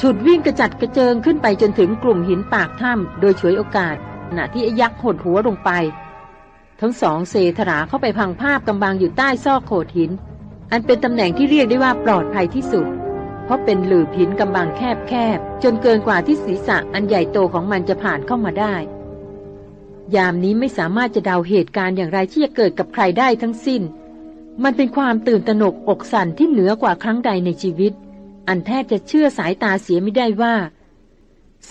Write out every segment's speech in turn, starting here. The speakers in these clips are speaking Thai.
ฉุดวิ่งกระจัดกระเจิงขึ้นไปจนถึงกลุ่มหินปากถ้ำโดยฉวยโอกาสขณะที่ไอ้ยักษ์หดหัวลงไป ทั้งสองเซถราเข้าไปพังภาพกำบังอยู่ใต้ซอกโขดหิน อันเป็นตำแหน่งที่เรียกได้ว่าปลอดภัยที่สุด เพราะเป็นหลืบหินกำบังแคบๆจนเกินกว่าที่ศีรษะอันใหญ่โตของมันจะผ่านเข้ามาได้ ยามนี้ไม่สามารถจะเดาเหตุการณ์อย่างไรที่จะเกิดกับใครได้ทั้งสิ้น มันเป็นความตื่นตระหนกอกสั่นที่เหนือกว่าครั้งใดในชีวิต อันแทบจะเชื่อสายตาเสียไม่ได้ว่า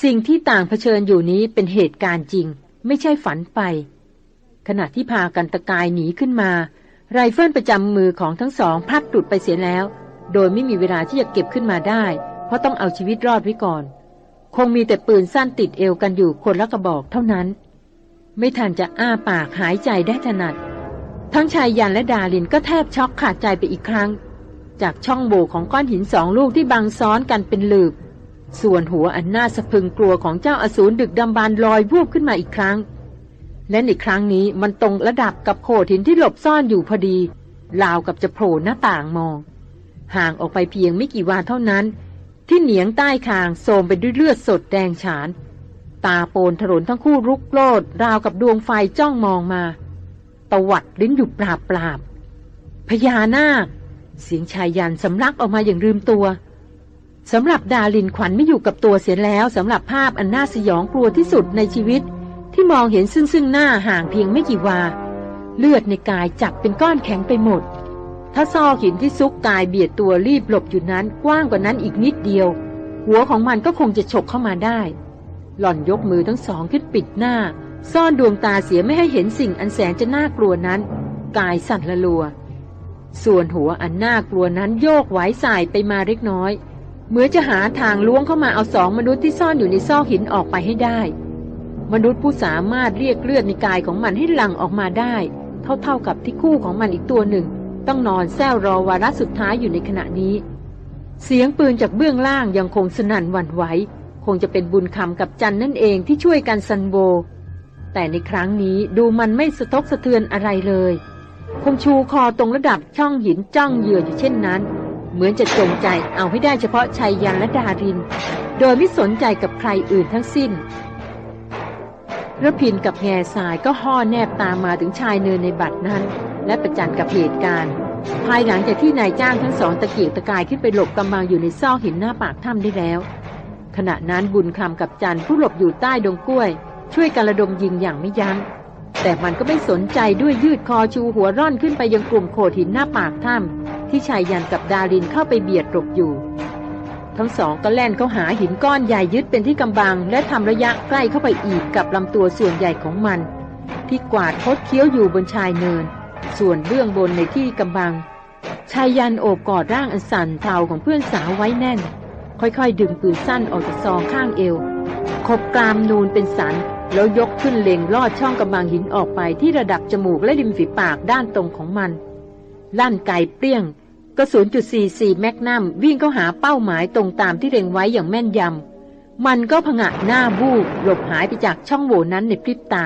สิ่งที่ต่างเผชิญอยู่นี้เป็นเหตุการณ์จริง ไม่ใช่ฝันไป ขณะที่พากันตะกายหนีขึ้นมา ไรเฟิลประจำมือของทั้งสองพลัดหลุดไปเสียแล้ว โดยไม่มีเวลาที่จะเก็บขึ้นมาได้ เพราะต้องเอาชีวิตรอดไว้ก่อน คงมีแต่ปืนสั้นติดเอวกันอยู่คนละกระบอกเท่านั้น ไม่ทันจะอ้าปากหายใจได้ถนัดทั้งชายยันและดาลินก็แทบช็อกขาดใจไปอีกครั้ง จากช่องโหว่ของก้อนหินสองลูกที่บังซ้อนกันเป็นหลืบ ส่วนหัวอันน่าสะพึงกลัวของเจ้าอสูรดึกดำบรรลอยวูบขึ้นมาอีกครั้ง และในครั้งนี้มันตรงระดับกับโขดหินที่หลบซ่อนอยู่พอดีราวกับจะโผล่หน้าต่างมอง ห่างออกไปเพียงไม่กี่วาเท่านั้น ที่เหนียงใต้คางโสมไปด้วยเลือดสดแดงฉาน ตาโปนถลนทั้งคู่รุกโลด ราวกับดวงไฟจ้องมองมา ตวัดลิ้นอยู่ปราบปราบพญานาค เสียงชายยันสำลักออกมาอย่างลืมตัวสำหรับดาลินขวัญไม่อยู่กับตัวเสียแล้วสำหรับภาพอันน่าสยองกลัวที่สุดในชีวิต ที่มองเห็นซึ่งซึ่งหน้าห่างเพียงไม่กี่วา เลือดในกายจับเป็นก้อนแข็งไปหมด ถ้าซอกหินที่ซุกกายเบียดตัวรีบหลบอยู่นั้นกว้างกว่านั้นอีกนิดเดียว หัวของมันก็คงจะฉกเข้ามาได้ หล่อนยกมือทั้งสองขึ้นปิดหน้า ซ่อนดวงตาเสียไม่ให้เห็นสิ่งอันแสนจะน่ากลัวนั้น กายสั่นละลัว ส่วนหัวอันน่ากลัวนั้นโยกไหวสายไปมาเล็กน้อย เหมือนจะหาทางล้วงเข้ามาเอาสองมนุษย์ที่ซ่อนอยู่ในซอกหินออกไปให้ได้ มนุษย์ผู้สามารถเรียกเลือดในกายของมันให้หลั่งออกมาได้ เท่าๆกับที่คู่ของมันอีกตัวหนึ่ง ต้องนอนแซวรอวาระสุดท้ายอยู่ในขณะนี้ เสียงปืนจากเบื้องล่างยังคงสนั่นหวั่นไหวคงจะเป็นบุญคำกับจันนั่นเองที่ช่วยกันซันโบ แต่ในครั้งนี้ดูมันไม่สะทกสะเทือนอะไรเลย คงชูคอตรงระดับช่องหินจ้องเหยื่ออยู่เช่นนั้น เหมือนจะจงใจเอาให้ได้เฉพาะชัยยันและดาริน โดยไม่สนใจกับใครอื่นทั้งสิ้นระพินกับแง่สายก็ห่อแนบตามมาถึงชายเนินในบัตรนั้น และประจันกับเหตุการณ์ ภายหลังจากที่นายจ้างทั้งสองตะเกียกตะกายขึ้นไปหลบกำบังอยู่ในซอกหินหน้าปากถ้ำได้แล้ว ขณะนั้นบุญคำกับจันผู้หลบอยู่ใต้ดงกล้วย ช่วยกันระดมยิงอย่างไม่ยั้ง แต่มันก็ไม่สนใจด้วยยืดคอชูหัวร่อนขึ้นไปยังกลุ่มโขดหินหน้าปากถ้ำที่ชายยันกับดารินเข้าไปเบียดหลบอยู่ ทั้งสองก็แล่นเข้าหาหินก้อนใหญ่ยึดเป็นที่กำบัง และทำระยะใกล้เข้าไปอีกกับลำตัวส่วนใหญ่ของมัน ที่กวาดคดเคี้ยวอยู่บนชายเนิน ส่วนเบื้องบนในที่กำบังชายยันโอบกอดร่างอันสั่นเทาของเพื่อนสาวไว้แน่น ค่อยๆ ดึงปืนสั้นออกจากซองข้างเอว ขบกรามนูนเป็นสัน แล้วยกขึ้นเล็งลอดช่องกำบังหินออกไปที่ระดับจมูกและริมฝีปากด้านตรงของมัน ลั่นไกเปรี้ยง กระสุนจุด44แมกนัมวิ่งเข้าหาเป้าหมายตรงตามที่เล็งไว้อย่างแม่นยำ มันก็ผงะหน้าบูบหลบหายไปจากช่องโหว่นั้นในพริบตา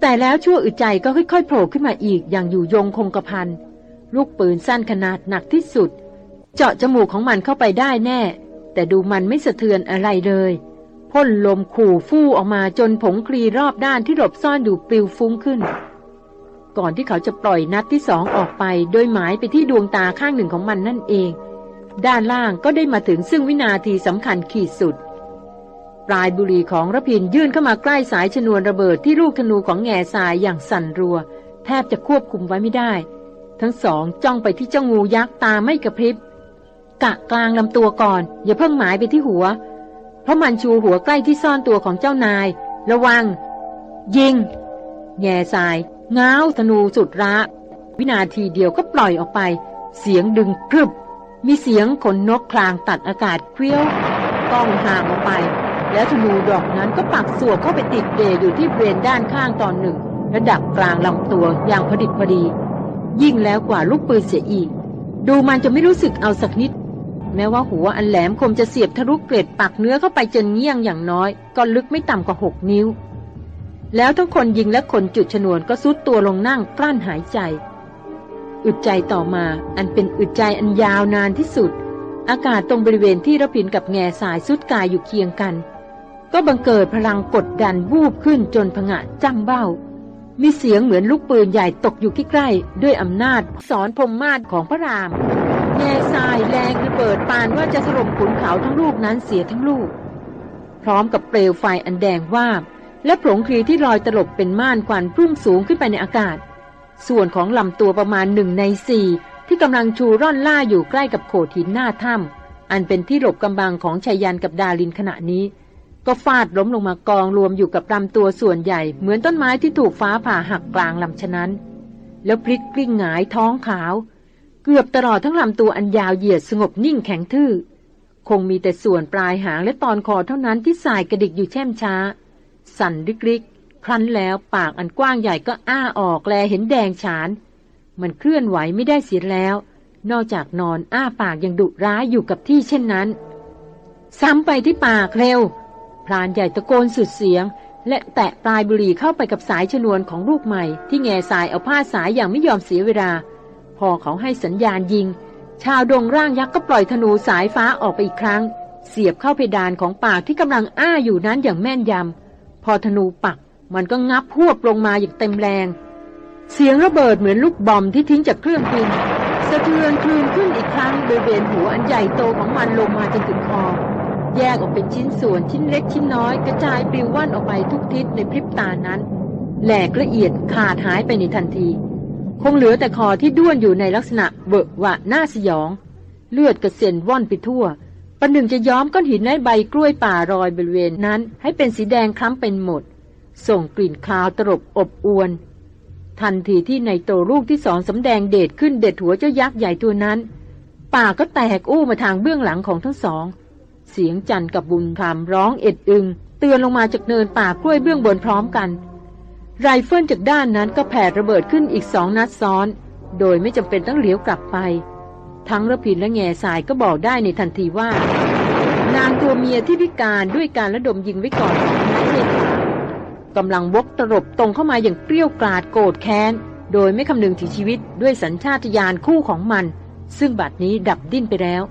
แต่แล้วชั่วอึดใจก็ค่อยๆโผล่ขึ้นมาอีกอย่างอยู่ยงคงกระพันลูกปืนสั้นขนาดหนักที่สุด เจาะจมูกของมันเข้าไปได้แน่ แต่ดูมันไม่สะเทือนอะไรเลย พ่นลมขู่ฟู่ออกมาจนผงคลีรอบด้านที่หลบซ่อนอยู่ปลิวฟุ้งขึ้น ก่อนที่เขาจะปล่อยนัดที่สองออกไป โดยหมายไปที่ดวงตาข้างหนึ่งของมันนั่นเอง ด้านล่างก็ได้มาถึงซึ่งวินาทีสำคัญขีดสุด ปลายบุหรี่ของระพินยื่นเข้ามาใกล้สายชนวนระเบิดที่ลูกธนูของแง่ทรายอย่างสั่นรัว แทบจะควบคุมไว้ไม่ได้ ทั้งสองจ้องไปที่เจ้างูยักษ์ตาไม่กระพริบกะกลางลำตัวก่อน อย่าเพิ่งหมายไปที่หัว เพราะมันชูหัวใกล้ที่ซ่อนตัวของเจ้านาย ระวัง ยิง แง่ทราย ง้าวธนูสุดระ วินาทีเดียวก็ปล่อยออกไป เสียงดึงพรึบ มีเสียงขนนกคลางตัดอากาศเคลี้ยวก้องห่างออกไป แล้วธนูดอกนั้นก็ปักสวบเข้าไปติดเดอยู่ที่เบรนด้านข้างตอนหนึ่ง ระดับกลางลำตัวอย่างพอดิบพอดี ยิ่งแล้วกว่าลูกปืนเสียอีก ดูมันจะไม่รู้สึกเอาสักนิด แม้ว่าหัวอันแหลมคมจะเสียบทะลุเกล็ดปักเนื้อเข้าไปจนเงี้ยงอย่างน้อย ก็ลึกไม่ต่ำกว่าหกนิ้ว แล้วทั้งคนยิงและคนจุดชนวนก็ซุดตัวลงนั่งกลั้นหายใจ อึดใจต่อมาอันเป็นอึดใจอันยาวนานที่สุด อากาศตรงบริเวณที่ระพินกับแง่สายสุดกายอยู่เคียงกัน ก็บังเกิดพลังกดดันวูบขึ้นจนผงะจ้ำเบ้ามีเสียงเหมือนลูกปืนใหญ่ตกอยู่ใกล้ๆด้วยอำนาจสอนพรมมาศของพระราม แง่ทรายแรงระเบิดปานว่าจะถล่มขุนเขาทั้งลูกนั้นเสียทั้งลูก พร้อมกับเปลวไฟอันแดงวาบและผงคลีที่ลอยตลบเป็นม่านควันพุ่งสูงขึ้นไปในอากาศ ส่วนของลำตัวประมาณหนึ่งในสี่ที่กำลังชูร่อนล่าอยู่ใกล้กับโขดหินหน้าถ้ำอันเป็นที่หลบกำบังของชายันกับดาลินขณะนี้ ก็ฟาดล้มลงมากองรวมอยู่กับลำตัวส่วนใหญ่ เหมือนต้นไม้ที่ถูกฟ้าผ่าหักกลางลำฉะนั้น แล้วพลิกกลิ้งหงายท้องขาว เกือบตลอดทั้งลำตัวอันยาวเหยียดสงบนิ่งแข็งทื่อ คงมีแต่ส่วนปลายหางและตอนคอเท่านั้นที่สายกระดิกอยู่แช่มช้า สั่นริกๆครั้นแล้วปากอันกว้างใหญ่ก็อ้าออกแลเห็นแดงฉาน มันเคลื่อนไหวไม่ได้เสียแล้ว นอกจากนอนอ้าปากยังดุร้ายอยู่กับที่เช่นนั้น ซ้ำไปที่ปากเร็ว พรานใหญ่ตะโกนสุดเสียง และแตะปลายบุหรี่เข้าไปกับสายชนวนของลูกใหม่ ที่แง่สายเอาผ้าสายอย่างไม่ยอมเสียเวลา พอเขาให้สัญญาณยิง ชาวดงร่างยักษ์ก็ปล่อยธนูสายฟ้าออกไปอีกครั้ง เสียบเข้าเพดานของปากที่กำลังอ้าอยู่นั้นอย่างแม่นยำ พอธนูปักมันก็งับพวบลงมาอย่างเต็มแรง เสียงระเบิดเหมือนลูกบอมที่ทิ้งจากเครื่องบินสะเทือนคลื่นขึ้นอีกครั้งบริเวณหัวอันใหญ่โตของมันลงมาจนถึงคอ แยกออกเป็นชิ้นส่วนชิ้นเล็กชิ้นน้อย กระจายปลิวว่อนออกไปทุกทิศในพริบตานั้น แหลกละเอียดขาดหายไปในทันที คงเหลือแต่คอที่ด้วนอยู่ในลักษณะเบอะหวะหน้าสยอง เลือดกระเซ็นว่อนไปทั่วประหนึ่งจะย้อมก้อนหินและใบกล้วยป่ารอยบริเวณนั้น ให้เป็นสีแดงคล้ำเป็นหมด ส่งกลิ่นคาวตลบอบอวล ทันทีที่ไนโตรลูกที่สองสำแดงเดชขึ้นเด็ดหัวเจ้ายักษ์ใหญ่ตัวนั้น ป่าก็แตกอู้มาทางเบื้องหลังของทั้งสอง เสียงจันกับบุญคำร้องเอ็ดอึง เตือนลงมาจากเนินป่ากล้วยเบื้องบนพร้อมกัน ไรเฟิลจากด้านนั้นก็แผดระเบิดขึ้นอีกสองนัดซ้อน โดยไม่จำเป็นต้องเหลียวกลับไป ทั้งระพินและแง่สายก็บอกได้ในทันทีว่า นางตัวเมียที่พิการด้วยการระดมยิงไว้ก่อนของนายเมธากำลังวกตรบตรงเข้ามาอย่างเปรี้ยวกราดโกรธแค้น โดยไม่คำนึงถึงชีวิตด้วยสัญชาตญาณคู่ของมัน ซึ่งบัดนี้ดับดิ้นไปแล้ว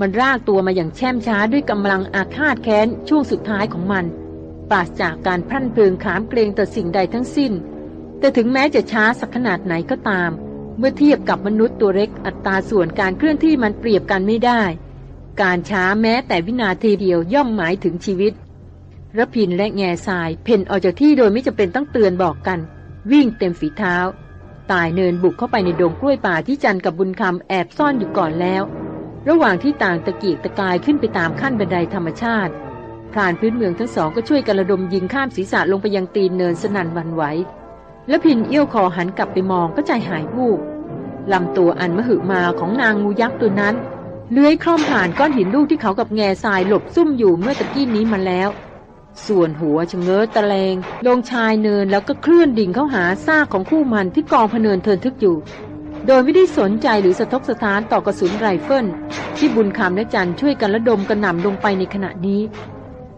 มันรากตัวมาอย่างแช่มช้าด้วยกำลังอาฆาตแค้นช่วงสุดท้ายของมัน ปราศจากการพรั่นเพลิงขามเกรงต่อสิ่งใดทั้งสิ้น แต่ถึงแม้จะช้าสักขนาดไหนก็ตาม เมื่อเทียบกับมนุษย์ตัวเล็กอัตราส่วนการเคลื่อนที่มันเปรียบกันไม่ได้ การช้าแม้แต่วินาทีเดียวย่อมหมายถึงชีวิตระพินและแง่ทรายเพ่นออกจากที่โดยไม่จำเป็นต้องเตือนบอกกัน วิ่งเต็มฝีเท้า ตายเนินบุกเข้าไปในดงกล้วยป่าที่จันกับบุญคำแอบซ่อนอยู่ก่อนแล้ว ระหว่างที่ต่างตะกีกตะกายขึ้นไปตามขั้นบันไดธรรมชาติ พรานพื้นเมืองทั้งสองก็ช่วยกันระดมยิงข้ามศีรษะลงไปยังตีนเนินสนั่นวันไหว รพินทร์เอี้ยวคอหันกลับไปมองก็ใจหายวูบลำตัวอันมหึมาของนางงูยักษ์ตัวนั้น เลื้อยคร่อมผ่านก้อนหินลูกที่เขากับแง่ทรายหลบซุ่มอยู่เมื่อตะกี้นี้มาแล้ว ส่วนหัวชะเง้อตะแลง ลงชายเนินแล้วก็เคลื่อนดิ่งเข้าหาซากของคู่มันที่กองพะเนินเทินทึกอยู่ โดยไม่ได้สนใจหรือสะทกสะท้านต่อกระสุนไรเฟิลที่บุญคำและจันช่วยกันระดมกระหน่ำลงไปในขณะนี้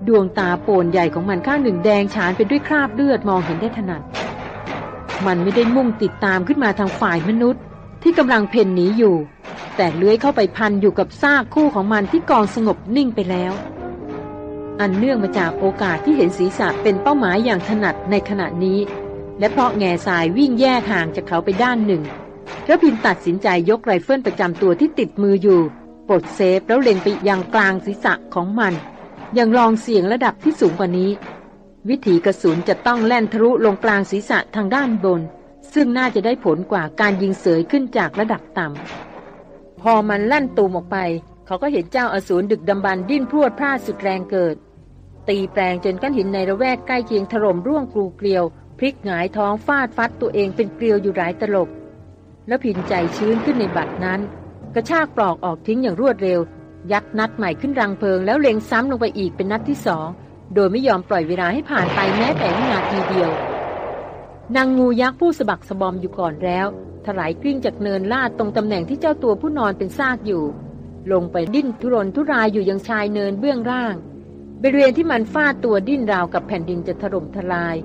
ดวงตาโปนใหญ่ของมันข้างหนึ่งแดงฉานไปด้วยคราบเลือดมองเห็นได้ถนัด มันไม่ได้มุ่งติดตามขึ้นมาทางฝ่ายมนุษย์ ที่กำลังเผ่นหนีอยู่ แต่เลื้อยเข้าไปพันอยู่กับซากคู่ของมันที่กองสงบนิ่งไปแล้ว อันเนื่องมาจากโอกาสที่เห็นศีรษะเป็นเป้าหมายอย่างถนัดในขณะนี้ และเพราะแงซายวิ่งแยกห่างจากเขาไปด้านหนึ่งรพินทร์ตัดสินใจยกไรเฟิลประจำตัวที่ติดมืออยู่ปลดเซฟแล้วเล็งไปยังกลางศีรษะของมัน ยังลองเสียงระดับที่สูงกว่านี้ วิถีกระสุนจะต้องแล่นทะลุลงกลางศีรษะทางด้านบน ซึ่งน่าจะได้ผลกว่าการยิงเสยขึ้นจากระดับต่ำพอมันลั่นตูมออกไป เขาก็เห็นเจ้าอสูรดึกดำบรรดิ้นพรวดพลาดสุดแรงเกิด ตีแปลงจนก้อนหินในระแวกใกล้เคียงถล่มร่วงกรูเกลียว พลิกหงายท้องฟาดฟัดตัวเองเป็นเกลียวอยู่หลายตลบ แล้วผินใจชื้นขึ้นในบัดนั้น กระชากปลอกออกทิ้งอย่างรวดเร็ว ยักนัดใหม่ขึ้นรังเพลิง แล้วเล็งซ้ำลงไปอีกเป็นนัดที่สอง โดยไม่ยอมปล่อยเวลาให้ผ่านไปแม้แต่วินาทีเดียว นางงูยักษ์ผู้สะบักสะบอมอยู่ก่อนแล้ว ถลายกลิ้งจากเนินลาดตรงตำแหน่งที่เจ้าตัวผู้นอนเป็นซากอยู่ ลงไปดิ้นทุรนทุรายอยู่ยังชายเนินเบื้องล่างบริเวณที่มันฟาดตัวดิ้นราวกับแผ่นดินจะถล่มทลาย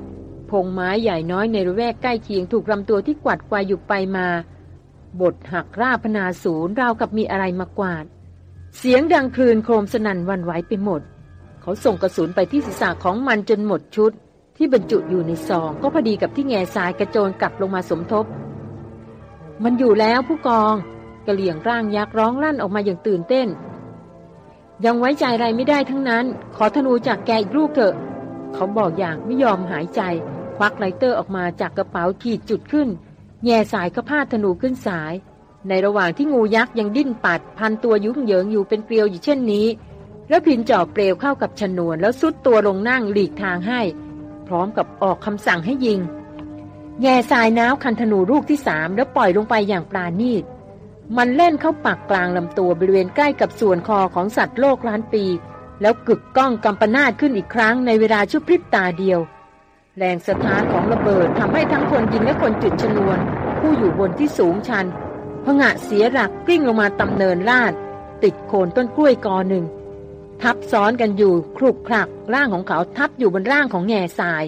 พงไม้ใหญ่น้อยในระแวกใกล้เคียงถูกลำตัวที่กวัดกวายอยู่ไปมา บทหักราพนาศูนย์ราวกับมีอะไรมากวาด เสียงดังคลืนโครมสนั่นวันไหวไปหมด เขาส่งกระสุนไปที่ศีรษะของมันจนหมดชุด ที่บรรจุอยู่ในซอง ก็พอดีกับที่แง่ทรายกระโจนกลับลงมาสมทบ มันอยู่แล้วผู้กองกระเหลี่ยงร่างยักษ์ร้องลั่นออกมาอย่างตื่นเต้น ยังไว้ใจอะไรไม่ได้ทั้งนั้น ขอธนูจากแกอีกลูกเถอะ เขาบอกอย่างไม่ยอมหายใจ ควัก lighter ออกมาจากกระเป๋าขีดจุดขึ้น แงซายก็พาดธนูขึ้นสาย ในระหว่างที่งูยักษ์ยังดิ้นปัด พันตัวยุ่งเหยิงอยู่เป็นเกลียวอยู่เช่นนี้รพินทร์จ่อเปลวเข้ากับชนวน แล้วทรุดตัวลงนั่งหลีกทางให้ พร้อมกับออกคำสั่งให้ยิง แงซายน้าวคันธนูลูกที่สามแล้วปล่อยลงไปอย่างประณีต มันแล่นเข้าปักกลางลำตัวบริเวณใกล้กับส่วนคอของสัตว์โลกล้านปี แล้วกึกก้องกำปนาดขึ้นอีกครั้งในเวลาชั่วพริบตาเดียว แรงสถานของระเบิดทำให้ทั้งคนยิงและคนจุดชนวน ผู้อยู่บนที่สูงชัน พงะเสียหลักกลิ้งลงมาตำเนินลาด ติดโคนต้นกล้วยกอหนึ่ง ทับซ้อนกันอยู่คลุกคลักร่างของเขาทับอยู่บนร่างของแง่ทราย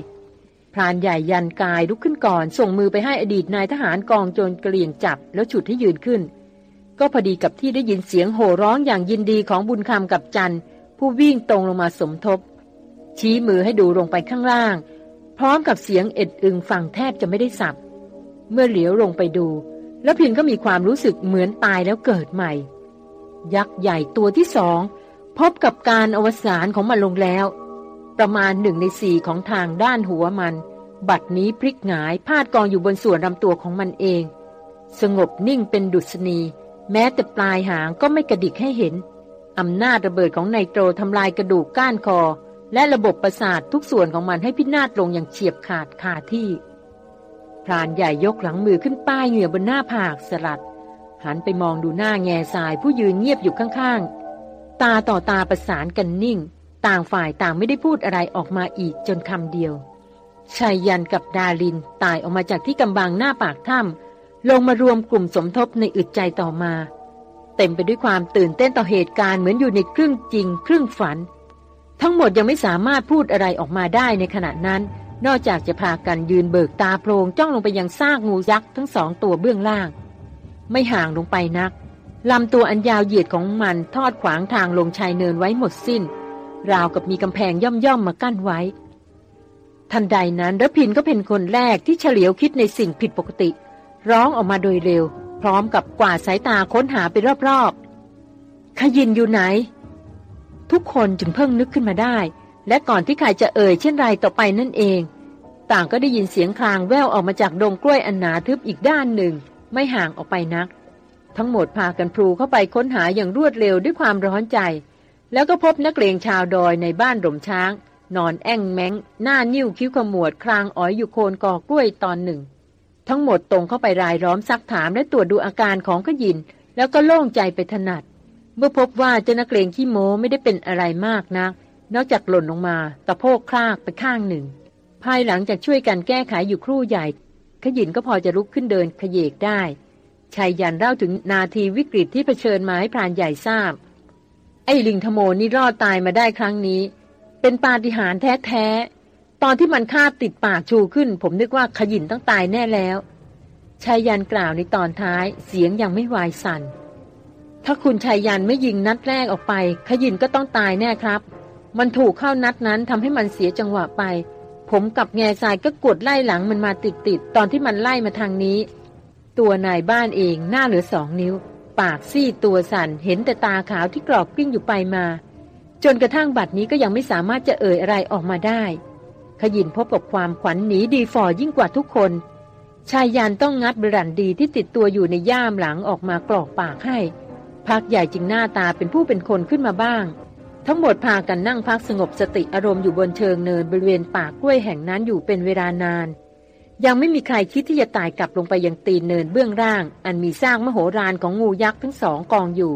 พรานใหญ่ยันกายลุกขึ้นก่อน ส่งมือไปให้อดีตนายทหารกองโจรกระเหลี่ยงจับแล้วฉุดให้ยืนขึ้น ก็พอดีกับที่ได้ยินเสียงโห่ร้องอย่างยินดีของบุญคำกับจันผู้วิ่งตรงลงมาสมทบ ชี้มือให้ดูลงไปข้างล่าง พร้อมกับเสียงเอ็ดอึงฟังแทบจะไม่ได้สับ เมื่อเหลียวลงไปดู แล้วพินก็มีความรู้สึกเหมือนตายแล้วเกิดใหม่ ยักษ์ใหญ่ตัวที่สองพบกับการอวสานของมันลงแล้ว ประมาณหนึ่งในสี่ของทางด้านหัวมัน บัดนี้พลิกหงายพาดกองอยู่บนส่วนลำตัวของมันเอง สงบนิ่งเป็นดุษณี แม้แต่ปลายหางก็ไม่กระดิกให้เห็นอำนาจระเบิดของไนโตรทำลายกระดูกก้านคอ และระบบประสาททุกส่วนของมันให้พินาศลงอย่างเฉียบขาดคาที่ พรานใหญ่ยกหลังมือขึ้นป้ายเหงื่อบนหน้าผากสลัด หันไปมองดูหน้าแง่ทรายผู้ยืนเงียบอยู่ข้างๆ ตาต่อตาประสานกันนิ่ง ต่างฝ่ายต่างไม่ได้พูดอะไรออกมาอีกจนคำเดียวชายยันกับดาลินตายออกมาจากที่กำบังหน้าปากถ้ำลงมารวมกลุ่มสมทบในอึดใจต่อมา เต็มไปด้วยความตื่นเต้นต่อเหตุการณ์เหมือนอยู่ในครึ่งจริง ครึ่งฝัน ทั้งหมดยังไม่สามารถพูดอะไรออกมาได้ในขณะนั้น นอกจากจะพากันยืนเบิกตาโพลงจ้องลงไปยังซากงูยักษ์ทั้งสองตัวเบื้องล่าง ไม่ห่างลงไปนักลำตัวอันยาวเหยียดของมันทอดขวางทางลงชายเนินไว้หมดสิน้น ราวกับมีกำแพงย่อมๆมากั้นไว้ ทันใดนั้นรพินก็เป็นคนแรกที่เฉลียวคิดในสิ่งผิดปกติ ร้องออกมาโดยเร็ว พร้อมกับกวาดสายตาค้นหาไปรอบๆขยินอยู่ไหน ทุกคนจึงเพิ่งนึกขึ้นมาได้ และก่อนที่ใครจะเอ่ยเช่นไรต่อไปนั่นเอง ต่างก็ได้ยินเสียงคลางแววออกมาจากดงกล้วยอันหนาทึบอีกด้านหนึ่ง ไม่ห่างออกไปนัก ทั้งหมดพากันพลูเข้าไปค้นหาอย่างรวดเร็วด้วยความร้อนใจ แล้วก็พบนักเลงชาวดอยในบ้านหล่มช้าง นอนแอ่งแมงหน้านิ้วคิ้วขมวดคลางอ๋อยอยู่โคนกอกล้วยตอนหนึ่ง ทั้งหมดตรงเข้าไปรายล้อมซักถามและตรวจดูอาการของขยิน แล้วก็โล่งใจไปถนัด เมื่อพบว่าเจ้านักเลงขี้โม้ไม่ได้เป็นอะไรมากนะัก นอกจากหล่นลงมาตะโพกคลากไปข้างหนึ่ง ภายหลังจากช่วยกันแก้ไขอยู่ครู่ใหญ่ ขยินก็พอจะลุกขึ้นเดินขยเยกได้ชายยันเล่าถึงนาทีวิกฤตที่เผชิญมาให้พรานใหญ่ทราบ ไอ้ลิงธโมนี่รอดตายมาได้ครั้งนี้ เป็นปาฏิหาริย์แท้ตอนที่มันคาบติดปากชูขึ้น ผมนึกว่าขยินต้องตายแน่แล้วชายยันกล่าวในตอนท้ายเสียงยังไม่วายสัน่นถ้าคุณชายยันไม่ยิงนัดแรกออกไป ขยินก็ต้องตายแน่ครับ มันถูกเข้านัดนั้นทำให้มันเสียจังหวะไป ผมกับแง่ทรายก็กดไล่หลังมันมาติดๆตอนที่มันไล่มาทางนี้ ตัวนายบ้านเองหน้าเหลือสองนิ้ว ปากซี่ตัวสั่นเห็นแต่ตาขาวที่กรอบกลิ้งอยู่ไปมา จนกระทั่งบัดนี้ก็ยังไม่สามารถจะเอ่ยอะไรออกมาได้ ขยินพบกับความขวัญหนีดีฟอยิ่งกว่าทุกคน ชายยานต้องงัดบรันดีที่ติดตัวอยู่ในย่ามหลังออกมากรอกปากให้พักใหญ่จึงหน้าตาเป็นผู้เป็นคนขึ้นมาบ้าง ทั้งหมดพากันนั่งพักสงบสติอารมณ์อยู่บนเชิงเนินบริเวณป่ากล้วยแห่งนั้นอยู่เป็นเวลานาน ยังไม่มีใครคิดที่จะไต่กลับลงไปยังตีนเนินเบื้องล่าง อันมีสร้างมโหฬารของงูยักษ์ทั้งสองกองอยู่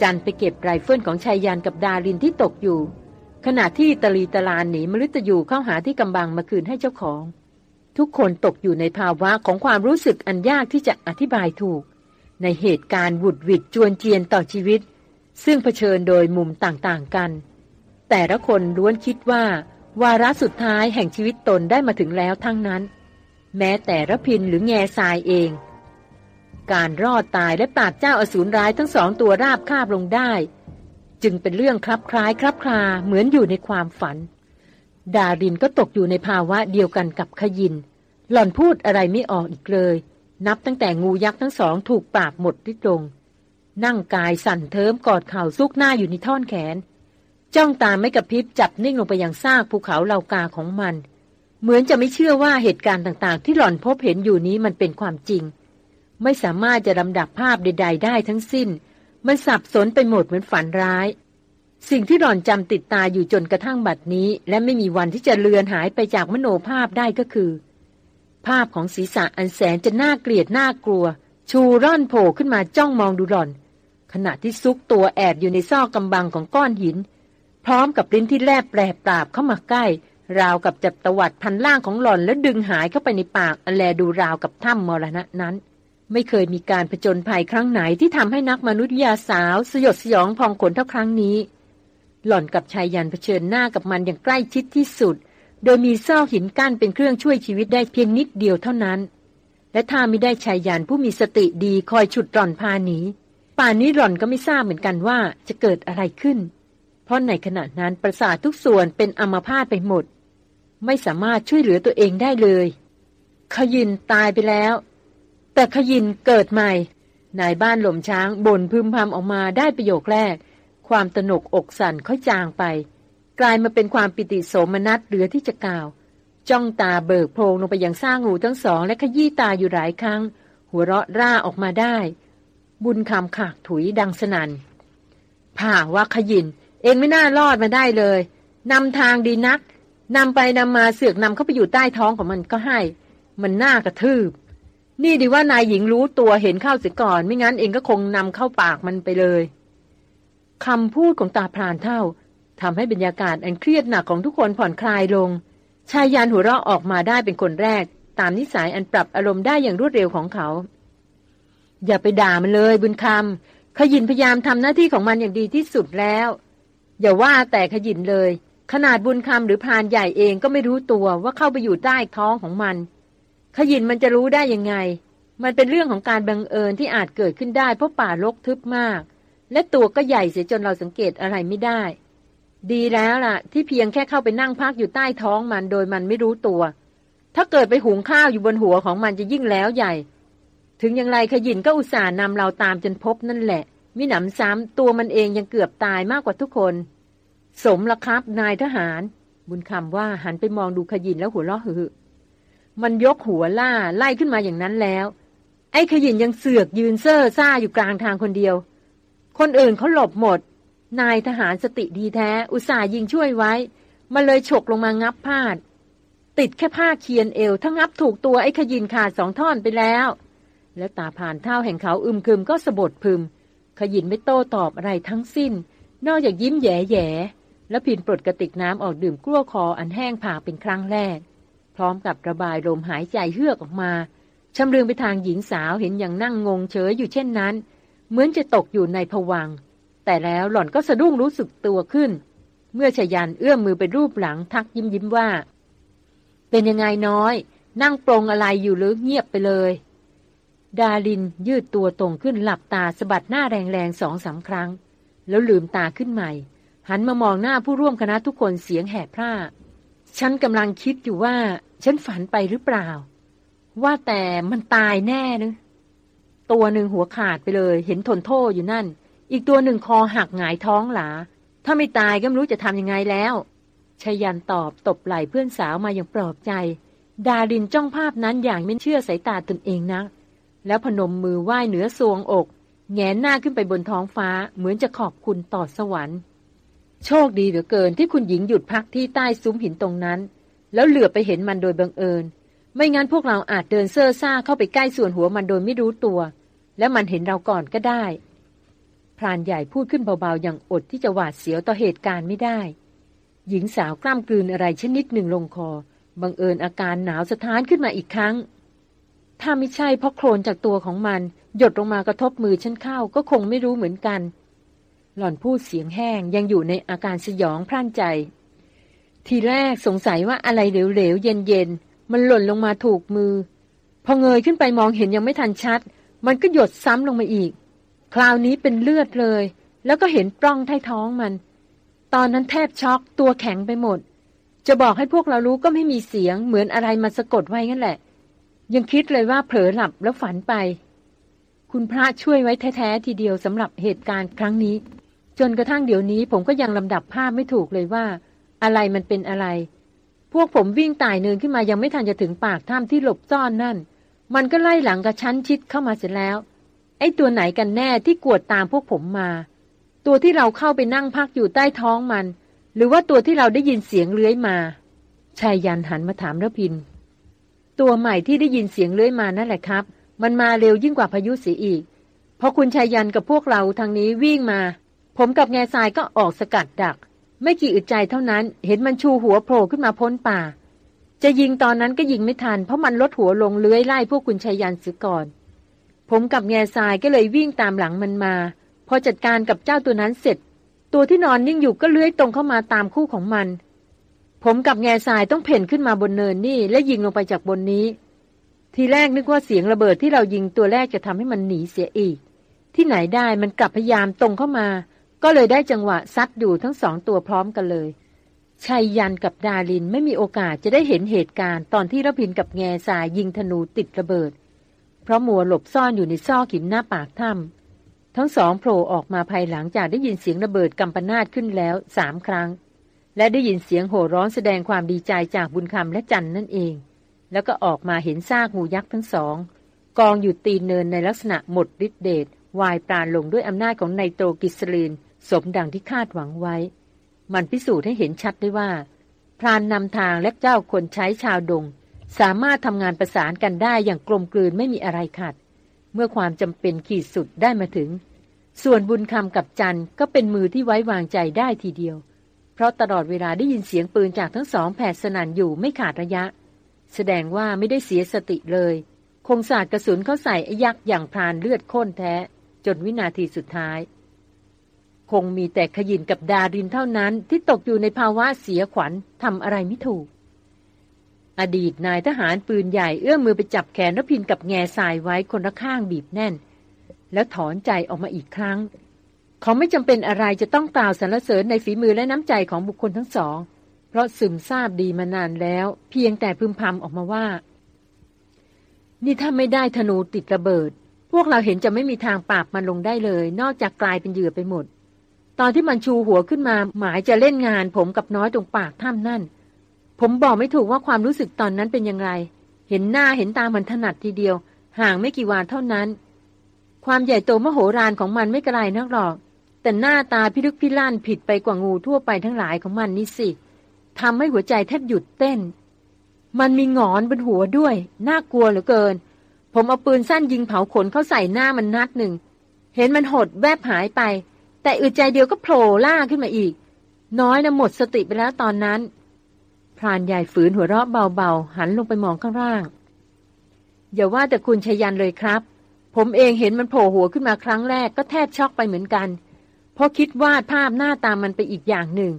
จันไปเก็บไรเฟิลของไชยยันต์กับดารินที่ตกอยู่ ขณะที่ตาลีตาลานหนีมฤตยูเข้าหาที่กำบังมาคืนให้เจ้าของ ทุกคนตกอยู่ในภาวะของความรู้สึกอันยากที่จะอธิบายถูก ในเหตุการณ์หวุดหวิดจวนเจียนต่อชีวิต ซึ่งเผชิญโดยมุมต่างๆกัน แต่ละคนล้วนคิดว่า วาระสุดท้ายแห่งชีวิตตนได้มาถึงแล้วทั้งนั้น แม้แต่ระพินหรือแง่ทรายเอง การรอดตายและปราบเจ้าอสูรร้ายทั้งสองตัวราบคาบลงได้ จึงเป็นเรื่องคลับคล้ายคลับคลาเหมือนอยู่ในความฝัน ดารินก็ตกอยู่ในภาวะเดียวกันกับขยิน หล่อนพูดอะไรไม่ออกอีกเลย นับตั้งแต่งูยักษ์ทั้งสองถูกปราบหมดทิตรง นั่งกายสั่นเทิมกอดเข่าซุกหน้าอยู่ในท่อนแขน จ้องตาไม่กระพริบจับนิ่งลงไปยังซากภูเขาเหล่ากาของมัน เหมือนจะไม่เชื่อว่าเหตุการณ์ต่างๆ ที่หล่อนพบเห็นอยู่นี้มันเป็นความจริง ไม่สามารถจะลำดับภาพใด ๆ ได้ทั้งสิ้น มันสับสนไปหมดเหมือนฝันร้าย สิ่งที่หล่อนจำติดตาอยู่จนกระทั่งบัดนี้ และไม่มีวันที่จะเลือนหายไปจากมโนภาพได้ก็คือ ภาพของศีรษะอันแสนจะน่าเกลียดน่ากลัว ชูร่อนโผล่ขึ้นมาจ้องมองดูหล่อน ขณะที่ซุกตัวแอบอยู่ในซอกกำบังของก้อนหิน พร้อมกับลิ้นที่แลบแปรปราบเข้ามาใกล้ ราวกับจับตวัดพันล่างของหล่อนแล้วดึงหายเข้าไปในปากอันแลดูราวกับถ้ำมรณะนั้น ไม่เคยมีการผจญภัยครั้งไหนที่ทำให้นักมนุษยาสาวสยดสยองพองขนเท่าครั้งนี้ หล่อนกับชายยันเผชิญหน้ากับมันอย่างใกล้ชิดที่สุด โดยมีซอกหินกั้นเป็นเครื่องช่วยชีวิตได้เพียงนิดเดียวเท่านั้น และถ้าไม่ได้ชายยันผู้มีสติดีคอยฉุดหล่อนพาหนี ป่านนี้หล่อนก็ไม่ทราบเหมือนกันว่าจะเกิดอะไรขึ้น เพราะในขณะนั้นประสาททุกส่วนเป็นอัมพาตไปหมด ไม่สามารถช่วยเหลือตัวเองได้เลย ขยินตายไปแล้ว แต่ขยินเกิดใหม่ นายบ้านหล่มช้างบ่นพึมพำออกมาได้ประโยคแรก ความตนกอกสั่นค่อยจางไป กลายมาเป็นความปิติโสมนัสเหลือที่จะกล่าว จ้องตาเบิกโพรงลงไปยังสร้างงูทั้งสอง และขยี้ตาอยู่หลายครั้ง หัวเราะร่าออกมาได้ บุญคำขากถุยดังสนัน่นผ่าว่าขยิน เองไม่น่ารอดมาได้เลยนำทางดีนักนำไปนำมาเสือกนำเข้าไปอยู่ใต้ท้องของมันก็ให้ มันน่ากระทืบ นี่ดีว่านายหญิงรู้ตัวเห็นเข้าเสียก่อน ไม่งั้นเองก็คงนำเข้าปากมันไปเลยคำพูดของตาพรานเท่าทำให้บรรยากาศอันเครียดหนักของทุกคนผ่อนคลายลง ชายยานหัวเราะออกมาได้เป็นคนแรก ตามนิสัยอันปรับอารมณ์ได้อย่างรวดเร็วของเขา อย่าไปด่ามันเลยบุญคำขยินพยายามทำหน้าที่ของมันอย่างดีที่สุดแล้ว อย่าว่าแต่ขยินเลย ขนาดบุญคำหรือพานใหญ่เองก็ไม่รู้ตัวว่าเข้าไปอยู่ใต้ท้องของมัน ขยินมันจะรู้ได้ยังไง มันเป็นเรื่องของการบังเอิญที่อาจเกิดขึ้นได้เพราะป่ารกทึบมาก และตัวก็ใหญ่เสียจนเราสังเกตอะไรไม่ได้ ดีแล้วล่ะ ที่เพียงแค่เข้าไปนั่งพักอยู่ใต้ท้องมันโดยมันไม่รู้ตัว ถ้าเกิดไปหุงข้าวอยู่บนหัวของมันจะยิ่งแล้วใหญ่ ถึงอย่างไรขยินก็อุตส่าห์นำเราตามจนพบนั่นแหละ มิหนำซ้ำตัวมันเองยังเกือบตายมากกว่าทุกคน สมละครับนายทหาร บุญคำว่าหันไปมองดูขยินแล้วหัวเราะหึมันยกหัวล่าไล่ขึ้นมาอย่างนั้นแล้ว ไอ้ขยินยังเสือกยืนเซ่อซ่าอยู่กลางทางคนเดียว คนอื่นเขาหลบหมด นายทหารสติดีแท้ อุตส่าห์ยิงช่วยไว้ มันเลยฉกลงมางับพาด ติดแค่ผ้าเคียนเอวถ้างับถูกตัวไอ้ขยินขาดสองท่อนไปแล้ว แล้วตาผ่านเท่าแห่งเขาอึมครึมก็สะบดพึม ขยินไม่โต้ตอบอะไรทั้งสิ้น นอกจากยิ้มแย่แย่แล้วพินปลดกระติกน้ำออกดื่มกลั้วคออันแห้งผากเป็นครั้งแรก พร้อมกับระบายลมหายใจเฮือกออกมาชำเลืองไปทางหญิงสาวเห็นอย่างนั่งงงเฉยอยู่เช่นนั้น เหมือนจะตกอยู่ในผวัง แต่แล้วหล่อนก็สะดุ้งรู้สึกตัวขึ้น เมื่อชยันเอื้อมมือไปรูปหลังทักยิ้มยิ้มว่า เป็นยังไงน้อย นั่งปรงอะไรอยู่หรือเงียบไปเลย ดาลินยืดตัวตรงขึ้นหลับตาสะบัดหน้าแรงๆสองสาครั้ง แล้วลืมตาขึ้นใหม่ หันมามองหน้าผู้ร่วมคณะทุกคนเสียงแหบพร่า ฉันกำลังคิดอยู่ว่า ฉันฝันไปหรือเปล่า ว่าแต่มันตายแน่นึตัวหนึ่งหัวขาดไปเลย เห็นทนโทษอยู่นั่น อีกตัวหนึ่งคอหักหงายท้องหลา ถ้าไม่ตายก็ไม่รู้จะทำยังไงแล้วชยันตอบตบไหล่เพื่อนสาวมาอย่างปลอบใจ ดารินจ้องภาพนั้นอย่างไม่เชื่อสายตาตนเองนะ แล้วพนมมือไหว้เหนือสวงอก แงนหน้าขึ้นไปบนท้องฟ้าเหมือนจะขอบคุณต่อสวรรค์ โชคดีเหลือเกินที่คุณหญิงหยุดพักที่ใต้ซุ้มหินตรงนั้น แล้วเหลือไปเห็นมันโดยบังเอิญ ไม่งั้นพวกเราอาจเดินเซ่อซ่าเข้าไปใกล้ส่วนหัวมันโดยไม่รู้ตัว และมันเห็นเราก่อนก็ได้พรานใหญ่พูดขึ้นเบาๆ อย่างอดที่จะหวาดเสียวต่อเหตุการณ์ไม่ได้ หญิงสาวกล้ามกลืนอะไรชนิดหนึ่งลงคอ บังเอิญอาการหนาวสะท้านขึ้นมาอีกครั้ง ถ้าไม่ใช่เพราะโคลนจากตัวของมัน หยดลงมากระทบมือฉันเข้าก็คงไม่รู้เหมือนกัน หล่อนพูดเสียงแห้งยังอยู่ในอาการสยองพร่านใจ ทีแรกสงสัยว่าอะไรเหลวๆ เย็นๆ มันหล่นลงมาถูกมือ พอเงยขึ้นไปมองเห็นยังไม่ทันชัด มันก็หยดซ้ำลงมาอีก คราวนี้เป็นเลือดเลย แล้วก็เห็นปล้องใต้ท้องมัน ตอนนั้นแทบช็อกตัวแข็งไปหมด จะบอกให้พวกเรารู้ก็ไม่มีเสียงเหมือนอะไรมาสะกดไว้งั้นแหละ ยังคิดเลยว่าเผลอหลับแล้วฝันไป คุณพระช่วยไว้แท้ๆทีเดียวสำหรับเหตุการณ์ครั้งนี้ จนกระทั่งเดี๋ยวนี้ผมก็ยังลำดับภาพไม่ถูกเลยว่า อะไรมันเป็นอะไร พวกผมวิ่งต่ายเนินขึ้นมายังไม่ทันจะถึงปากถ้ำที่หลบซ่อนนั่น มันก็ไล่หลังกระชั้นชิดเข้ามาเสร็จแล้ว ไอ้ตัวไหนกันแน่ที่กวดตามพวกผมมา ตัวที่เราเข้าไปนั่งพักอยู่ใต้ท้องมัน หรือว่าตัวที่เราได้ยินเสียงเลื้อยมาชายยันหันมาถามระพิน ตัวใหม่ที่ได้ยินเสียงเลื้อยมานั่นแหละครับ มันมาเร็วยิ่งกว่าพายุเสียอีก พอคุณชายยันกับพวกเราทางนี้วิ่งมา ผมกับแง่ทรายก็ออกสกัดดัก ไม่กี่อึดใจเท่านั้น เห็นมันชูหัวโผล่ขึ้นมาพ้นป่า จะยิงตอนนั้นก็ยิงไม่ทัน เพราะมันลดหัวลงเลื้อยไล่พวกคุณชายยันเสียก่อน ผมกับแง่ทรายก็เลยวิ่งตามหลังมันมา พอจัดการกับเจ้าตัวนั้นเสร็จ ตัวที่นอนนิ่งอยู่ก็เลื้อยตรงเข้ามาตามคู่ของมัน ผมกับแง่ทรายต้องเพ่นขึ้นมาบนเนินนี่ และยิงลงไปจากบนนี้ ทีแรกนึกว่าเสียงระเบิดที่เรายิงตัวแรกจะทำให้มันหนีเสียอีก ที่ไหนได้มันกลับพยายามตรงเข้ามา ก็เลยได้จังหวะซัดอยู่ทั้งสองตัวพร้อมกันเลยชัยยันกับดาลินไม่มีโอกาสจะได้เห็นเหตุการณ์ตอนที่ระพินกับแง่สายยิงธนูติดระเบิด เพราะมัวหลบซ่อนอยู่ในซอกหินหน้าปากถ้ำทั้งสองโผล่ออกมาภายหลังจากได้ยินเสียงระเบิดกำปนาตขึ้นแล้วสามครั้ง และได้ยินเสียงโห่ร้องแสดงความดีใจจากบุญคำและจันนั่นเอง แล้วก็ออกมาเห็นซากงูยักษ์ทั้งสอง กองอยู่ตีนเนินในลักษณะหมดฤทธิเดชวายปราลงด้วยอำนาจของไนโตรกิสลีน สมดังที่คาดหวังไว้ มันพิสูจน์ให้เห็นชัดได้ว่า พรานนำทางและเจ้าคนใช้ชาวดง สามารถทำงานประสานกันได้อย่างกลมกลืนไม่มีอะไรขัดเมื่อความจำเป็นขีดสุดได้มาถึง ส่วนบุญคำกับจันก็เป็นมือที่ไว้วางใจได้ทีเดียว เพราะตลอดเวลาได้ยินเสียงปืนจากทั้งสองแผดสนั่นอยู่ไม่ขาดระยะ แสดงว่าไม่ได้เสียสติเลย คงสาดกระสุนเข้าใส่ยักษ์อย่างพรานเลือดข้นแท้ จนวินาทีสุดท้าย คงมีแต่ขยินกับดารินเท่านั้นที่ตกอยู่ในภาวะเสียขวัญทำอะไรไม่ถูก อดีตนายทหารปืนใหญ่เอื้อมมือไปจับแขนรพินกับแง่ทรายไว้คนละข้างบีบแน่น แล้วถอนใจออกมาอีกครั้ง เขาไม่จำเป็นอะไรจะต้องกล่าวสรรเสริญในฝีมือและน้ำใจของบุคคลทั้งสอง เพราะซึมซาบดีมานานแล้ว เพียงแต่พึมพำออกมาว่า นี่ถ้าไม่ได้ธนูติดระเบิด พวกเราเห็นจะไม่มีทางปราบมันลงได้เลย นอกจากกลายเป็นเหยื่อไปหมด ตอนที่มันชูหัวขึ้นมา หมายจะเล่นงานผมกับน้อยตรงปากถ้ำนั่น ผมบอกไม่ถูกว่าความรู้สึกตอนนั้นเป็นยังไงเห็นหน้าเห็นตามันถนัดทีเดียว ห่างไม่กี่วานเท่านั้น ความใหญ่โตมโหฬารของมันไม่ไกลนักหรอก แต่หน้าตาพิลึกพิลั่นผิดไปกว่างูทั่วไปทั้งหลายของมันนี่สิทำให้หัวใจแทบหยุดเต้น มันมีงอนบนหัวด้วย น่ากลัวเหลือเกิน ผมเอาปืนสั้นยิงเผาขนเข้าใส่หน้ามันนัดหนึ่ง เห็นมันหดแวบหายไป แต่อึดใจเดียวก็โผล่ล่าขึ้นมาอีก น้อยนะหมดสติไปแล้วตอนนั้น พรานใหญ่ฝืนหัวเราะเบาๆ หันลงไปมองข้างล่าง อย่าว่าแต่คุณชยันเลยครับ ผมเองเห็นมันโผล่หัวขึ้นมาครั้งแรกก็แทบช็อกไปเหมือนกัน เพราะคิดวาดภาพหน้าตามันไปอีกอย่างหนึ่ง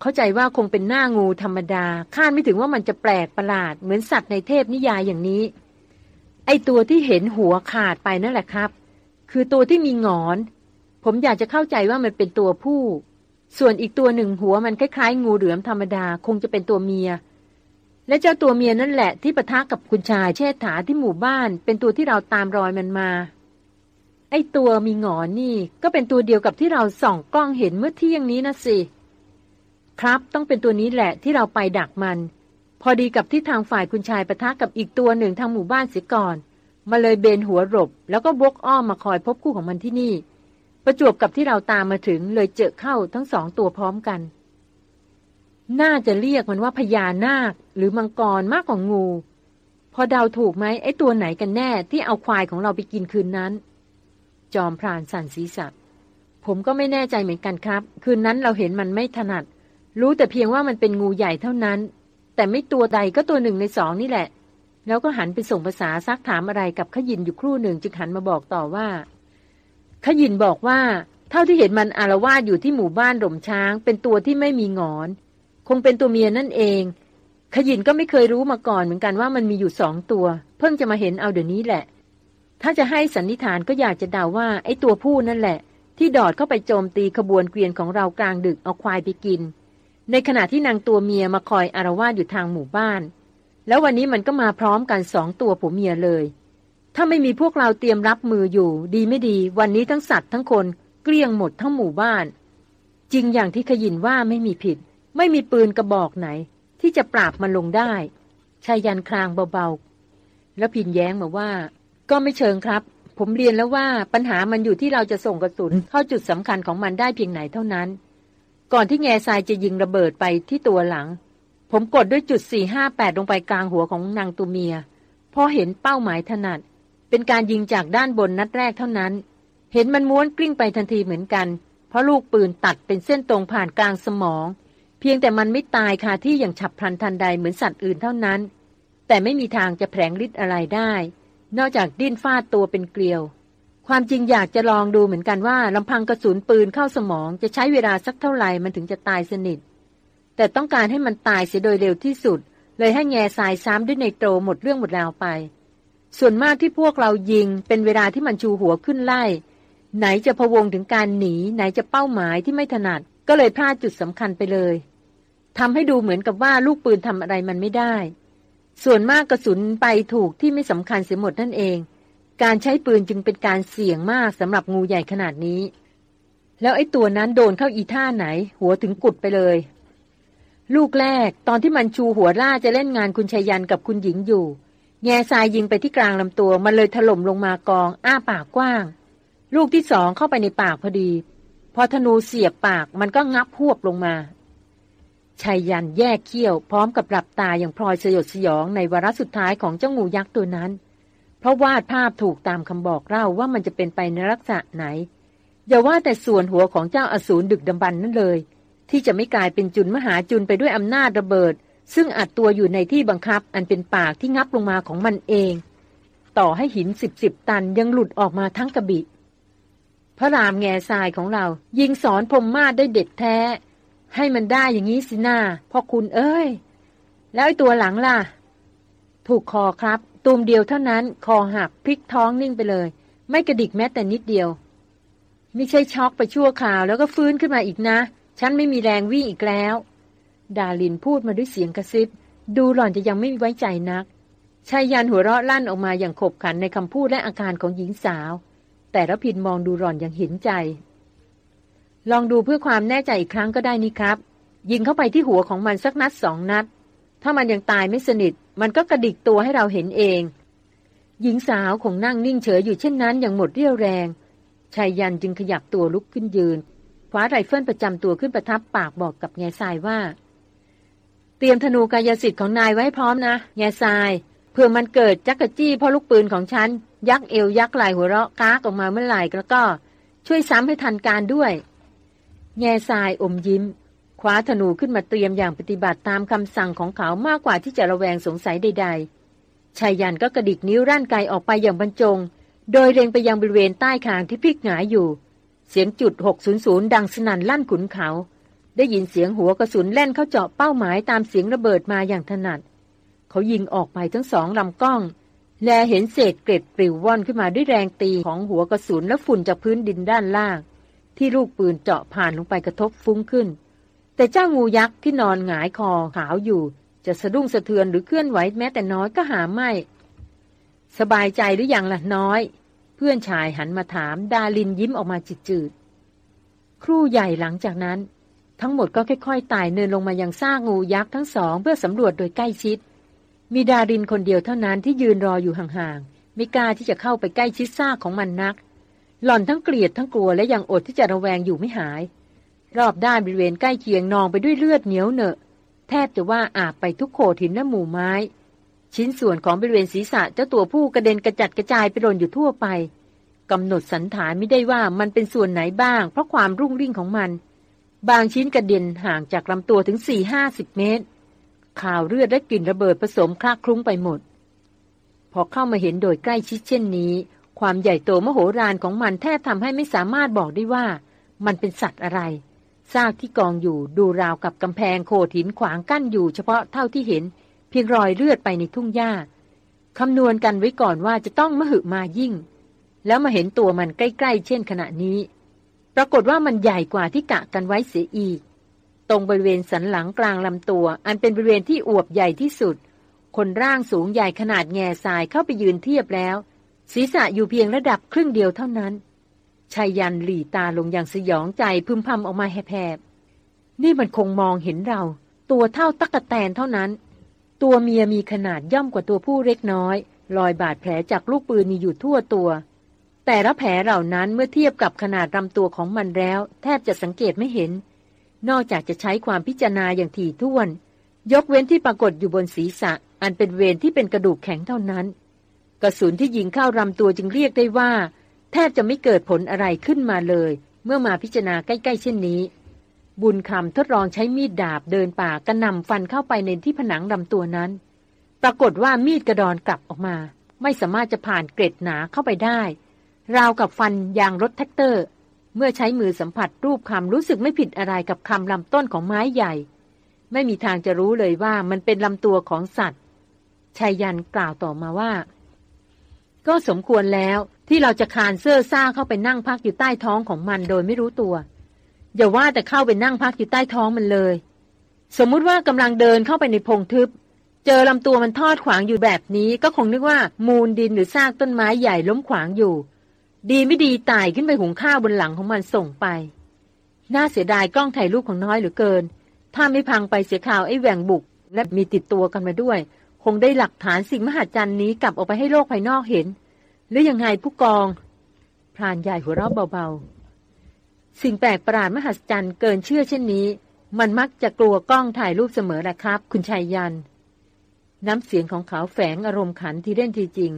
เข้าใจว่าคงเป็นหน้างูธรรมดา คาดไม่ถึงว่ามันจะแปลกประหลาด เหมือนสัตว์ในเทพนิยายอย่างนี้ ไอตัวที่เห็นหัวขาดไปนั่นแหละครับ คือตัวที่มีงอน ผมอยากจะเข้าใจว่ามันเป็นตัวผู้ ส่วนอีกตัวหนึ่งหัวมันคล้ายๆ งูเหลือมธรรมดาคงจะเป็นตัวเมีย และเจ้าตัวเมียนั่นแหละที่ปะทะกับคุณชายเชษฐาที่หมู่บ้าน เป็นตัวที่เราตามรอยมันมา ไอตัวมีหงอนนี่ ก็เป็นตัวเดียวกับที่เราส่องกล้องเห็นเมื่อเที่ยงนี้นะสิ ครับต้องเป็นตัวนี้แหละที่เราไปดักมัน พอดีกับที่ทางฝ่ายคุณชายประทะกับอีกตัวหนึ่งทางหมู่บ้านเสียก่อน มาเลยเบนหัวหลบแล้วก็บกอ้อมมาคอยพบคู่ของมันที่นี่ ประจวบกับที่เราตามมาถึงเลยเจอเข้าทั้งสองตัวพร้อมกัน น่าจะเรียกมันว่าพญานาค หรือมังกรมากกว่างู พอเดาถูกไหมไอ้ตัวไหนกันแน่ที่เอาควายของเราไปกินคืนนั้น จอมพรานสันศีรษะ ผมก็ไม่แน่ใจเหมือนกันครับ คืนนั้นเราเห็นมันไม่ถนัด รู้แต่เพียงว่ามันเป็นงูใหญ่เท่านั้น แต่ไม่ตัวใดก็ตัวหนึ่งในสองนี่แหละ แล้วก็หันไปส่งภาษาซักถามอะไรกับขยินอยู่ครู่หนึ่งจึงหันมาบอกต่อว่า ขยินบอกว่า เท่าที่เห็นมันอารวาสอยู่ที่หมู่บ้านหล่มช้าง เป็นตัวที่ไม่มีงอน คงเป็นตัวเมียนั่นเองขยินก็ไม่เคยรู้มาก่อนเหมือนกันว่ามันมีอยู่สองตัว เพิ่งจะมาเห็นเอาเดี๋ยวนี้แหละ ถ้าจะให้สันนิษฐานก็อยากจะเดาว่าไอ้ตัวผู้นั่นแหละ ที่ดอดเข้าไปโจมตีขบวนเกวียนของเรากลางดึกเอาควายไปกิน ในขณะที่นางตัวเมียมาคอยอารวาสอยู่ทางหมู่บ้าน แล้ววันนี้มันก็มาพร้อมกันสองตัวผัวเมียเลย ถ้าไม่มีพวกเราเตรียมรับมืออยู่ ดีไม่ดี วันนี้ทั้งสัตว์ทั้งคนเกลี้ยงหมดทั้งหมู่บ้าน จริงอย่างที่ขยินว่าไม่มีผิด ไม่มีปืนกระบอกไหน ที่จะปราบมันลงได้ชายยันคลางเบาๆ แล้วพินแย้งมาว่า ก็ไม่เชิงครับ ผมเรียนแล้วว่าปัญหามันอยู่ที่เราจะส่งกระสุนเข้าจุดสำคัญของมันได้เพียงไหนเท่านั้น ก่อนที่แง่ทรายจะยิงระเบิดไปที่ตัวหลัง ผมกดด้วยจุด 458 ลงไปกลางหัวของนางตัวเมีย พอเห็นเป้าหมายถนัด เป็นการยิงจากด้านบนนัดแรกเท่านั้น เห็นมันม้วนกลิ้งไปทันทีเหมือนกัน เพราะลูกปืนตัดเป็นเส้นตรงผ่านกลางสมอง เพียงแต่มันไม่ตายคาที่อย่างฉับพลันทันใดเหมือนสัตว์อื่นเท่านั้น แต่ไม่มีทางจะแผลงฤทธิ์อะไรได้ นอกจากดิ้นฟาดตัวเป็นเกลียว ความจริงอยากจะลองดูเหมือนกันว่าลำพังกระสุนปืนเข้าสมองจะใช้เวลาสักเท่าไหร่มันถึงจะตายสนิท แต่ต้องการให้มันตายเสียโดยเร็วที่สุด เลยให้แง่ทรายซ้ำด้วยในโตรหมดเรื่องหมดราวไป ส่วนมากที่พวกเรายิงเป็นเวลาที่มันชูหัวขึ้นไล่ ไหนจะพะวงถึงการหนี ไหนจะเป้าหมายที่ไม่ถนัด ก็เลยพลาดจุดสำคัญไปเลยทำให้ดูเหมือนกับว่าลูกปืนทำอะไรมันไม่ได้ ส่วนมากกระสุนไปถูกที่ไม่สำคัญเสียหมดนั่นเอง การใช้ปืนจึงเป็นการเสี่ยงมากสำหรับงูใหญ่ขนาดนี้ แล้วไอ้ตัวนั้นโดนเข้าอีท่าไหน หัวถึงกุดไปเลย ลูกแรกตอนที่มันชูหัวล่าจะเล่นงานคุณชายันกับคุณหญิงอยู่ แง่ทรายยิงไปที่กลางลำตัวมันเลยถล่มลงมากอง อ้าปากกว้าง ลูกที่สองเข้าไปในปากพอดี พอธนูเสียบปากมันก็งับพวบลงมา ชายยันแยกเขี้ยวพร้อมกับหลับตาอย่างพลอยสยดสยองในวาระสุดท้ายของเจ้างูยักษ์ตัวนั้น เพราะวาดภาพถูกตามคำบอกเล่าว่ามันจะเป็นไปในลักษณะไหน อย่าว่าแต่ส่วนหัวของเจ้าอสูรดึกดำบรรนนั่นเลย ที่จะไม่กลายเป็นจุนมหาจุนไปด้วยอำนาจระเบิด ซึ่งอัดตัวอยู่ในที่บังคับอันเป็นปากที่งับลงมาของมันเอง ต่อให้หินสิบสิบตันยังหลุดออกมาทั้งกระบี่พระรามแง่ทรายของเรา ยิงสอนพรมมาได้เด็ดแท้ ให้มันได้อย่างนี้สินาพ่อคุณเอ้ย แล้วไอ้ตัวหลังล่ะ ถูกคอครับ ตูมเดียวเท่านั้นคอหักพลิกท้องนิ่งไปเลย ไม่กระดิกแม้แต่นิดเดียว ไม่ใช่ช็อกไปชั่วข่าวแล้วก็ฟื้นขึ้นมาอีกนะ ฉันไม่มีแรงวิ่งอีกแล้ว ดาลินพูดมาด้วยเสียงกระซิบ ดูหล่อนจะยังไม่ไว้ใจนักชายยันหัวเราะลั่นออกมาอย่างขบขันในคำพูดและอาการของหญิงสาว แต่รพินทร์มองดูหล่อนอย่างเห็นใจ ลองดูเพื่อความแน่ใจอีกครั้งก็ได้นี่ครับ ยิงเข้าไปที่หัวของมันสักนัดสองนัด ถ้ามันยังตายไม่สนิท มันก็กระดิกตัวให้เราเห็นเอง หญิงสาวคงนั่งนิ่งเฉยอยู่เช่นนั้นอย่างหมดเรี่ยวแรงไชยยันต์จึงขยับตัวลุกขึ้นยืนคว้าไรเฟิลประจำตัวขึ้นประทับปากบอกกับแง่ทรายว่า เตรียมธนูกายสิทธิ์ของนายไว้พร้อมนะ แง่ทรายเพื่อมันเกิดจักกะจี้เพราะลูกปืนของฉัน ยักเอวยักไหลหัวเราะก้ากออกมาเมื่อไหร่แล้วก็ ช่วยซ้ำให้ทันการด้วย แง่ทรายอมยิ้ม คว้าธนูขึ้นมาเตรียมอย่างปฏิบัติตามคำสั่งของเขามากกว่าที่จะระแวงสงสัยใด ๆชายยันก็กระดิกนิ้วร่านไกออกไปอย่างบรรจง โดยเล็งไปยังบริเวณใต้คางที่พลิกหงายอยู่ เสียงจุด 600 ดังสนั่นลั่นขุนเขา ได้ยินเสียงหัวกระสุนแล่นเข้าเจาะเป้าหมายตามเสียงระเบิดมาอย่างถนัด เขายิงออกไปทั้งสองลำกล้อง และเห็นเศษเกร็ดปลิวว่อนขึ้นมาด้วยแรงตีของหัวกระสุนและฝุ่นจากพื้นดินด้านล่าง ที่ลูกปืนเจาะผ่านลงไปกระทบฟุ้งขึ้น แต่เจ้างูยักษ์ที่นอนหงายคอขาวอยู่ จะสะดุ้งสะเทือนหรือเคลื่อนไหวแม้แต่น้อยก็หาไม่ สบายใจหรืออยังล่ะน้อย เพื่อนชายหันมาถามดาลินยิ้มออกมาจืดครู่ใหญ่หลังจากนั้น ทั้งหมดก็ค่อยๆไต่เนินลงมายังซากงูยักษ์ทั้งสองเพื่อสำรวจโดยใกล้ชิด มีดารินคนเดียวเท่านั้นที่ยืนรออยู่ห่างๆไม่กล้าที่จะเข้าไปใกล้ชิดซากของมันนัก หล่อนทั้งเกลียดทั้งกลัวและยังอดที่จะระแวงอยู่ไม่หาย รอบด้านบริเวณใกล้เคียงนองไปด้วยเลือดเหนียวเหนอะ แทบจะว่าอาบไปทุกโขดหินและหมู่ไม้ ชิ้นส่วนของบริเวณศีรษะเจ้าตัวผู้กระเด็นกระจัดกระจายไปหล่นอยู่ทั่วไปกำหนดสันฐานไม่ได้ว่ามันเป็นส่วนไหนบ้าง เพราะความรุ่งริ่งของมัน บางชิ้นกระเด็นห่างจากลำตัวถึงสี่ห้าสิบเมตรข่าวเลือดและกลิ่นระเบิดผสมคลาคลุ้งไปหมด พอเข้ามาเห็นโดยใกล้ชิดเช่นนี้ ความใหญ่โตมโหฬารของมันแทบทำให้ไม่สามารถบอกได้ว่า มันเป็นสัตว์อะไรซากที่กองอยู่ดูราวกับกำแพงโขดหินขวางกั้นอยู่เฉพาะเท่าที่เห็น เพียงรอยเลือดไปในทุ่งหญ้าคำนวณกันไว้ก่อนว่าจะต้องมหึมายิ่ง แล้วมาเห็นตัวมันใกล้ๆ เช่นขณะนี้ ปรากฏว่ามันใหญ่กว่าที่กะกันไว้เสียอีก ตรงบริเวณสันหลังกลางลำตัว อันเป็นบริเวณที่อวบใหญ่ที่สุด คนร่างสูงใหญ่ขนาดแง่ทรายเข้าไปยืนเทียบแล้ว ศีรษะอยู่เพียงระดับครึ่งเดียวเท่านั้นชายยันหลีตาลงอย่างสยองใจพึมพำออกมาแหบๆนี่มันคงมองเห็นเรา ตัวเท่าตักกะแตนเท่านั้น ตัวเมียมีขนาดย่อมกว่าตัวผู้เล็กน้อย รอยบาดแผลจากลูกปืนมีอยู่ทั่วตัว แต่ละแผลเหล่านั้นเมื่อเทียบกับขนาดลำตัวของมันแล้ว แทบจะสังเกตไม่เห็น นอกจากจะใช้ความพิจารณาอย่างถี่ถ้วน ยกเว้นที่ปรากฏอยู่บนศีรษะ อันเป็นเวรที่เป็นกระดูกแข็งเท่านั้น กระสุนที่ยิงเข้าลำตัวจึงเรียกได้ว่า แทบจะไม่เกิดผลอะไรขึ้นมาเลย เมื่อมาพิจารณาใกล้ๆเช่นนี้ บุญคำทดลองใช้มีดดาบเดินป่ากระนำฟันเข้าไปในที่ผนังลำตัวนั้น ปรากฏว่ามีดกระดอนกลับออกมา ไม่สามารถจะผ่านเกล็ดหนาเข้าไปได้ ราวกับฟันยางรถแทรกเตอร์ เมื่อใช้มือสัมผัสลูบคลำรู้สึกไม่ผิดอะไรกับคลำลำต้นของไม้ใหญ่ ไม่มีทางจะรู้เลยว่ามันเป็นลำตัวของสัตว์ไชยยันต์กล่าวต่อมาว่า ก็สมควรแล้วที่เราจะคลานเซ่อซ่าเข้าไปนั่งพักอยู่ใต้ท้องของมันโดยไม่รู้ตัว อย่าว่าแต่เข้าไปนั่งพักอยู่ใต้ท้องมันเลย สมมุติว่ากำลังเดินเข้าไปในพงทึบ เจอลำตัวมันทอดขวางอยู่แบบนี้ ก็คงนึกว่ามูลดินหรือซากต้นไม้ใหญ่ล้มขวางอยู่ ดีไม่ดีตายขึ้นไปหุงข้าวบนหลังของมันส่งไป น่าเสียดายกล้องถ่ายรูปของน้อยเหลือเกิน ถ้าไม่พังไปเสียข่าวไอ้แหว่งบุกและมีติดตัวกันมาด้วย คงได้หลักฐานสิ่งมหัศจรรย์นี้กลับออกไปให้โลกภายนอกเห็น หรือยังไงผู้กอง พรานใหญ่หัวเราะเบาๆ สิ่งแปลกประหลาดมหัศจรรย์เกินเชื่อเช่นนี้ มันมักจะกลัวกล้องถ่ายรูปเสมอแหละครับ คุณชายยัน น้ำเสียงของเขาแฝงอารมณ์ขันทีเล่นทีจริง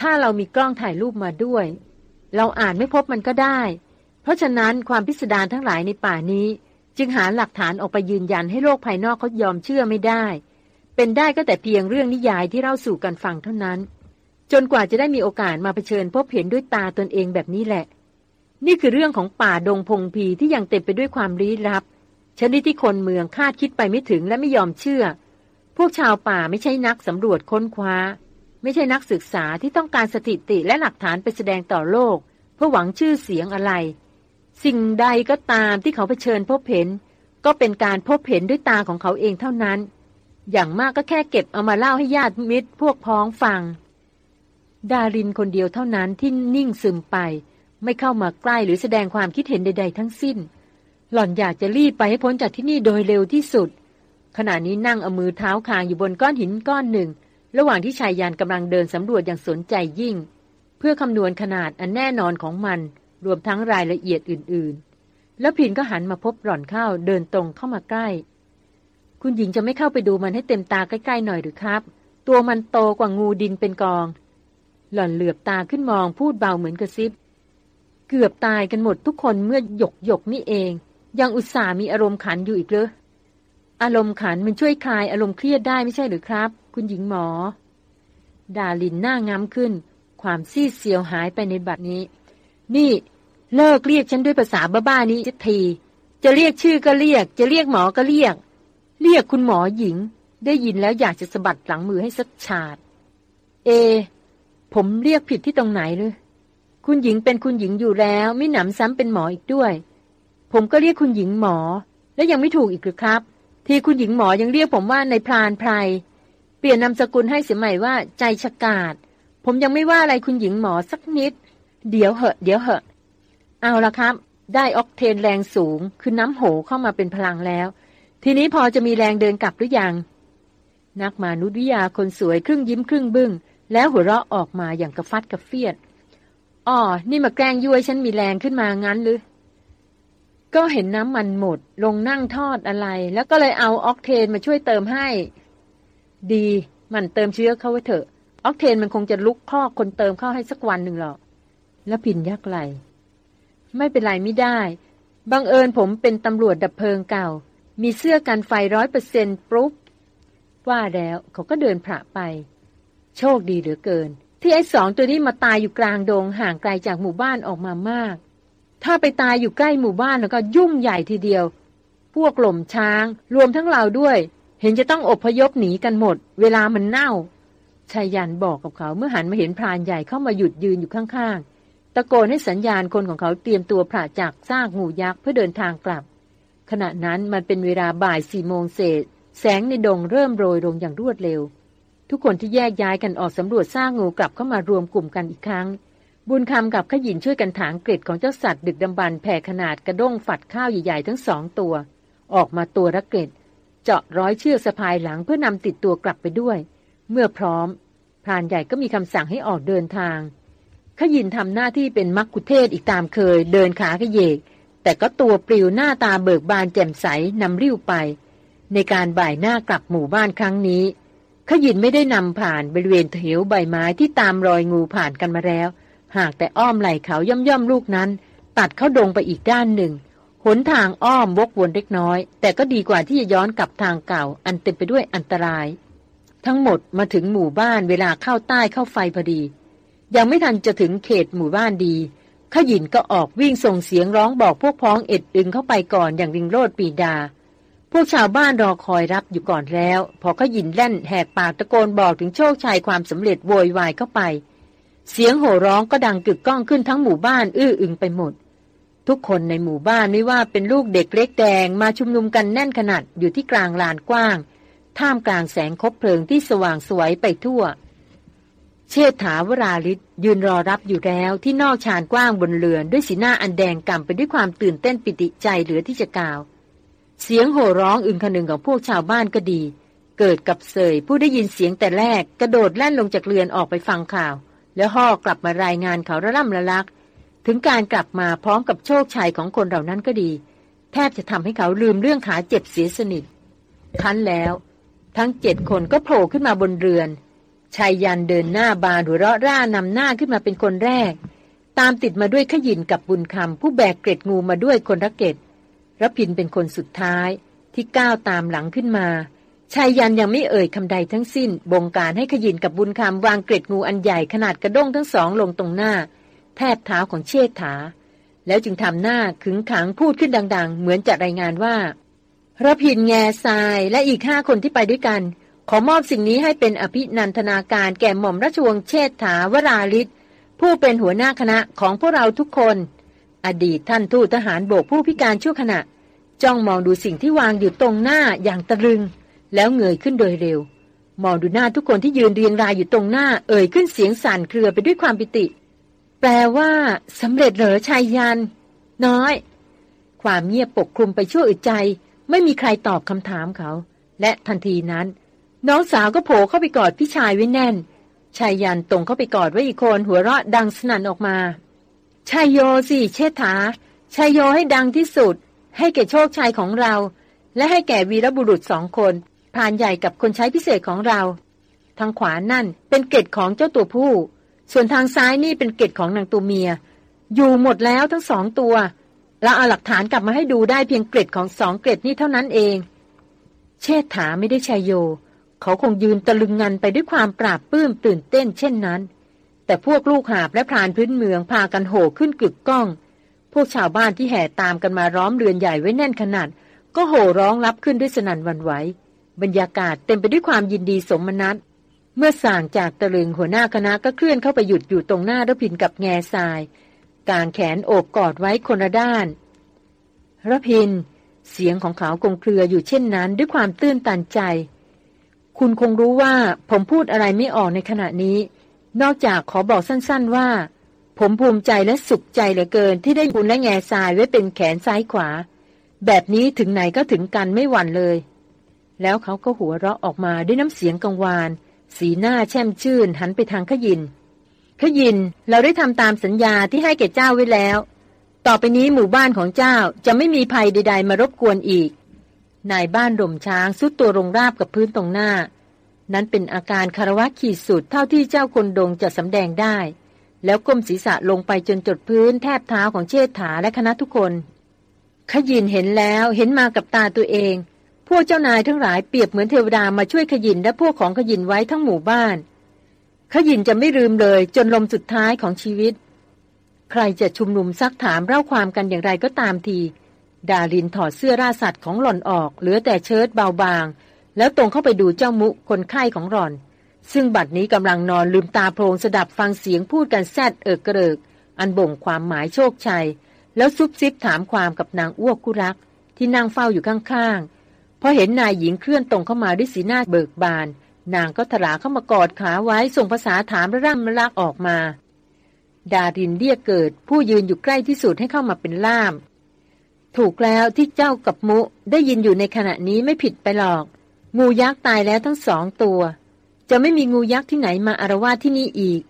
ถ้าเรามีกล้องถ่ายรูปมาด้วย เราอ่านไม่พบมันก็ได้ เพราะฉะนั้นความพิสดารทั้งหลายในป่านี้ จึงหาหลักฐานออกไปยืนยันให้โลกภายนอกเขายอมเชื่อไม่ได้ เป็นได้ก็แต่เพียงเรื่องนิยายที่เล่าสู่กันฟังเท่านั้น จนกว่าจะได้มีโอกาสมาเผชิญพบเห็นด้วยตาตนเองแบบนี้แหละ นี่คือเรื่องของป่าดงพงพีที่ยังเต็มไปด้วยความลี้ลับ ชนิดที่คนเมืองคาดคิดไปไม่ถึงและไม่ยอมเชื่อ พวกชาวป่าไม่ใช่นักสำรวจค้นคว้า ไม่ใช่นักศึกษาที่ต้องการสถิติและหลักฐานไปแสดงต่อโลก เพื่อหวังชื่อเสียงอะไร สิ่งใดก็ตามที่เขาเผชิญพบเห็น ก็เป็นการพบเห็นด้วยตาของเขาเองเท่านั้น อย่างมากก็แค่เก็บเอามาเล่าให้ญาติมิตรพวกพ้องฟัง ดารินคนเดียวเท่านั้นที่นิ่งซึมไป ไม่เข้ามาใกล้หรือแสดงความคิดเห็นใด ๆ ทั้งสิ้น หล่อนอยากจะรีบไปให้พ้นจากที่นี่โดยเร็วที่สุด ขณะนี้นั่งเอามือเท้าคางอยู่บนก้อนหินก้อนหนึ่ง ระหว่างที่ชายยานกำลังเดินสำรวจอย่างสนใจยิ่ง เพื่อคำนวณขนาดอันแน่นอนของมัน รวมทั้งรายละเอียดอื่น ๆ แล้วพินก็หันมาพบหล่อนเข้าเดินตรงเข้ามาใกล้ คุณหญิงจะไม่เข้าไปดูมันให้เต็มตาใกล้ๆหน่อยหรือครับ ตัวมันโตกว่างูดินเป็นกอง หล่อนเหลือบตาขึ้นมองพูดเบาเหมือนกระซิบ เกือบตายกันหมดทุกคนเมื่อหยกหยกนี่เอง ยังอุตส่ามีอารมณ์ขันอยู่อีกเลยอารมณ์ขันมันช่วยคลายอารมณ์เครียดได้ไม่ใช่หรือครับ คุณหญิงหมอ ดาลินหน้างามขึ้น ความซีดเสียวหายไปในบัดนี้ นี่ เลิกเรียกฉันด้วยภาษาบ้าๆนี้จะทีจะเรียกชื่อก็เรียก จะเรียกหมอก็เรียก เรียกคุณหมอหญิง ได้ยินแล้วอยากจะสะบัดหลังมือให้สักฉาด เอ ผมเรียกผิดที่ตรงไหนเลยคุณหญิงเป็นคุณหญิงอยู่แล้วไม่หนำซ้ำเป็นหมออีกด้วย ผมก็เรียกคุณหญิงหมอ และยังไม่ถูกอีกหรือครับ ที่คุณหญิงหมอยังเรียกผมว่าในพรานไพรเปลี่ยนนามสกุลให้เสียใหม่ว่าใจฉกาดผมยังไม่ว่าอะไรคุณหญิงหมอสักนิด เดี๋ยวเหอะเดี๋ยวเหอะ เอาละครับ ได้ออกเทนแรงสูง คือน้ำโหเข้ามาเป็นพลังแล้ว ทีนี้พอจะมีแรงเดินกลับหรือยัง นักมนุษยวิทยาคนสวยครึ่งยิ้มครึ่งบึง้ง แล้วหัวเราะออกมาอย่างกระฟัดกระเฟียดอ๋อนี่มาแกล้งยุ้ยฉันมีแรงขึ้นมางั้นหรือ ก็เห็นน้ำมันหมด ลงนั่งทอดอะไร แล้วก็เลยเอาออกเทนมาช่วยเติมให้ ดีมันเติมเชื้อเข้าไว้เถอะ ออกเทนมันคงจะลุกข้อคนเติมเข้าให้สักวันหนึ่งหรอกแล้วปิ่นยักไหลไม่เป็นไรไม่ได้ บังเอิญผมเป็นตำรวจดับเพลิงเก่า มีเสื้อกันไฟร้อยเปอร์เซ็นต์ปุ๊บ ว่าแล้วเขาก็เดินผ่าไป โชคดีเหลือเกิน ที่ไอ้สองตัวนี้มาตายอยู่กลางดงห่างไกลจากหมู่บ้านออกมามาก ถ้าไปตายอยู่ใกล้หมู่บ้านแล้วก็ยุ่งใหญ่ทีเดียว พวกหล่มช้าง รวมทั้งเราด้วย เห็นจะต้องอบพยพหนีกันหมด เวลามันเน่าชายันบอกกับเขาเมื่อหันมาเห็นพรานใหญ่เข้ามาหยุดยืนอยู่ข้างๆ ตะโกนให้สัญญาณคนของเขาเตรียมตัวผ่าจากซากงูยักษ์เพื่อเดินทางกลับ ขณะนั้นมันเป็นเวลาบ่ายสี่โมงเศษ แสงในดงเริ่มโรยลงอย่างรวดเร็ว ทุกคนที่แยกย้ายกันออกสำรวจซากงูกลับเข้ามารวมกลุ่มกันอีกครั้ง บุญคำกับขยินช่วยกันถางเกล็ดของเจ้าสัตว์ดึกดำบรรแผ่ขนาดกระด้งฝัดข้าวใหญ่ๆทั้งสองตัว ออกมาตัวละเกล็ด เจาะร้อยเชือกสะพายหลังเพื่อนำติดตัวกลับไปด้วย เมื่อพร้อมพรานใหญ่ก็มีคำสั่งให้ออกเดินทางขยินทำหน้าที่เป็นมักคุเทศอีกตามเคย เดินขาขยเยก แต่ก็ตัวปลิวหน้าตาเบิกบานแจ่มใสนำริ้วไป ในการบ่ายหน้ากลับหมู่บ้านครั้งนี้ขยินไม่ได้นำผ่านบริเวณเหวใบไม้ที่ตามรอยงูผ่านกันมาแล้ว หากแต่อ้อมไหล่เขาย่อมย่อมลูกนั้น ตัดเข้าดงไปอีกด้านหนึ่งหนทางอ้อมวกวนเล็กน้อย แต่ก็ดีกว่าที่จะย้อนกลับทางเก่า อันเต็มไปด้วยอันตราย ทั้งหมดมาถึงหมู่บ้านเวลาเข้าใต้เข้าไฟพอดี ยังไม่ทันจะถึงเขตหมู่บ้านดี ขยินก็ออกวิ่งส่งเสียงร้องบอกพวกพ้องเอ็ดอึงเข้าไปก่อนอย่างวิงโรดปีดา พวกชาวบ้านรอคอยรับอยู่ก่อนแล้ว พอขยินแล่นแหกปากตะโกนบอกถึงโชคชัยความสำเร็จโวยวายเข้าไป เสียงโห่ร้องก็ดังกึกก้องขึ้นทั้งหมู่บ้านอื้ออึงไปหมด ทุกคนในหมู่บ้านไม่ว่าเป็นลูกเด็กเล็กแดงมาชุมนุมกันแน่นขนาดอยู่ที่กลางลานกว้าง ท่ามกลางแสงคบเพลิงที่สว่างสวยไปทั่ว เชษฐาวราลิศยืนรอรับอยู่แล้วที่นอกชานกว้างบนเรือนด้วยสีหน้าอันแดงกำไปด้วยความตื่นเต้นปิติใจเหลือที่จะกล่าว เสียงโห่ร้องอึงคนึงของพวกชาวบ้านก็ดี เกิดกับเสยผู้ได้ยินเสียงแต่แรกกระโดดแล่นลงจากเรือนออกไปฟังข่าว แล้วห่อกลับมารายงานเขาระล่ำละลัก ถึงการกลับมาพร้อมกับโชคชัยของคนเหล่านั้นก็ดี แทบจะทำให้เขาลืมเรื่องขาเจ็บเสียสนิทคันแล้ว ทั้งเจ็ดคนก็โผล่ขึ้นมาบนเรือน ชายยันเดินหน้าบานหัวเราะร่านำหน้าขึ้นมาเป็นคนแรก ตามติดมาด้วยขยินกับบุญคำผู้แบกเกร็ดงูมาด้วยคนรักเกตรพินเป็นคนสุดท้ายที่ก้าวตามหลังขึ้นมาชายยันยังไม่เอ่ยคำใดทั้งสิ้น บงการให้ขยินกับบุญคำวางเกร็ดงูอันใหญ่ขนาดกระด้งทั้งสองลงตรงหน้า แทบเท้าของเชษฐา แล้วจึงทำหน้าขึงขังพูดขึ้นดัง ๆ เหมือนจะรายงานว่าระพินแง่ทรายและอีกห้าคนที่ไปด้วยกัน ขอมอบสิ่งนี้ให้เป็นอภินันทนาการแก่หม่อมราชวงศ์เชษฐาวราลิศผู้เป็นหัวหน้าคณะของพวกเราทุกคน อดีตท่านทูตทหารโบกผู้พิการชั่วขณะ จ้องมองดูสิ่งที่วางอยู่ตรงหน้าอย่างตะลึง แล้วเงยขึ้นโดยเร็ว มองดูหน้าทุกคนที่ยืนเรียงรายอยู่ตรงหน้า เอ่ยขึ้นเสียงสั่นเครือไปด้วยความปิติ แปลว่าสำเร็จเหรอชายยัน น้อย ความเงียบปกคลุมไปชั่วอึดใจ ไม่มีใครตอบคำถามเขา และทันทีนั้น น้องสาวก็โผล่เข้าไปกอดพี่ชายไว้แน่น ชายยันตรงเข้าไปกอดไว้อีกคนหัวเราะดังสนั่นออกมา ชายโยสิเชษฐา ชายโยให้ดังที่สุด ให้แก่โชคชัยของเรา และให้แก่วีรบุรุษสองคนผ่านใหญ่กับคนใช้พิเศษของเรา ทางขวานั่นเป็นเกตของเจ้าตัวผู้ ส่วนทางซ้ายนี่เป็นเกตของนางตัวเมีย อยู่หมดแล้วทั้งสองตัว เราเอาหลักฐานกลับมาให้ดูได้เพียงเกร็ดของสองเกร็ดนี้เท่านั้นเอง เชษฐาไม่ได้ชายโย เขาคงยืนตะลึงงันไปด้วยความปราบปื้มตื่นเต้นเช่นนั้น แต่พวกลูกหาบและพรานพื้นเมืองพากันโห่ขึ้นกึกก้อง พวกชาวบ้านที่แห่ตามกันมาร้อมเรือนใหญ่ไว้แน่นขนาด ก็โห่ร้องรับขึ้นด้วยสนั่นวันไหว บรรยากาศเต็มไปด้วยความยินดีสมนัตเมื่อส่างจากตะลึงหัวหน้าคณะก็เคลื่อนเข้าไปหยุดอยู่ตรงหน้ารพินกับแง่ทราย กางแขนโอบกอดไว้คนละด้านระพิน เสียงของเขาคงเครืออยู่เช่นนั้นด้วยความตื้นตันใจ คุณคงรู้ว่าผมพูดอะไรไม่ออกในขณะนี้ นอกจากขอบอกสั้นๆว่า ผมภูมิใจและสุขใจเหลือเกิน ที่ได้บุญและแง่ทรายไว้เป็นแขนซ้ายขวา แบบนี้ถึงไหนก็ถึงกันไม่หวั่นเลย แล้วเขาก็หัวเราะออกมาด้วยน้ำเสียงกังวาน สีหน้าแช่มชื่นหันไปทางขยิน ขยินเราได้ทำตามสัญญาที่ให้แก่เจ้าไว้แล้ว ต่อไปนี้หมู่บ้านของเจ้าจะไม่มีภัยใด ๆ มารบกวนอีก นายบ้านดมช้างสุดตัวลงราบกับพื้นตรงหน้า นั้นเป็นอาการคารวะขีดสุดเท่าที่เจ้าคนดงจะสำแดงได้ แล้วก้มศีรษะลงไปจนจดพื้นแทบเท้าของเชษฐาและคณะทุกคนขยินเห็นแล้วเห็นมากับตาตัวเอง พวกเจ้านายทั้งหลายเปรียบเหมือนเทวดามาช่วยขยินและพวกของขยินไว้ทั้งหมู่บ้านขยินจะไม่ลืมเลยจนลมสุดท้ายของชีวิต ใครจะชุมนุมซักถามเล่าความกันอย่างไรก็ตามที ดาลินถอดเสื้อราสัตว์ของหล่อนออก เหลือแต่เชิ้ตเบาบาง แล้วตรงเข้าไปดูเจ้ามุคนไข้ของหล่อน ซึ่งบัดนี้กำลังนอนลืมตาโพลงสดับฟังเสียงพูดกันแซดเอิกกระเริก อันบ่งความหมายโชคชัย แล้วซุบซิบถามความกับนางอ้วกกุรัก ที่นั่งเฝ้าอยู่ข้างๆพอเห็นนายหญิงเคลื่อนตรงเข้ามาด้วยสีหน้าเบิกบาน นางก็ถลาเข้ามากอดขาไว้ส่งภาษาถามระร่ำรักออกมา ดารินเรียกเกิดผู้ยืนอยู่ใกล้ที่สุดให้เข้ามาเป็นล่าม ถูกแล้วที่เจ้ากับมุได้ยินอยู่ในขณะนี้ไม่ผิดไปหรอก งูยักษ์ตายแล้วทั้งสองตัว จะไม่มีงูยักษ์ที่ไหนมาอารวาสที่นี่อีก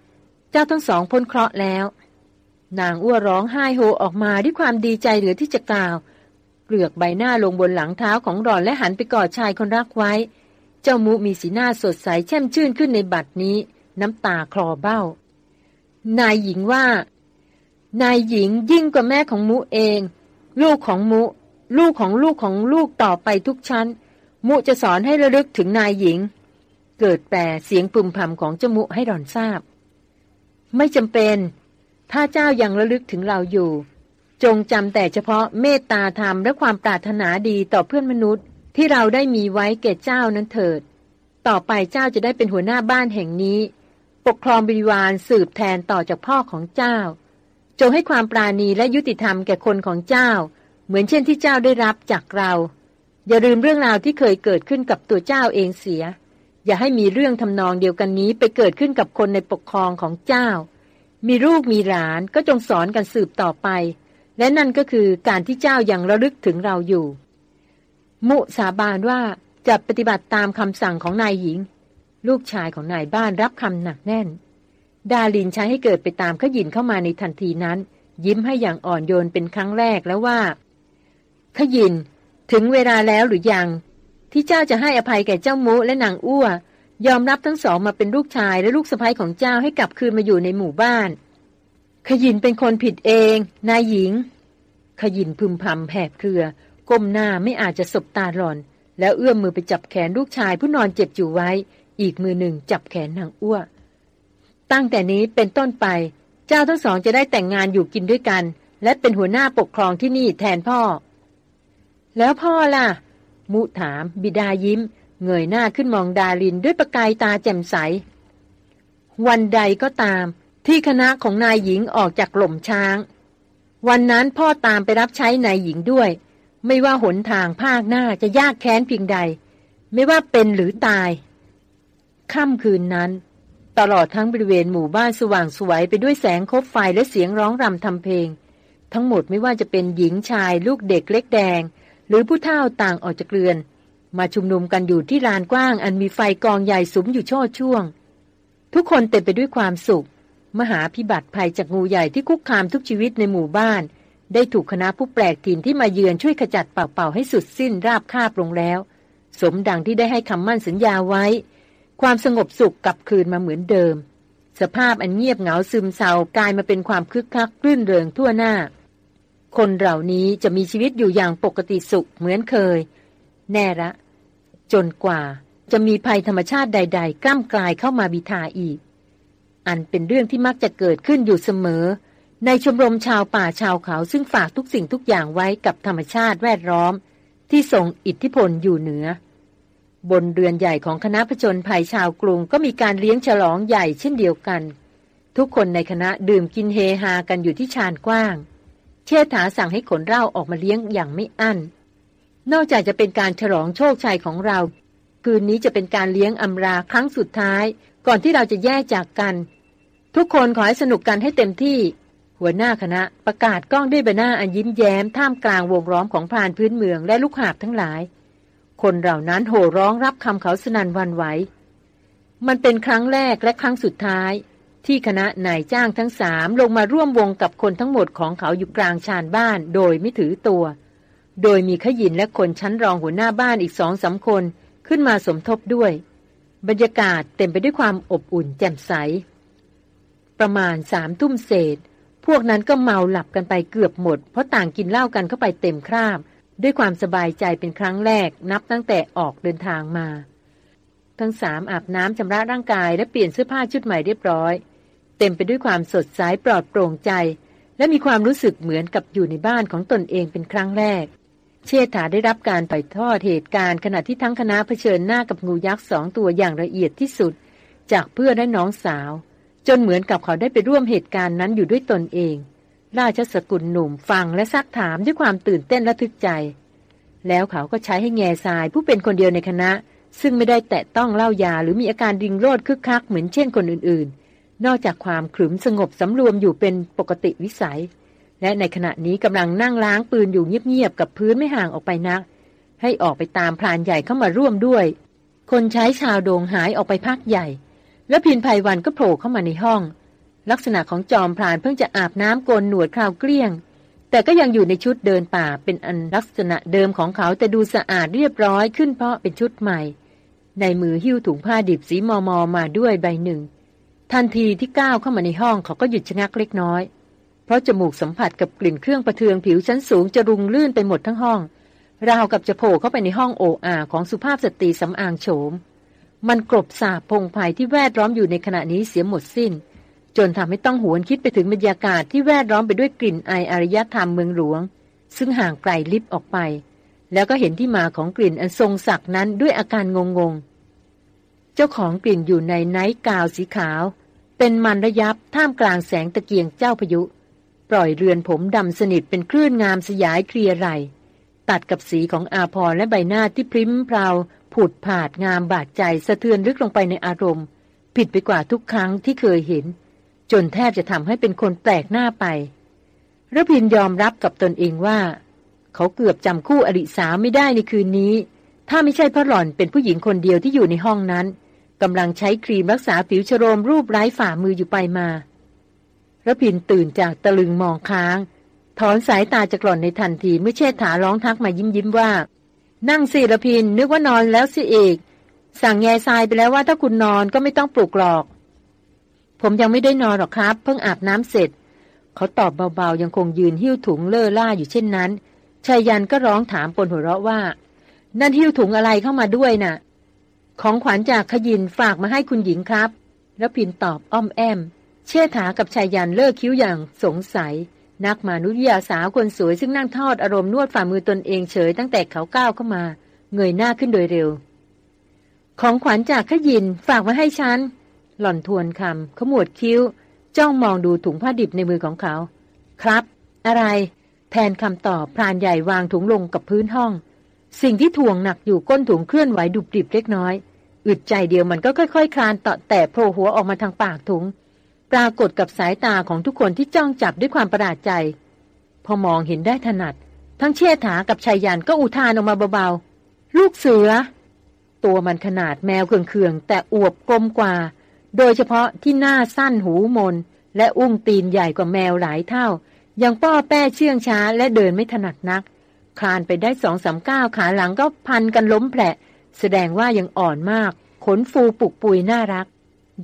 เจ้าทั้งสองพ้นเคราะห์แล้ว นางอ้วร้องไห้โฮออกมาด้วยความดีใจเหลือที่จะกล่าว เกลือกใบหน้าลงบนหลังเท้าของรอนและหันไปกอดชายคนรักไว้ เจ้ามุมีสีหน้าสดใสแช่มชื่นขึ้นในบัดนี้ น้ำตาคลอเบ้า นายหญิงว่า นายหญิงยิ่งกว่าแม่ของมุเอง ลูกของมุ ลูกของลูกของลูกต่อไปทุกชั้น มุจะสอนให้ระลึกถึงนายหญิง เกิดแปลเสียงปุ่มพำของเจ้ามุให้ดอนทราบ ไม่จำเป็น ถ้าเจ้ายังระลึกถึงเราอยู่ จงจำแต่เฉพาะเมตตาธรรมและความปรารถนาดีต่อเพื่อนมนุษย์ ที่เราได้มีไว้แก่เจ้านั้นเถิด ต่อไปเจ้าจะได้เป็นหัวหน้าบ้านแห่งนี้ ปกครองบริวารสืบแทนต่อจากพ่อของเจ้า จงให้ความปราณีและยุติธรรมแก่คนของเจ้า เหมือนเช่นที่เจ้าได้รับจากเรา อย่าลืมเรื่องราวที่เคยเกิดขึ้นกับตัวเจ้าเองเสีย อย่าให้มีเรื่องทำนองเดียวกันนี้ไปเกิดขึ้นกับคนในปกครองของเจ้า มีลูกมีหลานก็จงสอนกันสืบต่อไป และนั่นก็คือการที่เจ้ายัางระลึกถึงเราอยู่ มุสาบานว่าจะปฏิบัติตามคำสั่งของนายหญิง ลูกชายของนายบ้านรับคำหนักแน่น ดาลินใช้ให้เกิดไปตามขยินเข้ามาในทันทีนั้น ยิ้มให้อย่างอ่อนโยนเป็นครั้งแรกแล้วว่า ขยิน ถึงเวลาแล้วหรือยัง ที่เจ้าจะให้อภัยแก่เจ้ามุและนางอ้วยอมรับทั้งสองมาเป็นลูกชายและลูกสะใภ้ของเจ้าให้กลับคืนมาอยู่ในหมู่บ้าน ขยินเป็นคนผิดเอง นายหญิง ขยินพึมพำแผดเครือ ก้มหน้าไม่อาจจะสบตาหลอน แล้วเอื้อมมือไปจับแขนลูกชายผู้นอนเจ็บอยู่ไว้ อีกมือหนึ่งจับแขนนางอ้ว ตั้งแต่นี้เป็นต้นไป เจ้าทั้งสองจะได้แต่งงานอยู่กินด้วยกัน และเป็นหัวหน้าปกครองที่นี่แทนพ่อ แล้วพ่อล่ะ มุถาม บิดายิ้ม เงยหน้าขึ้นมองดารินด้วยประกายตาแจ่มใส วันใดก็ตาม ที่คณะของนายหญิงออกจากหล่มช้าง วันนั้นพ่อตามไปรับใช้นายหญิงด้วย ไม่ว่าหนทางภาคหน้าจะยากแค้นเพียงใด ไม่ว่าเป็นหรือตายค่ำคืนนั้น ตลอดทั้งบริเวณหมู่บ้านสว่างสวยไปด้วยแสงคบไฟและเสียงร้องรำทำเพลง ทั้งหมดไม่ว่าจะเป็นหญิงชายลูกเด็กเล็กแดง หรือผู้เฒ่าต่างออกจากเรือน มาชุมนุมกันอยู่ที่ลานกว้าง อันมีไฟกองใหญ่สุมอยู่ช่อช่วง ทุกคนเต็มไปด้วยความสุข มหาพิบัติภัยจากงูใหญ่ที่คุกคามทุกชีวิตในหมู่บ้าน ได้ถูกคณะผู้แปลกถิ่นที่มาเยือนช่วยขจัดเป่าๆให้สุดสิ้นราบคาบลงแล้ว สมดังที่ได้ให้คำมั่นสัญญาไว้ ความสงบสุขกลับคืนมาเหมือนเดิม สภาพอันเงียบเหงาซึมเศร้ากลายมาเป็นความคึกคักรื่นเริงทั่วหน้า คนเหล่านี้จะมีชีวิตอยู่อย่างปกติสุขเหมือนเคย แน่ละ จนกว่าจะมีภัยธรรมชาติใด ๆ กล้ำกลายเข้ามาบิทาอีก อันเป็นเรื่องที่มักจะเกิดขึ้นอยู่เสมอ ในชมรมชาวป่าชาวเขาซึ่งฝากทุกสิ่งทุกอย่างไว้กับธรรมชาติแวดล้อม ที่ส่งอิทธิพลอยู่เหนือ บนเรือนใหญ่ของคณะผจญภัยชาวกรุงก็มีการเลี้ยงฉลองใหญ่เช่นเดียวกัน ทุกคนในคณะดื่มกินเฮฮากันอยู่ที่ชานกว้าง เชษฐาสั่งให้ขนเหล้าออกมาเลี้ยงอย่างไม่อั้น นอกจากจะเป็นการฉลองโชคชัยของเรา คืนนี้จะเป็นการเลี้ยงอำราครั้งสุดท้าย ก่อนที่เราจะแยกจากกัน ทุกคนขอให้สนุกกันให้เต็มที่ หัวหน้าคณะประกาศกล้องด้วยใบหน้าอันยิ้มแย้มท่ามกลางวงล้อมของพรานพื้นเมืองและลูกหาบทั้งหลาย คนเหล่านั้นโห่ร้องรับคำเขาสนันวันไหว มันเป็นครั้งแรกและครั้งสุดท้าย ที่คณะนายจ้างทั้งสามลงมาร่วมวงกับคนทั้งหมดของเขาอยู่กลางชานบ้านโดยไม่ถือตัว โดยมีขยินและคนชั้นรองหัวหน้าบ้านอีกสองสาคนขึ้นมาสมทบด้วย บรรยากาศเต็มไปด้วยความอบอุ่นแจ่มใส ประมาณสามทุ่มเศษ พวกนั้นก็เมาหลับกันไปเกือบหมด เพราะต่างกินเหล้ากันเข้าไปเต็มคราบ ด้วยความสบายใจเป็นครั้งแรกนับตั้งแต่ออกเดินทางมา ทั้งสามอาบน้ำชำระร่างกายและเปลี่ยนเสื้อผ้าชุดใหม่เรียบร้อย เต็มไปด้วยความสดใสปลอดโปร่งใจ และมีความรู้สึกเหมือนกับอยู่ในบ้านของตนเองเป็นครั้งแรก เชษฐาได้รับการต่อยทอดเหตุการณ์ขณะที่ทั้งคณะเผชิญหน้ากับงูยักษ์สองตัวอย่างละเอียดที่สุด จากเพื่อนและน้องสาว จนเหมือนกับเขาได้ไปร่วมเหตุการณ์นั้นอยู่ด้วยตนเอง ราชสกุลหนุ่มฟังและซักถามด้วยความตื่นเต้นและทึกใจ แล้วเขาก็ใช้ให้แง่ทรายผู้เป็นคนเดียวในคณะ ซึ่งไม่ได้แตะต้องเล่ายาหรือมีอาการริงโรดคึกคักเหมือนเช่นคนอื่นๆ นอกจากความขรึมสงบสำรวมอยู่เป็นปกติวิสัย และในขณะนี้กำลังนั่งล้างปืนอยู่เงียบๆกับพื้นไม่ห่างออกไปนัก ให้ออกไปตามพรานใหญ่เข้ามาร่วมด้วย คนใช้ชาวโดงหายออกไปพักใหญ่ แล้วพินภัยวันก็โผล่เข้ามาในห้อง ลักษณะของจอมพรานเพิ่งจะอาบน้ำโกนหนวดคราวเกลี้ยง แต่ก็ยังอยู่ในชุดเดินป่าเป็นอันลักษณะเดิมของเขาแต่ดูสะอาดเรียบร้อยขึ้นเพราะเป็นชุดใหม่ ในมือหิ้วถุงผ้าดิบสีมอมอมาด้วยใบหนึ่ง ทันทีที่ก้าวเข้ามาในห้องเขาก็หยุดชะงักเล็กน้อย เพราะจมูกสัมผัสกับกลิ่นเครื่องประเทืองผิวชั้นสูงจะรุงลื่นไปหมดทั้งห้อง ราวกับจะโผล่เข้าไปในห้องโออาของสุภาพสตรีสำอางโฉม มันกลบสาบพงไพ่ที่แวดล้อมอยู่ในขณะนี้เสียหมดสิ้น จนทำให้ต้องหวนคิดไปถึงบรรยากาศที่แวดล้อมไปด้วยกลิ่นไออารยธรรมเมืองหลวง ซึ่งห่างไกลลิบออกไป แล้วก็เห็นที่มาของกลิ่นอันทรงศักดิ์นั้นด้วยอาการงงงเจ้าของกลิ่นอยู่ในไนท์กาวสีขาว เป็นมันระยับท่ามกลางแสงตะเกียงเจ้าพายุ ปล่อยเรือนผมดำสนิทเป็นคลื่นงามสยายเคลียร์ไหลตัดกับสีของอาพรและใบหน้าที่พริ้มเพราผุดผาดงามบาดใจสะเทือนลึกลงไปในอารมณ์ ผิดไปกว่าทุกครั้งที่เคยเห็น จนแทบจะทำให้เป็นคนแปลกหน้าไประพินยอมรับกับตนเองว่า เขาเกือบจำคู่อริสาไม่ได้ในคืนนี้ ถ้าไม่ใช่พระหล่อนเป็นผู้หญิงคนเดียวที่อยู่ในห้องนั้นกำลังใช้ครีมรักษาผิวชโรมรูปไร้ฝ่ามืออยู่ไปมาระพินตื่นจากตะลึงมองค้าง ถอนสายตาจากหล่อนในทันทีเมื่อเชษฐาร้องทักมายิ้มยิ้มว่า นั่งสิระพินนึกว่านอนแล้วสิเอกสั่งแง่ทรายไปแล้วว่าถ้าคุณนอนก็ไม่ต้องปลุกหรอก ผมยังไม่ได้นอนหรอกครับ เพิ่งอาบน้ำเสร็จ เขาตอบเบาๆ ยังคงยืนหิ้วถุงเล่อล่าอยู่เช่นนั้นชายยันก็ร้องถามปนหัวเราะว่า นั่นหิ้วถุงอะไรเข้ามาด้วยน่ะ ของขวัญจากขยินฝากมาให้คุณหญิงครับ แล้วพินตอบอ้อมแอม เชษฐากับชายยันเลิกคิ้วอย่างสงสัย นักมานุษยาสาวคนสวยซึ่งนั่งทอดอารมณ์นวดฝ่ามือตนเองเฉยตั้งแต่เขาก้าวเข้ามา เงยหน้าขึ้นโดยเร็ว ของขวัญจากขยินฝากมาให้ฉัน หล่อนทวนคำขมวดคิ้ว จ้องมองดูถุงผ้าดิบในมือของเขา ครับ อะไร แทนคำตอบพรานใหญ่วางถุงลงกับพื้นห้อง สิ่งที่ถ่วงหนักอยู่ก้นถุงเคลื่อนไหวดุบดิบเล็กน้อย อึดใจเดียวมันก็ค่อยๆคคลานตาะแต่โผล่หัวออกมาทางปากถุง ปรากฏกับสายตาของทุกคนที่จ้องจับด้วยความประหลาดใจ พอมองเห็นได้ถนัด ทั้งเชษฐากับชายยันก็อุทานออกมาเบาๆลูกเสือ ตัวมันขนาดแมวเคืองๆแต่อวบกลมกว่า โดยเฉพาะที่หน้าสั้นหูมน และอุ้งตีนใหญ่กว่าแมวหลายเท่า ยังป้อแป้เชื่องช้าและเดินไม่ถนัดนัก คลานไปได้สองสามก้าวขาหลังก็พันกันล้มแผลแสดงว่ายังอ่อนมาก ขนฟูปุกปุยน่ารัก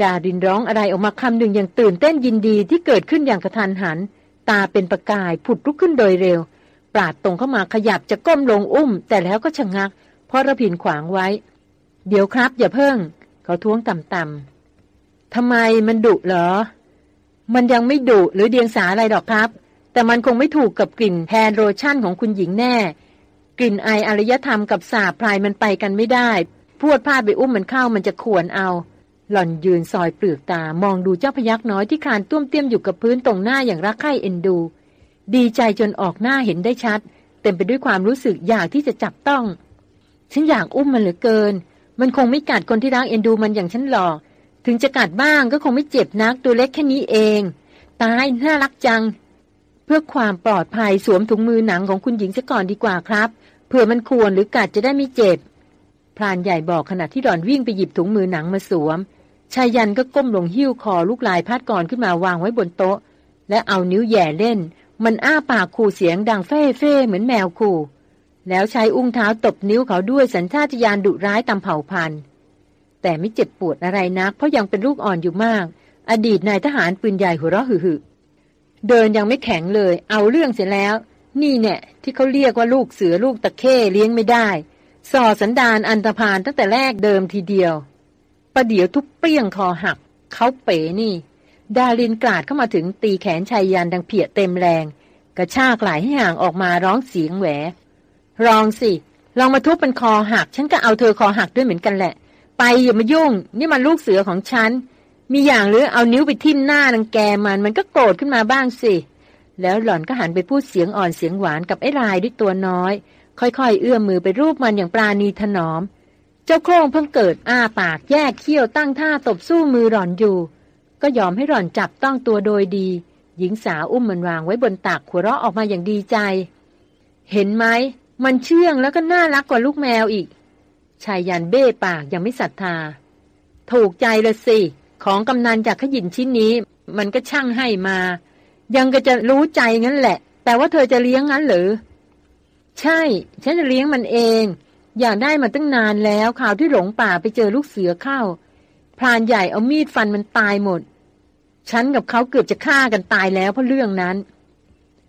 ดาดินร้องอะไรออกมาคำหนึ่งอย่างตื่นเต้นยินดีที่เกิดขึ้นอย่างกระทันหัน ตาเป็นประกายผุดลุกขึ้นโดยเร็ว ปราดตรงเข้ามาขยับจะก้มลงอุ้ม แต่แล้วก็ชะงัก เพราะรพินทร์ขวางไว้ เดี๋ยวครับ อย่าเพิ่ง เขาท้วงต่ำๆ ทำไมมันดุเหรอ มันยังไม่ดุหรือเดียงสาอะไรหรอกครับ แต่มันคงไม่ถูกกับกลิ่น hand lotion ของคุณหญิงแน่ กลิ่นไออารยธรรมกับสาบไพรมันไปกันไม่ได้พรวดพราดไปอุ้มมันเข้ามันจะข่วนเอา หล่อนยืนซอยเปลือกตามองดูเจ้าพยัคฆ์น้อยที่คลานต้วมเตี้ยมอยู่กับพื้นตรงหน้าอย่างรักใคร่เอ็นดู ดีใจจนออกหน้าเห็นได้ชัด เต็มไปด้วยความรู้สึกอยากที่จะจับต้อง ฉันอยากอุ้มมันเหลือเกิน มันคงไม่กัดคนที่รักเอ็นดูมันอย่างฉันหรอก ถึงจะกัดบ้างก็คงไม่เจ็บนักตัวเล็กแค่นี้เอง ตายน่ารักจัง เพื่อความปลอดภัยสวมถุงมือหนังของคุณหญิงซะก่อนดีกว่าครับ เผื่อมันควรหรือกัดจะได้ไม่เจ็บ พรานใหญ่บอกขณะที่ดอนวิ่งไปหยิบถุงมือหนังมาสวม ชายยันก็ก้มลงหิ้วคอลูกลายพัดก่อนขึ้นมาวางไว้บนโต๊ะ และเอานิ้วแย่เล่น มันอ้าปากขู่เสียงดังเฟ่เฟ่เหมือนแมวขู่ แล้วใช้อุ้งเท้าตบนิ้วเขาด้วยสัญชาตญาณดุร้ายตามเผ่าพันธุ์ แต่ไม่เจ็บปวดอะไรนัก เพราะยังเป็นลูกอ่อนอยู่มาก อดีตนายทหารปืนใหญ่หัวเราะหึ่เดินยังไม่แข็งเลย เอาเรื่องเสร็จแล้ว นี่เนี่ยที่เขาเรียกว่าลูกเสือลูกตะเข้เลี้ยงไม่ได้ ส่อสันดานอันตรพานตั้งแต่แรกเดิมทีเดียวประเดี๋ยวทุบเปรี้ยงคอหัก เขาเป๋นี่ ดารินกราดเข้ามาถึงตีแขนชายยันดังเพียเต็มแรง กระชากไหลให้ห่างออกมาร้องเสียงแหวลองสิ ลองมาทุบเป็นคอหัก ฉันก็เอาเธอคอหักด้วยเหมือนกันแหละ ไปอย่ามายุ่ง นี่มันลูกเสือของฉัน มีอย่างหรือเอานิ้วไปทิ่มหน้านังแกมัน มันก็โกรธขึ้นมาบ้างสิ แล้วหล่อนก็หันไปพูดเสียงอ่อนเสียงหวานกับไอ้ลายด้วยตัวน้อย ค่อยๆ เอื้อมมือไปรูปมันอย่างปราณีถนอม เจ้าโครงเพิ่งเกิดอ้าปากแยกเขี้ยวตั้งท่าตบสู้มือหล่อนอยู่ ก็ยอมให้หล่อนจับต้องตัวโดยดี หญิงสาวอุ้มมันวางไว้บนตักหัวเราะออกมาอย่างดีใจ เห็นไหมมันเชื่องแล้วก็น่ารักกว่าลูกแมวอีก ชายยันเบ้ปากยังไม่ศรัทธา ถูกใจลยสิ ของกำนันจากขยินชิ้นนี้ มันก็ช่างให้มา ยังก็จะรู้ใจงั้นแหละ แต่ว่าเธอจะเลี้ยงงั้นหรือ ใช่ ฉันจะเลี้ยงมันเอง อยากได้มาตั้งนานแล้วข่าวที่หลงป่าไปเจอลูกเสือเข้า พรานใหญ่เอามีดฟันมันตายหมด ฉันกับเขาเกือบจะฆ่ากันตายแล้วเพราะเรื่องนั้น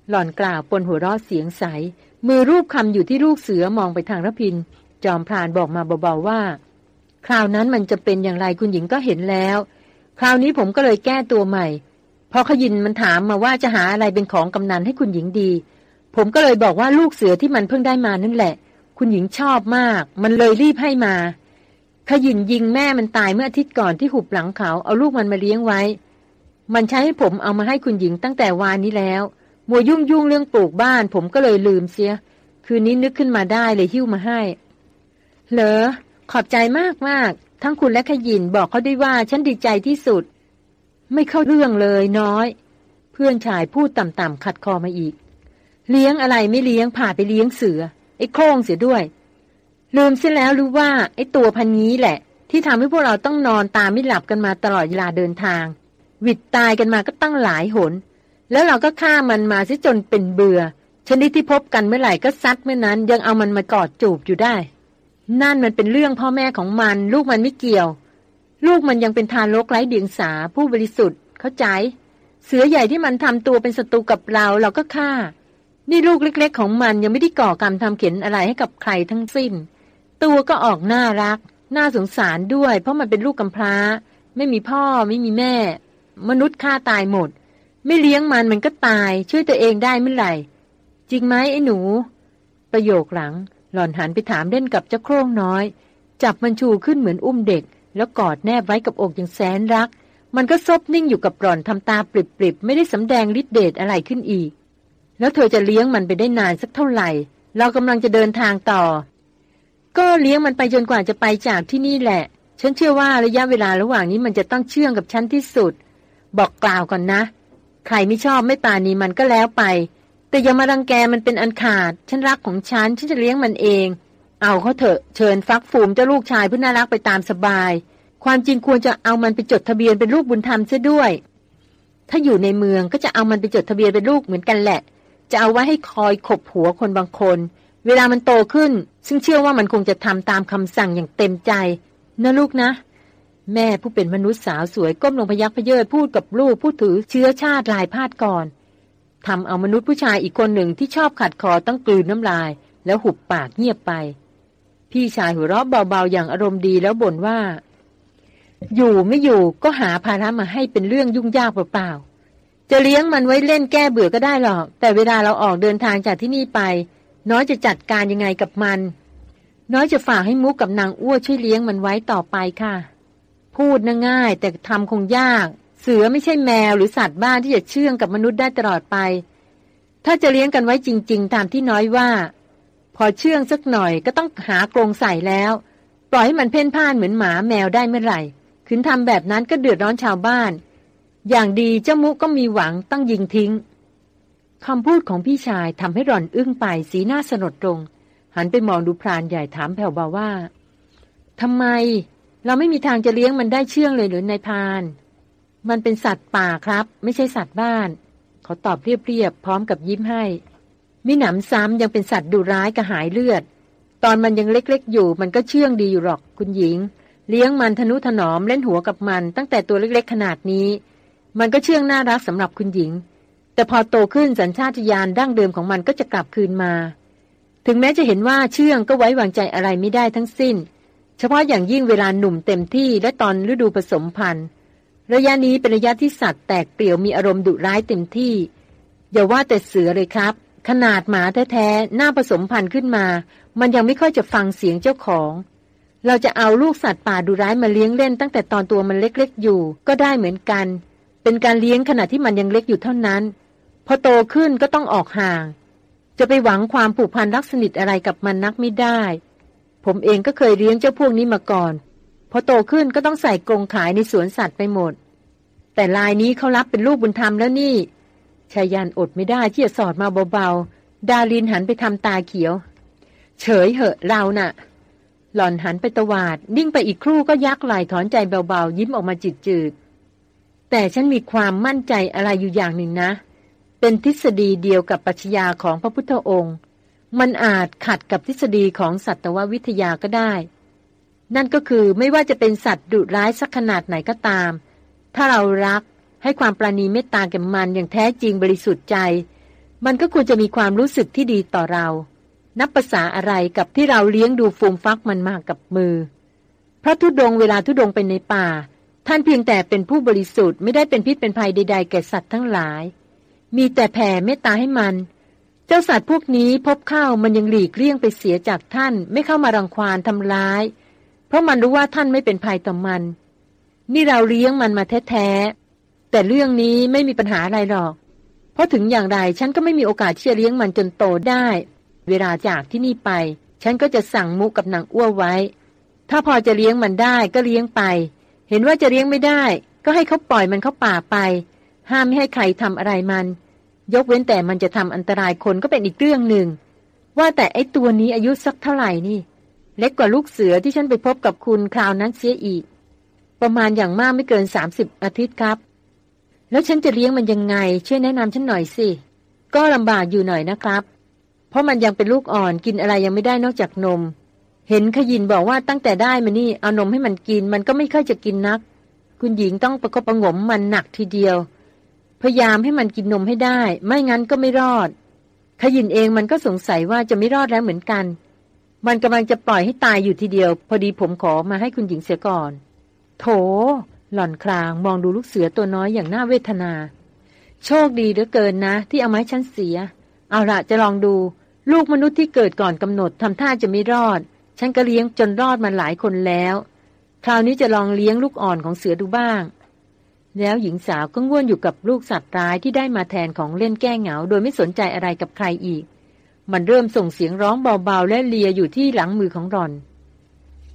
หล่อนกล่าวปนหัวเราะเสียงใสมือรูปคำอยู่ที่ลูกเสือมองไปทางรพิน จอมพรานบอกมาเบาๆว่า คราวนั้นมันจะเป็นอย่างไรคุณหญิงก็เห็นแล้ว คราวนี้ผมก็เลยแก้ตัวใหม่ พอขยินมันถามมาว่าจะหาอะไรเป็นของกำนันให้คุณหญิงดี ผมก็เลยบอกว่าลูกเสือที่มันเพิ่งได้มานั่นแหละ คุณหญิงชอบมาก มันเลยรีบให้มา ขยินยิงแม่มันตายเมื่ออาทิตย์ก่อนที่หุบหลังเขาเอาลูกมันมาเลี้ยงไว้ มันใช้ให้ผมเอามาให้คุณหญิงตั้งแต่วานนี้แล้ว มัวยุ่งยุ่งเรื่องปลูกบ้าน ผมก็เลยลืมเสียคืนนี้นึกขึ้นมาได้เลยหิ้วมาให้ เหรอ ขอบใจมากมากทั้งคุณและขยินบอกเขาด้วยว่าฉันดีใจที่สุด ไม่เข้าเรื่องเลยน้อย เพื่อนชายพูดต่ำๆขัดคอมาอีก เลี้ยงอะไรไม่เลี้ยงผ่าไปเลี้ยงเสือ ไอ้โครงเสียด้วย ลืมเสียแล้วรู้ว่า ไอ้ตัวพันนี้แหละ ที่ทำให้พวกเราต้องนอนตาไม่หลับกันมาตลอดเวลาเดินทาง วิดตายกันมาก็ตั้งหลายหน แล้วเราก็ฆ่ามันมาซิจนเป็นเบื่อชนิดที่พบกันเมื่อไหร่ก็ซัดเมื่อนั้นยังเอามันมากอดจูบอยู่ได้ นั่นมันเป็นเรื่องพ่อแม่ของมัน ลูกมันไม่เกี่ยว ลูกมันยังเป็นทารกไร้เดียงสาผู้บริสุทธิ์ เข้าใจ เสือใหญ่ที่มันทำตัวเป็นศัตรูกับเราเราก็ฆ่า นี่ลูกเล็ก ๆ ของมันยังไม่ได้ก่อกรรมทำเข็นอะไรให้กับใครทั้งสิ้น ตัวก็ออกน่ารัก น่าสงสารด้วย เพราะมันเป็นลูกกำพร้า ไม่มีพ่อไม่มีแม่ มนุษย์ฆ่าตายหมด ไม่เลี้ยงมันมันก็ตาย ช่วยตัวเองได้เมื่อไหร่ จริงไหมไอ้หนู ประโยคหลัง หล่อนหันไปถามเล่นกับเจ้าโครงน้อย จับมันชูขึ้นเหมือนอุ้มเด็ก แล้วกอดแนบไว้กับอกอย่างแสนรัก มันก็ซบนิ่งอยู่กับหล่อนทำตาปริบๆไม่ได้สำแดงฤทธิ์เดชอะไรขึ้นอีก แล้วเธอจะเลี้ยงมันไปได้นานสักเท่าไหร่ เรากำลังจะเดินทางต่อ ก็เลี้ยงมันไปจนกว่าจะไปจากที่นี่แหละ ฉันเชื่อว่าระยะเวลาระหว่างนี้มันจะต้องเชื่องกับฉันที่สุด บอกกล่าวก่อนนะ ใครไม่ชอบไม่ปานีมันก็แล้วไป แต่อย่ามารังแกมันเป็นอันขาด ฉันรักของฉัน ฉันจะเลี้ยงมันเอง เอาเขาเถอะ เชิญฟักฟูมเจ้าลูกชายเพื่อน่ารักไปตามสบาย ความจริงควรจะเอามันไปจดทะเบียนเป็นลูกบุญธรรมเสียด้วย ถ้าอยู่ในเมืองก็จะเอามันไปจดทะเบียนเป็นลูกเหมือนกันแหละ จะเอาไว้ให้คอยขบหัวคนบางคน เวลามันโตขึ้น ซึ่งเชื่อว่ามันคงจะทำตามคำสั่งอย่างเต็มใจ นะลูกนะ แม่ผู้เป็นมนุษย์สาวสวยก้มลงพยักพเยิดพูดกับลูกผู้ถือเชื้อชาติลายพาดก่อน ทำเอามนุษย์ผู้ชายอีกคนหนึ่งที่ชอบขัดคอต้องกลืนน้ำลาย แล้วหุบปากเงียบไป พี่ชายหัวเราะเบาๆอย่างอารมณ์ดีแล้วบ่นว่า อยู่ไม่อยู่ก็หาภาระมาให้เป็นเรื่องยุ่งยากเปล่าๆจะเลี้ยงมันไว้เล่นแก้เบื่อก็ได้หรอก แต่เวลาเราออกเดินทางจากที่นี่ไป น้อยจะจัดการยังไงกับมัน น้อยจะฝากให้มุกกับนางอ้วช่วยเลี้ยงมันไว้ต่อไปค่ะ พูดน่าง่าย แต่ทำคงยาก เสือไม่ใช่แมวหรือสัตว์บ้านที่จะเชื่องกับมนุษย์ได้ตลอดไป ถ้าจะเลี้ยงกันไว้จริง ๆ ตามที่น้อยว่า พอเชื่องสักหน่อยก็ต้องหากรงใส่แล้ว ปล่อยให้มันเพ่นพ่านเหมือนหมาแมวได้เมื่อไหร่ขืนทำแบบนั้นก็เดือดร้อนชาวบ้าน อย่างดีเจ้ามุกก็มีหวังต้องยิงทิ้งคำพูดของพี่ชายทำให้หล่อนอึ้งไปสีหน้าสนดตรงหันไปมองดูพรานใหญ่ถามแผ่วเบาว่าทำไม เราไม่มีทางจะเลี้ยงมันได้เชื่องเลยหรือนายพาน มันเป็นสัตว์ป่าครับ ไม่ใช่สัตว์บ้าน เขาตอบเรียบๆพร้อมกับยิ้มให้มิหนำซ้ำยังเป็นสัตว์ดุร้ายกระหายเลือด ตอนมันยังเล็กๆอยู่ มันก็เชื่องดีอยู่หรอกคุณหญิง เลี้ยงมันทนุถนอมเล่นหัวกับมัน ตั้งแต่ตัวเล็กๆขนาดนี้ มันก็เชื่องน่ารักสำหรับคุณหญิง แต่พอโตขึ้นสัญชาตญาณดั้งเดิมของมันก็จะกลับคืนมา ถึงแม้จะเห็นว่าเชื่องก็ไว้วางใจอะไรไม่ได้ทั้งสิ้น เฉพาะอย่างยิ่งเวลาหนุ่มเต็มที่และตอนฤดูผสมพันธุ์ ระยะนี้เป็นระยะที่สัตว์แตกเปลี่ยวมีอารมณ์ดุร้ายเต็มที่ อย่าว่าแต่เสือเลยครับ ขนาดหมาแท้ๆหน้าผสมพันธุ์ขึ้นมา มันยังไม่ค่อยจะฟังเสียงเจ้าของ เราจะเอาลูกสัตว์ป่าดุร้ายมาเลี้ยงเล่นตั้งแต่ตอนตัวมันเล็กๆอยู่ ก็ได้เหมือนกัน เป็นการเลี้ยงขณะที่มันยังเล็กอยู่เท่านั้น พอโตขึ้นก็ต้องออกห่าง จะไปหวังความผูกพันรักสนิทอะไรกับมันนักไม่ได้ ผมเองก็เคยเลี้ยงเจ้าพวกนี้มาก่อน พอโตขึ้นก็ต้องใส่กรงขายในสวนสัตว์ไปหมด แต่ลายนี้เขารับเป็นลูกบุญธรรมแล้วนี่ชายันอดไม่ได้ที่จะสอดมาเบาๆ ดาลินหันไปทำตาเขียว เฉยเหอะเรานะ่ะ หล่อนหันไปตวาด นิ่งไปอีกครู่ก็ยักไหลถอนใจเบาๆ ยิ้มออกมาจืดๆ แต่ฉันมีความมั่นใจอะไรอยู่อย่างหนึ่งนะ เป็นทฤษฎีเดียวกับปัชญาของพระพุทธองค์ มันอาจขัดกับทฤษฎีของสัตววิทยาก็ได้ นั่นก็คือไม่ว่าจะเป็นสัตว์ดุร้ายสักขนาดไหนก็ตาม ถ้าเรารักให้ความปราณีเมตตาแก่มันอย่างแท้จริงบริสุทธิ์ใจ มันก็ควรจะมีความรู้สึกที่ดีต่อเรา นับภาษาอะไรกับที่เราเลี้ยงดูฟูมฟักมันมากับมือ พระทุดงเวลาทุดงไปในป่า ท่านเพียงแต่เป็นผู้บริสุทธิ์ไม่ได้เป็นพิษเป็นภัยใด ๆ แก่สัตว์ทั้งหลาย มีแต่แผ่เมตตาให้มัน เจ้าสัตว์พวกนี้พบเข้ามันยังหลีกเลี่ยงไปเสียจากท่าน ไม่เข้ามารังควานทำร้าย ราะมันรู้ว่าท่านไม่เป็นภัยต่อมัน นี่เราเลี้ยงมันมาแท้ๆ แต่เรื่องนี้ไม่มีปัญหาอะไรหรอก เพราะถึงอย่างไรฉันก็ไม่มีโอกาสที่จะเลี้ยงมันจนโตได้ เวลาจากที่นี่ไป ฉันก็จะสั่งมุกกับนางอ้วไว้ ถ้าพอจะเลี้ยงมันได้ก็เลี้ยงไป เห็นว่าจะเลี้ยงไม่ได้ ก็ให้เขาปล่อยมันเข้าป่าไป ห้ามไม่ให้ใครทำอะไรมัน ยกเว้นแต่มันจะทำอันตรายคนก็เป็นอีกเรื่องหนึ่ง ว่าแต่ไอ้ตัวนี้อายุสักเท่าไหร่นี่ เล็กกว่าลูกเสือที่ฉันไปพบกับคุณคราวนั้นเสียอีก ประมาณอย่างมากไม่เกินสามสิบอาทิตย์ครับ แล้วฉันจะเลี้ยงมันยังไง ช่วยแนะนำฉันหน่อยสิ ก็ลำบากอยู่หน่อยนะครับ เพราะมันยังเป็นลูกอ่อนกินอะไรยังไม่ได้นอกจากนม เห็นขยินบอกว่าตั้งแต่ได้มานี่เอานมให้มันกินมันก็ไม่ค่อยจะกินนัก คุณหญิงต้องประคบประงมมันหนักทีเดียว พยายามให้มันกินนมให้ได้ ไม่งั้นก็ไม่รอดขยินเองมันก็สงสัยว่าจะไม่รอดแล้วเหมือนกัน มันกำลังจะปล่อยให้ตายอยู่ทีเดียว พอดีผมขอมาให้คุณหญิงเสียก่อน โถ หล่อนคลางมองดูลูกเสือตัวน้อยอย่างน่าเวทนา โชคดีเหลือเกินนะ ที่เอาไม้ฉันเสีย เอาละจะลองดู ลูกมนุษย์ที่เกิดก่อนกำหนดทำท่าจะไม่รอด ฉันก็เลี้ยงจนรอดมาหลายคนแล้ว คราวนี้จะลองเลี้ยงลูกอ่อนของเสือดูบ้าง แล้วหญิงสาวก็ง่วนอยู่กับลูกสัตว์ร้ายที่ได้มาแทนของเล่นแก้เหงา โดยไม่สนใจอะไรกับใครอีก มันเริ่มส่งเสียงร้องเบาๆ และเลียอยู่ที่หลังมือของรอน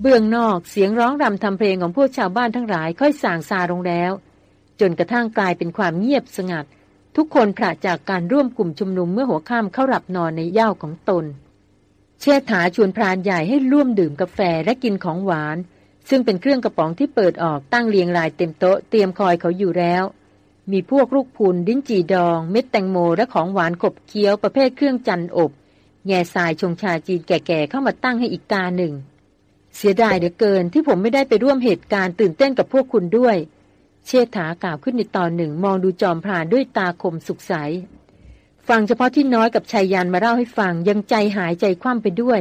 เบื้องนอกเสียงร้องรำทำเพลงของพวกชาวบ้านทั้งหลายค่อยส่างซาลงแล้ว จนกระทั่งกลายเป็นความเงียบสงัด ทุกคนพระจากการร่วมกลุ่มชุมนุมเมื่อหัวค่ำเข้าหลับนอนในย่าของตน เชษฐาชวนพรานใหญ่ให้ร่วมดื่มกาแฟและกินของหวาน ซึ่งเป็นเครื่องกระป๋องที่เปิดออกตั้งเรียงรายเต็มโต๊ะเตรียมคอยเขาอยู่แล้วมีพวกลูกพูนดิ้นจีดอง เม็ดแตงโมและของหวานขบเคี้ยวประเภทเครื่องจันอบ แง่ทรายชงชาจีนแก่ๆเข้ามาตั้งให้อีกกาหนึ่ง เสียดายเหลือเกินที่ผมไม่ได้ไปร่วมเหตุการณ์ตื่นเต้นกับพวกคุณด้วย เชษฐากล่าวขึ้นในตอนหนึ่ง มองดูจอมพรานด้วยตาคมสุขใส ฟังเฉพาะที่น้อยกับชายยันมาเล่าให้ฟังยังใจหายใจคว่ำไปด้วย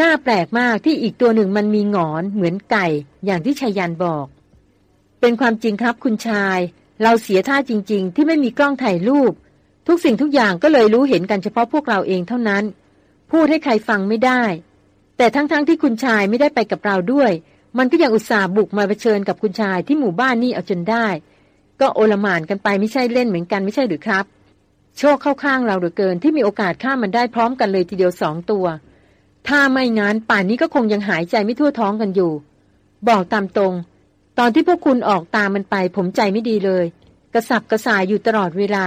น่าแปลกมากที่อีกตัวหนึ่งมันมีงอนเหมือนไก่ อย่างที่ชายยันบอก เป็นความจริงครับคุณชาย เราเสียท่าจริง ๆ ที่ไม่มีกล้องถ่ายรูป ทุกสิ่งทุกอย่างก็เลยรู้เห็นกันเฉพาะพวกเราเองเท่านั้น พูดให้ใครฟังไม่ได้ แต่ทั้งๆทที่คุณชายไม่ได้ไปกับเราด้วย มันก็ยังอุตส่าห์บุกมาเผชิญกับคุณชายที่หมู่บ้านนี่เอาจนได้ ก็โอลมานกันไปไม่ใช่เล่นเหมือนกันไม่ใช่หรือครับ โชคเข้าข้างเราเหลือเกินที่มีโอกาสฆ่ามันได้พร้อมกันเลยทีเดียวสองตัว ถ้าไม่งานป่านนี้ก็คงยังหายใจไม่ทั่วท้องกันอยู่ บอกตามตรง ตอนที่พวกคุณออกตามมันไปผมใจไม่ดีเลย กระสับกระส่ายอยู่ตลอดเวลา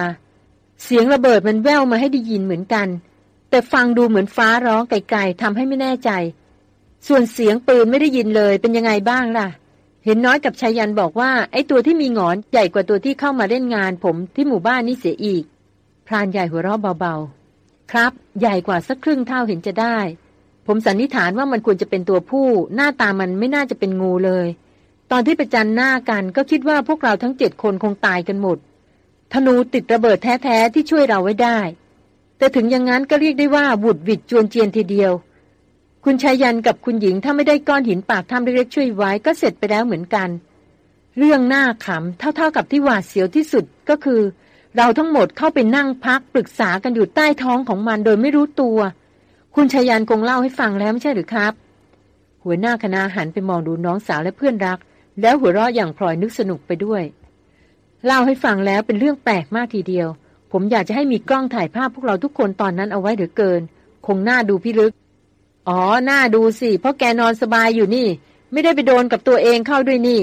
เสียงระเบิดมันแว่วมาให้ได้ยินเหมือนกัน แต่ฟังดูเหมือนฟ้าร้องไกลๆทำให้ไม่แน่ใจ ส่วนเสียงปืนไม่ได้ยินเลยเป็นยังไงบ้างล่ะ เห็นน้อยกับชายันบอกว่า ไอ้ตัวที่มีงอนใหญ่กว่าตัวที่เข้ามาเล่นงาน ผมที่หมู่บ้านนี่เสียอีก พรานใหญ่หัวเราะเบาๆ ครับ ใหญ่กว่าสักครึ่งเท่าเห็นจะได้ ผมสันนิษฐานว่ามันควรจะเป็นตัวผู้ หน้าตามันไม่น่าจะเป็นงูเลย ตอนที่ประจันหน้ากันก็คิดว่าพวกเราทั้งเจ็ดคนคงตายกันหมด ธนูติดระเบิดแท้ๆที่ช่วยเราไว้ได้ แต่ถึงอย่างนั้นก็เรียกได้ว่าบุดวิดจวนเจียนทีเดียว คุณชายันกับคุณหญิงถ้าไม่ได้ก้อนหินปากถ้ำเล็กๆช่วยไว้ก็เสร็จไปแล้วเหมือนกัน เรื่องหน้าขำเท่าๆกับที่หวาดเสียวที่สุดก็คือ เราทั้งหมดเข้าไปนั่งพักปรึกษากันอยู่ใต้ท้องของมันโดยไม่รู้ตัว คุณชายันคงเล่าให้ฟังแล้วไม่ใช่หรือครับ หัวหน้าคณะหันไปมองดูน้องสาวและเพื่อนรัก แล้วหัวเราะอย่างพลอยนึกสนุกไปด้วย เล่าให้ฟังแล้วเป็นเรื่องแปลกมากทีเดียว ผมอยากจะให้มีกล้องถ่ายภาพพวกเราทุกคนตอนนั้นเอาไว้เหลือเกิน คงน่าดูพิลึก อ๋อน่าดูสิ เพราะแกนอนสบายอยู่นี่ ไม่ได้ไปโดนกับตัวเองเข้าด้วยนี่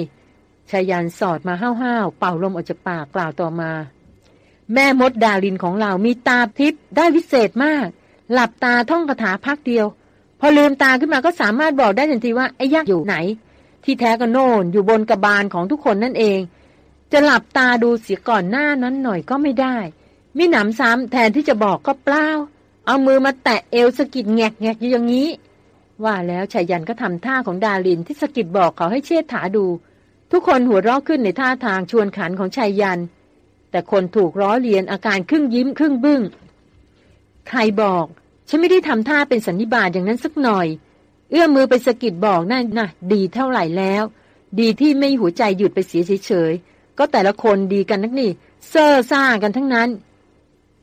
ชายันสอดมาห้าวๆเป่าลมออกจากปากกล่าวต่อมา แม่มดดาลินของเรามีตาทิพย์ได้วิเศษมาก หลับตาท่องคาถาพักเดียว พอลืมตาขึ้นมาก็สามารถบอกได้ทันทีว่าไอ้ยักษ์อยู่ไหน ที่แท้ก็โน่นอยู่บนกระบาลของทุกคนนั่นเอง จะหลับตาดูเสียก่อนหน้านั้นหน่อยก็ไม่ได้ มิหนำซ้ำแทนที่จะบอกก็เปล่า เอามือมาแตะเอวสกิดแงกแงกอยู่อย่างนี้ ว่าแล้วชายันก็ทำท่าของดาลินที่สกิดบอกเขาให้เชิดถาดู ทุกคนหัวเราะขึ้นในท่าทางชวนขันของชายัน แต่คนถูกล้อเลียนอาการครึ่งยิ้มครึ่งบึง้ง ใครบอก ฉันไม่ได้ทำท่าเป็นสันนิบาตอย่างนั้นสักหน่อย เอื้อมมือไปสกิดบอกนั่นนะดีเท่าไหร่แล้ว ดีที่ไม่หัวใจหยุดไปเสียเฉยๆ ก็แต่ละคนดีกันนักนี่ เซ่อซ่ากันทั้งนั้น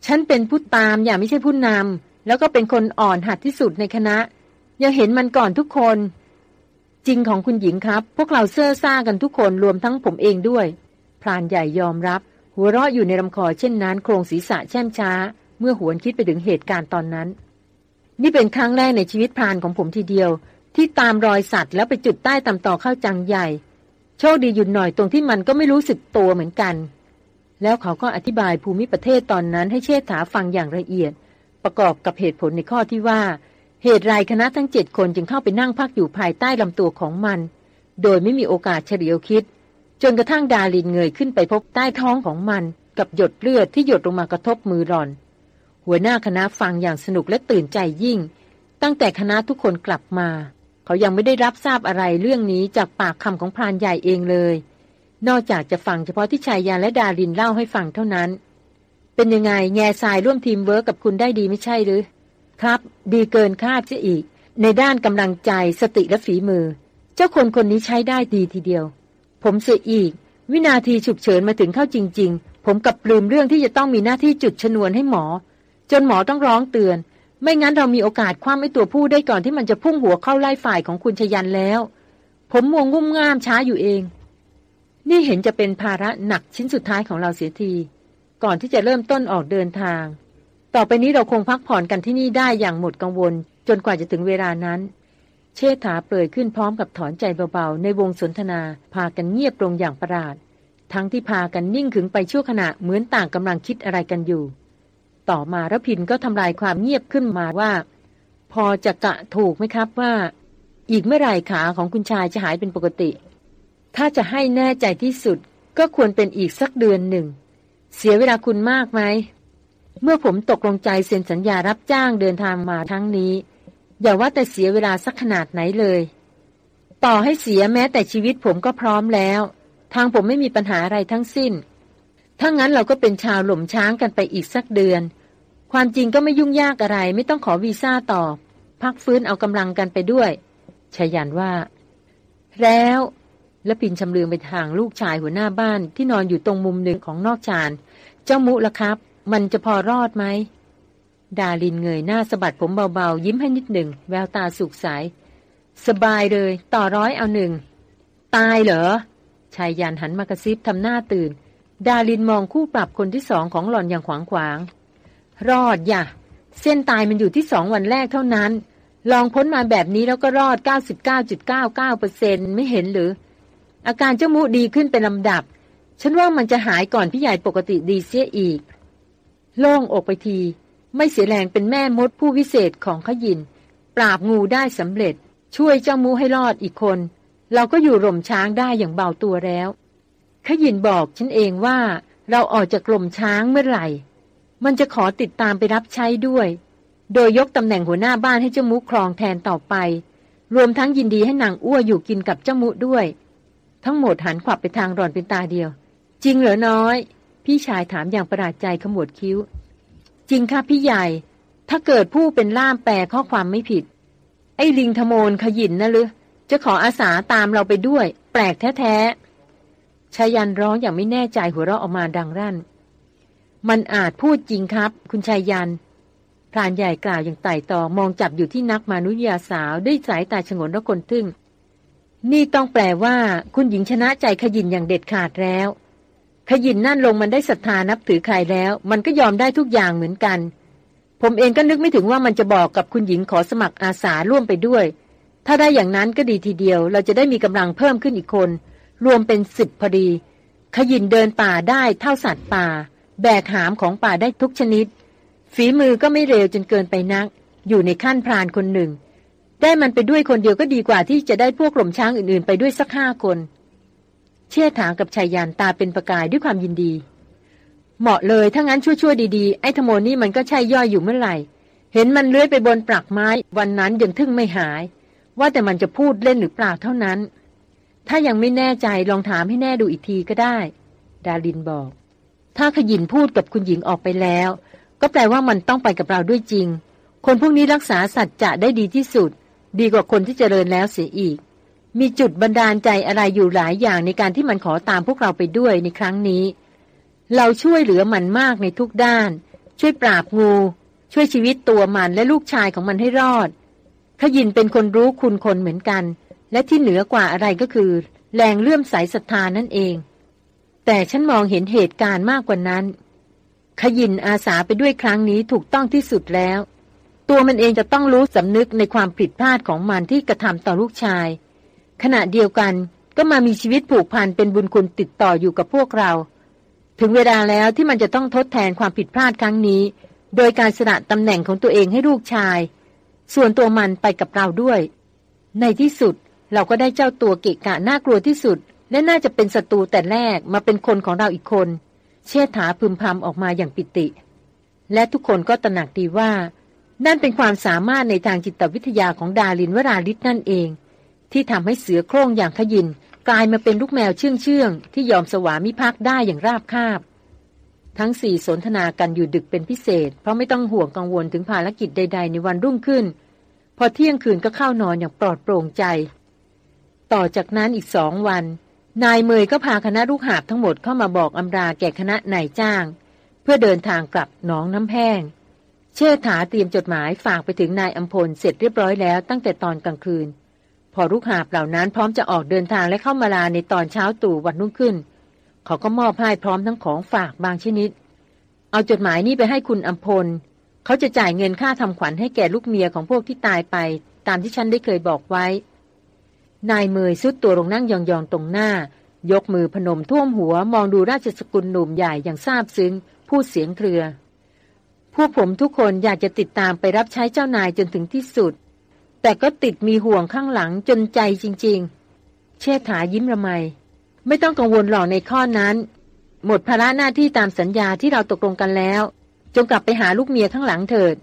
ฉันเป็นผู้ตามอย่าไม่ใช่ผู้นำแล้วก็เป็นคนอ่อนหัดที่สุดในคณะ ยังเห็นมันก่อนทุกคน จริงของคุณหญิงครับ พวกเราเซ่อซ่ากันทุกคนรวมทั้งผมเองด้วย พรานใหญ่ยอมรับ หัวเราะอยู่ในลำคอเช่นนั้น โครงศีรษะแช่มช้า เมื่อหวนคิดไปถึงเหตุการณ์ตอนนั้น นี่เป็นครั้งแรกในชีวิตพรานของผมทีเดียว ที่ตามรอยสัตว์แล้วไปจุดใต้ตำต่อเข้าจังใหญ่ โชคดีหยุดหน่อยตรงที่มันก็ไม่รู้สึกตัวเหมือนกัน แล้วเขาก็อธิบายภูมิประเทศตอนนั้นให้เชษฐาฟังอย่างละเอียด ประกอบกับเหตุผลในข้อที่ว่า เหตุไรคณะทั้งเจ็ดคนจึงเข้าไปนั่งพักอยู่ภายใต้ลำตัวของมัน โดยไม่มีโอกาสเฉลียวคิด จนกระทั่งดารินเงยขึ้นไปพบใต้ท้องของมัน กับหยดเลือดที่หยดลงมากระทบมือหล่อน หัวหน้าคณะฟังอย่างสนุกและตื่นใจยิ่ง ตั้งแต่คณะทุกคนกลับมา เขายังไม่ได้รับทราบอะไรเรื่องนี้จากปากคำของพรานใหญ่เองเลย นอกจากจะฟังเฉพาะที่ไชยยันต์และดารินเล่าให้ฟังเท่านั้น เป็นยังไงแง่ทรายร่วมทีมเวิร์กกับคุณได้ดีไม่ใช่หรือ ครับ ดีเกินคาดเสียอีก ในด้านกำลังใจสติและฝีมือ เจ้าคนคนนี้ใช้ได้ดีทีเดียว ผมเสียอีก วินาทีฉุกเฉินมาถึงเข้าจริง ๆ ผมกับลืมเรื่องที่จะต้องมีหน้าที่จุดชนวนให้หมอ จนหมอต้องร้องเตือน ไม่งั้นเรามีโอกาสคว้าไอตัวผู้ได้ก่อนที่มันจะพุ่งหัวเข้าไล่ฝ่ายของคุณชยันแล้ว ผมมัวงุ่มง่ามช้าอยู่เอง นี่เห็นจะเป็นภาระหนักชิ้นสุดท้ายของเราเสียที ก่อนที่จะเริ่มต้นออกเดินทาง ต่อไปนี้เราคงพักผ่อนกันที่นี่ได้อย่างหมดกังวล จนกว่าจะถึงเวลานั้น เชษฐาเปรยขึ้นพร้อมกับถอนใจเบาๆในวงสนทนาพากันเงียบลงอย่างประหลาด ทั้งที่พากันนิ่งขึงไปชั่วขณะเหมือนต่างกำลังคิดอะไรกันอยู่ ต่อมารพินก็ทำลายความเงียบขึ้นมาว่า พอจะกะถูกไหมครับว่า อีกเมื่อไหร่ขาของคุณชายจะหายเป็นปกติ ถ้าจะให้แน่ใจที่สุดก็ควรเป็นอีกสักเดือนหนึ่ง เสียเวลาคุณมากไหม เมื่อผมตกลงใจเซ็นสัญญารับจ้างเดินทางมาทั้งนี้ อย่าว่าแต่เสียเวลาสักขนาดไหนเลย ต่อให้เสียแม้แต่ชีวิตผมก็พร้อมแล้ว ทางผมไม่มีปัญหาอะไรทั้งสิ้น ถ้างั้นเราก็เป็นชาวหล่มช้างกันไปอีกสักเดือน ความจริงก็ไม่ยุ่งยากอะไร ไม่ต้องขอวีซ่าต่อ พักฟื้นเอากำลังกันไปด้วยชายันว่า แล้วและปินชำเลืองไปทางลูกชายหัวหน้าบ้านที่นอนอยู่ตรงมุมหนึ่งของนอกชาน เจ้ามุละครับ มันจะพอรอดไหม ดาลินเงยหน้าสะบัดผมเบาๆ ยิ้มให้นิดหนึ่ง แววตาสุกใส สบายเลย ต่อร้อยเอาหนึ่ง ตายเหรอ ชายยันหันมากระซิบทำหน้าตื่น ดาลินมองคู่ปรับคนที่สองของหล่อนอย่างขวางขวาง รอดอย่าเส้นตายมันอยู่ที่สองวันแรกเท่านั้น ลองพ้นมาแบบนี้แล้วก็รอด 99.99%ไม่เห็นหรือ อาการเจ้ามุดีขึ้นเป็นลำดับ ฉันว่ามันจะหายก่อนพี่ใหญ่ปกติดีเสียอีก โล่งอกไปที ไม่เสียแรงเป็นแม่มดผู้วิเศษของขยิน ปราบงูได้สำเร็จ ช่วยเจ้ามูให้รอดอีกคน เราก็อยู่ร่มช้างได้อย่างเบาตัวแล้ว ขยินบอกฉันเองว่าเราออกจากกลมช้างเมื่อไหร่ มันจะขอติดตามไปรับใช้ด้วย โดยยกตำแหน่งหัวหน้าบ้านให้เจ้ามูครองแทนต่อไป รวมทั้งยินดีให้นางอ้วอยู่กินกับเจ้ามูด้วย ทั้งหมดหันขวับไปทางรอนเป็นตาเดียว จริงเหรอน้อย พี่ชายถามอย่างประหลาดใจขมวดคิ้ว จริงค่ะพี่ใหญ่ ถ้าเกิดผู้เป็นล่ามแปลข้อความไม่ผิด ไอ้ลิงทโมนขยินนะหรือจะขออาสาตามเราไปด้วย แปลกแท้ๆ ชายันร้องอย่างไม่แน่ใจหัวเราะออกมาดังรั่น มันอาจพูดจริงครับ คุณชายันพรานใหญ่กล่าวอย่างไต่ตองมองจับอยู่ที่นักมนุษยาสาวด้วยสายตาฉงนและคนทึ่ง นี่ต้องแปลว่า คุณหญิงชนะใจขยินอย่างเด็ดขาดแล้ว ขยินนั่นลงมันได้ศรัทธานับถือใครแล้ว มันก็ยอมได้ทุกอย่างเหมือนกัน ผมเองก็นึกไม่ถึงว่ามันจะบอกกับคุณหญิงขอสมัครอาสาร่วมไปด้วย ถ้าได้อย่างนั้นก็ดีทีเดียว เราจะได้มีกำลังเพิ่มขึ้นอีกคน รวมเป็นสิบพอดี ขยินเดินป่าได้เท่าสัตว์ป่า แบกหามของป่าได้ทุกชนิด ฝีมือก็ไม่เร็วจนเกินไปนัก อยู่ในขั้นพรานคนหนึ่ง ได้มันไปด้วยคนเดียวก็ดีกว่าที่จะได้พวกหล่มช้างอื่นๆ ไปด้วยสักห้าคน เชี่ยถางกับชายยานตาเป็นประกายด้วยความยินดี เหมาะเลยถ้างั้นชั่วๆดีๆไอ้ธโมนี่มันก็ใช่ย่อยอยู่เมื่อไหร่ เห็นมันเลื้อยไปบนปลักไม้ วันนั้นยังทึ่งไม่หาย ว่าแต่มันจะพูดเล่นหรือเปล่าเท่านั้น ถ้ายังไม่แน่ใจลองถามให้แน่ดูอีกทีก็ได้ ดาลินบอก ถ้าขยินพูดกับคุณหญิงออกไปแล้ว ก็แปลว่ามันต้องไปกับเราด้วยจริง คนพวกนี้รักษาสัจจะได้ดีที่สุด ดีกว่าคนที่เจริญแล้วเสียอีก มีจุดบันดาลใจอะไรอยู่หลายอย่างในการที่มันขอตามพวกเราไปด้วยในครั้งนี้ เราช่วยเหลือมันมากในทุกด้าน ช่วยปราบงู ช่วยชีวิตตัวมันและลูกชายของมันให้รอดขยินเป็นคนรู้คุณคนเหมือนกัน และที่เหนือกว่าอะไรก็คือ แรงเลื่อมใสศรัทธานั่นเอง แต่ฉันมองเห็นเหตุการณ์มากกว่านั้น ขยินอาสาไปด้วยครั้งนี้ถูกต้องที่สุดแล้ว ตัวมันเองจะต้องรู้สำนึกในความผิดพลาดของมันที่กระทำต่อลูกชาย ขณะเดียวกันก็มามีชีวิตผูกพันเป็นบุญคุณติดต่ออยู่กับพวกเรา ถึงเวลาแล้วที่มันจะต้องทดแทนความผิดพลาดครั้งนี้ โดยการสละตำแหน่งของตัวเองให้ลูกชาย ส่วนตัวมันไปกับเราด้วย ในที่สุด เราก็ได้เจ้าตัวเกะกะน่ากลัวที่สุด และน่าจะเป็นศัตรูแต่แรกมาเป็นคนของเราอีกคน เชษฐาพึมพำออกมาอย่างปิติ และทุกคนก็ตระหนักดีว่า นั่นเป็นความสามารถในทางจิตวิทยาของดาลินวราลิศนั่นเอง ที่ทำให้เสือโคร่งอย่างขยินกลายมาเป็นลูกแมวเชื่องเชื่องที่ยอมสวามิภักดิ์ได้อย่างราบคาบ ทั้งสี่สนทนากันอยู่ดึกเป็นพิเศษ เพราะไม่ต้องห่วงกังวลถึงภารกิจใด ๆ ในวันรุ่งขึ้น พอเที่ยงคืนก็เข้านอนอย่างปลอดโปร่งใจ ต่อจากนั้นอีกสองวัน นายเมยก็พาคณะลูกหาบทั้งหมดเข้ามาบอกอำราแก่คณะนายจ้าง เพื่อเดินทางกลับหนองน้ำแพงเชิดถาเตรียมจดหมายฝากไปถึงนายอัมพลเสร็จเรียบร้อยแล้วตั้งแต่ตอนกลางคืน พอลูกหาบเหล่านั้นพร้อมจะออกเดินทางและเข้ามาลาในตอนเช้าตู่วันรุ่งขึ้น เขาก็มอบให้พร้อมทั้งของฝากบางชนิด เอาจดหมายนี้ไปให้คุณอัมพลเขาจะจ่ายเงินค่าทำขวัญให้แก่ลูกเมียของพวกที่ตายไป ตามที่ฉันได้เคยบอกไว้ นายเมยสุดตัวลงนั่งยองๆตรงหน้า ยกมือพนมท่วมหัวมองดูราชสกุลหนุ่มใหญ่อย่างซาบซึ้ง พูดเสียงเครือ พวกผมทุกคนอยากจะติดตามไปรับใช้เจ้านายจนถึงที่สุด แต่ก็ติดมีห่วงข้างหลังจนใจจริง ๆ เชษฐายิ้มระไม ไม่ต้องกังวลหรอกในข้อนั้น หมดภาระหน้าที่ตามสัญญาที่เราตกลงกันแล้ว จงกลับไปหาลูกเมียข้างหลังเถิด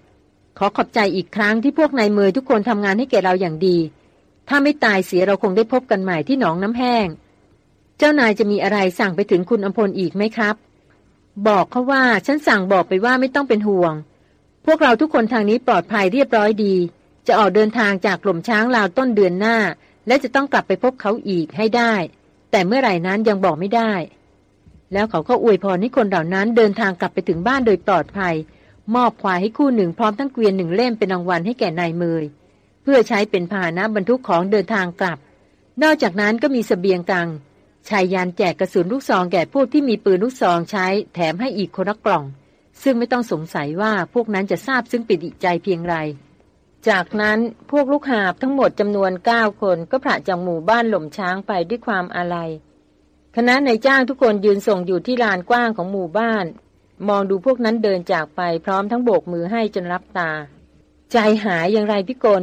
ขอขอบใจอีกครั้งที่พวกนายเมยทุกคนทำงานให้แก่เราอย่างดี ถ้าไม่ตายเสียเราคงได้พบกันใหม่ที่หนองน้ำแห้ง เจ้านายจะมีอะไรสั่งไปถึงคุณอมพลอีกไหมครับ บอกเขาว่าฉันสั่งบอกไปว่าไม่ต้องเป็นห่วง พวกเราทุกคนทางนี้ปลอดภัยเรียบร้อยดี จะออกเดินทางจากกล่มช้างลาวต้นเดือนหน้า และจะต้องกลับไปพบเขาอีกให้ได้ แต่เมื่อไหร่นั้นยังบอกไม่ได้ แล้วเขาก็อวยพรให้คนเหล่านั้นเดินทางกลับไปถึงบ้านโดยปลอดภัย มอบควายให้คู่หนึ่งพร้อมทั้งเกวียนหนึ่งเล่มเป็นรางวัลให้แก่นายเมย พื่อใช้เป็นพาหนะบรรทุกของเดินทางกลับ นอกจากนั้นก็มีสเสบียงกลางชายยานแจกกระสุนลูกซองแก่พวกที่มีปืนลูกซองใช้แถมให้อีกคนละกล่อง ซึ่งไม่ต้องสงสัยว่าพวกนั้นจะทราบซึ่งปิดใจเพียงไร จากนั้นพวกลูกหาบทั้งหมดจำนวนเก้าคนก็ผ่าจากหมู่บ้านหล่มช้างไปด้วยความอาลัยคณะนายจ้างทุกคนยืนส่งอยู่ที่ลานกว้างของหมู่บ้าน มองดูพวกนั้นเดินจากไปพร้อมทั้งโบกมือให้จนรับตา ใจหายอย่างไรพี่กล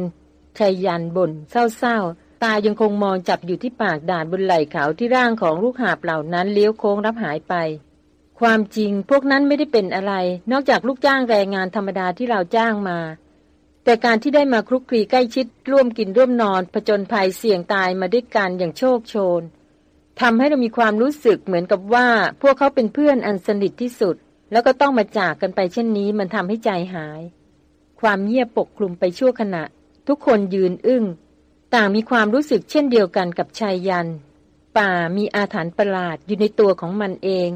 ชายยันบน่นเศร้าๆ ตายังคงมองจับอยู่ที่ปากด่านบนไหล่เขาที่ร่างของลูกหาบเหล่านั้นเลี้ยวโค้งรับหายไป ความจริงพวกนั้นไม่ได้เป็นอะไร นอกจากลูกจ้างแรงงานธรรมดาที่เราจ้างมา แต่การที่ได้มาคลุกคลีใกล้ชิด ร่วมกินร่วมนอนผจญภัยเสี่ยงตายมาด้วยกันอย่างโชคโชนทำให้เรามีความรู้สึกเหมือนกับว่า พวกเขาเป็นเพื่อนอันสนิทที่สุด แล้วก็ต้องมาจากกันไปเช่นนี้มันทำให้ใจหาย ความเงียบปกคลุมไปชั่วขณะ ทุกคนยืนอึง้ง ต่างมีความรู้สึกเช่นเดียวกันกับชายยัน ป่ามีอาถรรพ์ประหลาดอยู่ในตัวของมันเอง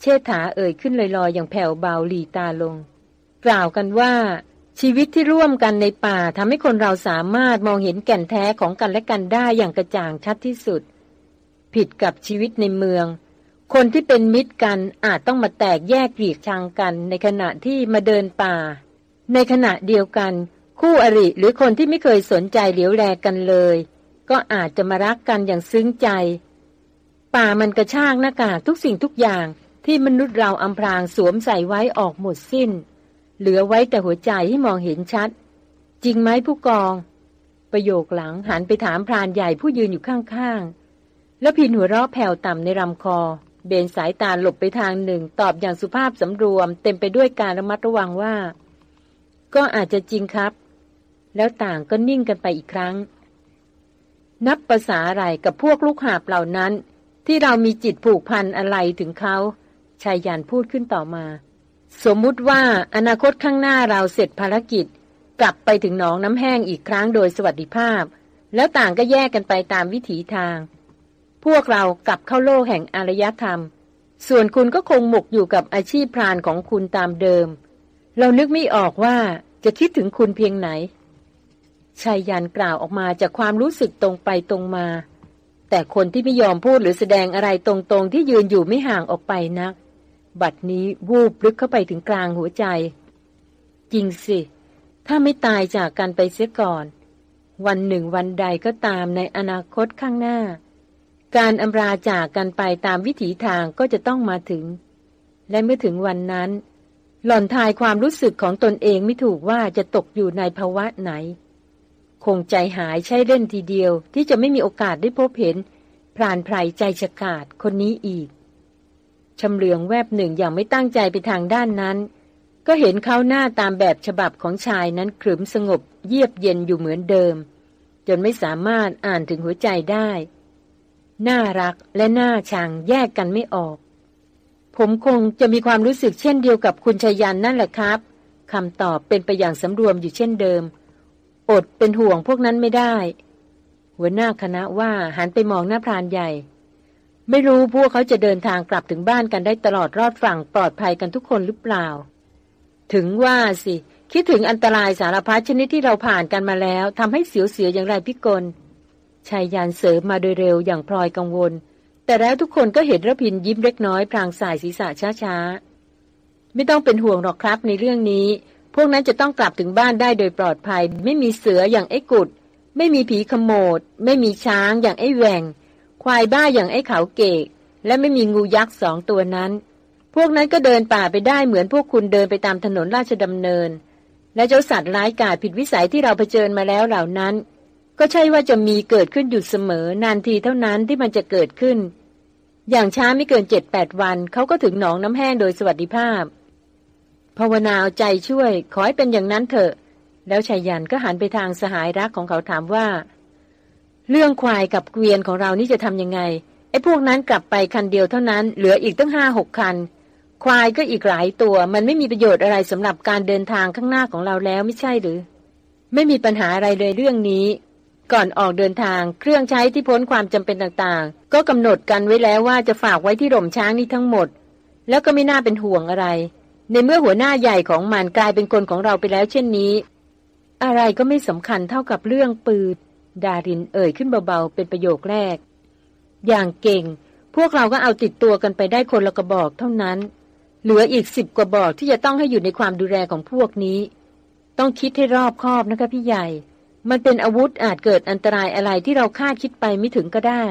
เชษฐาเอ่ยขึ้นลอยๆ อย่างแผ่วเบาหลีตาลง กล่าวกันว่าชีวิตที่ร่วมกันในป่าทำให้คนเราสามารถมองเห็นแก่นแท้ของกันและกันได้อย่างกระจ่างชัดที่สุด ผิดกับชีวิตในเมือง คนที่เป็นมิตรกันอาจต้องมาแตกแยกเกลียกชังกันในขณะที่มาเดินป่า ในขณะเดียวกัน คู่อริหรือคนที่ไม่เคยสนใจเหลียวแลกันเลย ก็อาจจะมารักกันอย่างซึ้งใจ ป่ามันกระชากหน้ากากทุกสิ่งทุกอย่างที่มนุษย์เราอำพรางสวมใส่ไว้ออกหมดสิ้น เหลือไว้แต่หัวใจให้มองเห็นชัด จริงไหมผู้กอง ประโยคหลังหันไปถามพรานใหญ่ผู้ยืนอยู่ข้างๆ แล้วพินหัวเราะแผ่วต่ำในลำคอ เบนสายตาหลบไปทางหนึ่ง ตอบอย่างสุภาพสำรวม เต็มไปด้วยการระมัดระวังว่า ก็อาจจะจริงครับ แล้วต่างก็นิ่งกันไปอีกครั้ง นับภาษาอะไรกับพวกลูกหาบเหล่านั้น ที่เรามีจิตผูกพันอะไรถึงเขาชายยันพูดขึ้นต่อมา สมมุติว่าอนาคตข้างหน้าเราเสร็จภารกิจ กลับไปถึงหนองน้ำแห้งอีกครั้งโดยสวัสดิภาพ แล้วต่างก็แยกกันไปตามวิถีทาง พวกเรากลับเข้าโลกแห่งอารยธรรม ส่วนคุณก็คงหมกอยู่กับอาชีพพรานของคุณตามเดิม เรานึกไม่ออกว่าจะคิดถึงคุณเพียงไหน ชายยันกล่าวออกมาจากความรู้สึกตรงไปตรงมา แต่คนที่ไม่ยอมพูดหรือแสดงอะไรตรงๆ ที่ยืนอยู่ไม่ห่างออกไปนัก บัดนี้วูบลึกเข้าไปถึงกลางหัวใจ จริงสิ ถ้าไม่ตายจากกันไปเสียก่อน วันหนึ่งวันใดก็ตามในอนาคตข้างหน้า การอำราจากกันไปตามวิถีทางก็จะต้องมาถึง และเมื่อถึงวันนั้น หล่อนทายความรู้สึกของตนเองไม่ถูกว่าจะตกอยู่ในภาวะไหน คงใจหายใช่เล่นทีเดียว ที่จะไม่มีโอกาสได้พบเห็น พรานไพรใจฉกาดคนนี้อีกชำเลืองแวบหนึ่งอย่างไม่ตั้งใจไปทางด้านนั้น ก็เห็นเขาหน้าตามแบบฉบับของชายนั้นขรึมสงบ เยียบเย็นอยู่เหมือนเดิม จนไม่สามารถอ่านถึงหัวใจได้ น่ารักและน่าชังแยกกันไม่ออก ผมคงจะมีความรู้สึกเช่นเดียวกับคุณชายันนั่นแหละครับคำตอบเป็นไปอย่างสำรวมอยู่เช่นเดิม อดเป็นห่วงพวกนั้นไม่ได้ หัวหน้าคณะว่าหันไปมองหน้าพรานใหญ่ ไม่รู้พวกเขาจะเดินทางกลับถึงบ้านกันได้ตลอดรอดฝั่งปลอดภัยกันทุกคนหรือเปล่า ถึงว่าสิ คิดถึงอันตรายสารพัดชนิดที่เราผ่านกันมาแล้วทำให้เสียวเสียอย่างไรพิกลชายยานเสริมมาโดยเร็วอย่างพลอยกังวล แต่แล้วทุกคนก็เห็นระพินยิ้มเล็กน้อยพลางสายศีรษะช้าๆ ไม่ต้องเป็นห่วงหรอกครับในเรื่องนี้ พวกนั้นจะต้องกลับถึงบ้านได้โดยปลอดภัย ไม่มีเสืออย่างไอ้กุด ไม่มีผีขโมด ไม่มีช้างอย่างไอ้แหวงควายบ้าอย่างไอ้เขาเกก และไม่มีงูยักษ์สองตัวนั้น พวกนั้นก็เดินป่าไปได้เหมือนพวกคุณเดินไปตามถนนราชดำเนิน และเจ้าสัตว์ร้ายกาจผิดวิสัยที่เราเผชิญมาแล้วเหล่านั้น ก็ใช่ว่าจะมีเกิดขึ้นอยู่เสมอนานทีเท่านั้นที่มันจะเกิดขึ้น อย่างช้าไม่เกินเจ็ดแปดวันเขาก็ถึงหนองน้ำแห้งโดยสวัสดิภาพ ภาวนาใจช่วย ขอให้เป็นอย่างนั้นเถอะ แล้วชายันก็หันไปทางสหายรักของเขาถามว่า เรื่องควายกับเกวียนของเรานี่จะทำยังไง ไอ้พวกนั้นกลับไปคันเดียวเท่านั้น เหลืออีกตั้งห้าหกคัน ควายก็อีกหลายตัว มันไม่มีประโยชน์อะไรสำหรับการเดินทางข้างหน้าของเราแล้วไม่ใช่หรือ ไม่มีปัญหาอะไรเลยเรื่องนี้ ก่อนออกเดินทาง เครื่องใช้ที่พ้นความจำเป็นต่างๆ ก็กำหนดกันไว้แล้วว่าจะฝากไว้ที่หล่มช้างนี้ทั้งหมด แล้วก็ไม่น่าเป็นห่วงอะไร ในเมื่อหัวหน้าใหญ่ของมันกลายเป็นคนของเราไปแล้วเช่นนี้ อะไรก็ไม่สำคัญเท่ากับเรื่องปืน ดารินเอ่ยขึ้นเบาๆ เป็นประโยคแรก อย่างเก่ง พวกเราก็เอาติดตัวกันไปได้คนละกระบอกเท่านั้น เหลืออีกสิบกว่าบอกที่จะต้องให้อยู่ในความดูแลของพวกนี้ ต้องคิดให้รอบคอบนะคะพี่ใหญ่ มันเป็นอาวุธอาจเกิดอันตรายอะไรที่เราคาดคิดไปไม่ถึงก็ได้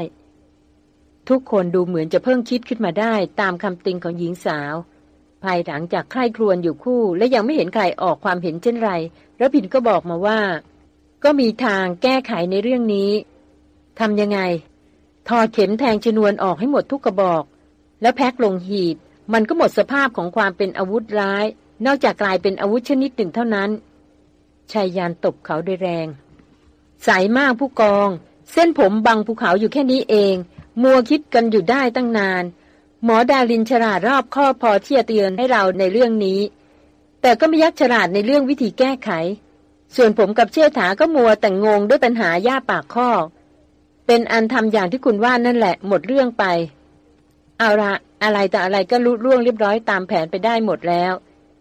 ทุกคนดูเหมือนจะเพิ่งคิดขึ้นมาได้ตามคำติงของหญิงสาว ภายหลังจากใคร่ครวญอยู่คู่ และยังไม่เห็นใครออกความเห็นเช่นไรระพินก็บอกมาว่า ก็มีทางแก้ไขในเรื่องนี้ทำยังไงถอดเข็มแทงชนวนออกให้หมดทุกกระบอก แล้วแพ็คลงหีบ มันก็หมดสภาพของความเป็นอาวุธร้าย นอกจากกลายเป็นอาวุธชนิดหนึ่งเท่านั้นชายยานตบเขาด้วยแรง สายมากผู้กอง เส้นผมบังภูเขาอยู่แค่นี้เอง มัวคิดกันอยู่ได้ตั้งนาน หมอดาลินฉลาดรอบข้อพอที่จะเตือนให้เราในเรื่องนี้ แต่ก็ไม่ยักฉลาดในเรื่องวิธีแก้ไข ส่วนผมกับเชษฐาก็มัวแต่งงด้วยปัญหาย่าปากข้อ เป็นอันทำอย่างที่คุณว่านั่นแหละหมดเรื่องไป เอาละอะไรแต่อะไรก็รุดร่วงเรียบร้อยตามแผนไปได้หมดแล้ว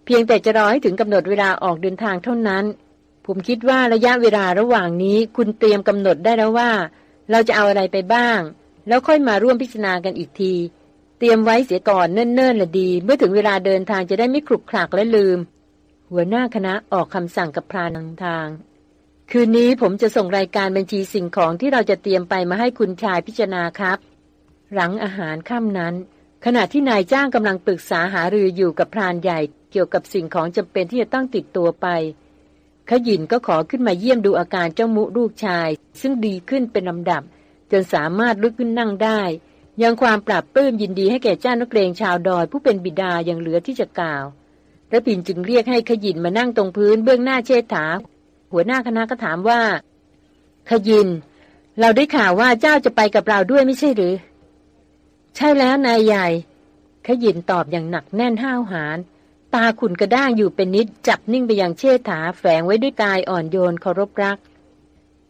เพียงแต่จะรอให้ถึงกำหนดเวลาออกเดินทางเท่านั้น ผมคิดว่าระยะเวลาระหว่างนี้ คุณเตรียมกำหนดได้แล้วว่า เราจะเอาอะไรไปบ้าง แล้วค่อยมาร่วมพิจารณากันอีกที เตรียมไว้เสียก่อนเนิ่นๆละดี เมื่อถึงเวลาเดินทางจะได้ไม่คลุกคลักและลืม หัวหน้าคณะออกคำสั่งกับพรานทาง คืนนี้ผมจะส่งรายการบัญชีสิ่งของที่เราจะเตรียมไปมาให้คุณชายพิจารณาครับ หลังอาหารค่ำนั้น ขณะที่นายจ้างกำลังปรึกษาหารืออยู่กับพรานใหญ่ เกี่ยวกับสิ่งของจำเป็นที่จะต้องติดตัวไปขยินก็ขอขึ้นมาเยี่ยมดูอาการเจ้ามุลูกชาย ซึ่งดีขึ้นเป็นลำดับ จนสามารถลุกขึ้นนั่งได้ ยังความปราบปลื้มยินดีให้แก่เจ้านักเรงชาวดอยผู้เป็นบิดาอย่างเหลือที่จะกล่าวระพินจึงเรียกให้ขยินมานั่งตรงพื้นเบื้องหน้าเชษฐา หัวหน้าคณะก็ถามว่า ขยิน เราได้ข่าวว่าเจ้าจะไปกับเราด้วยไม่ใช่หรือ ใช่แล้วนายใหญ่ ขยินตอบอย่างหนักแน่นห้าวหาญตาขุนกระด้างอยู่เป็นนิดจับนิ่งไปยังเชษฐาแฝงไว้ด้วยกายอ่อนโยนเคารพรัก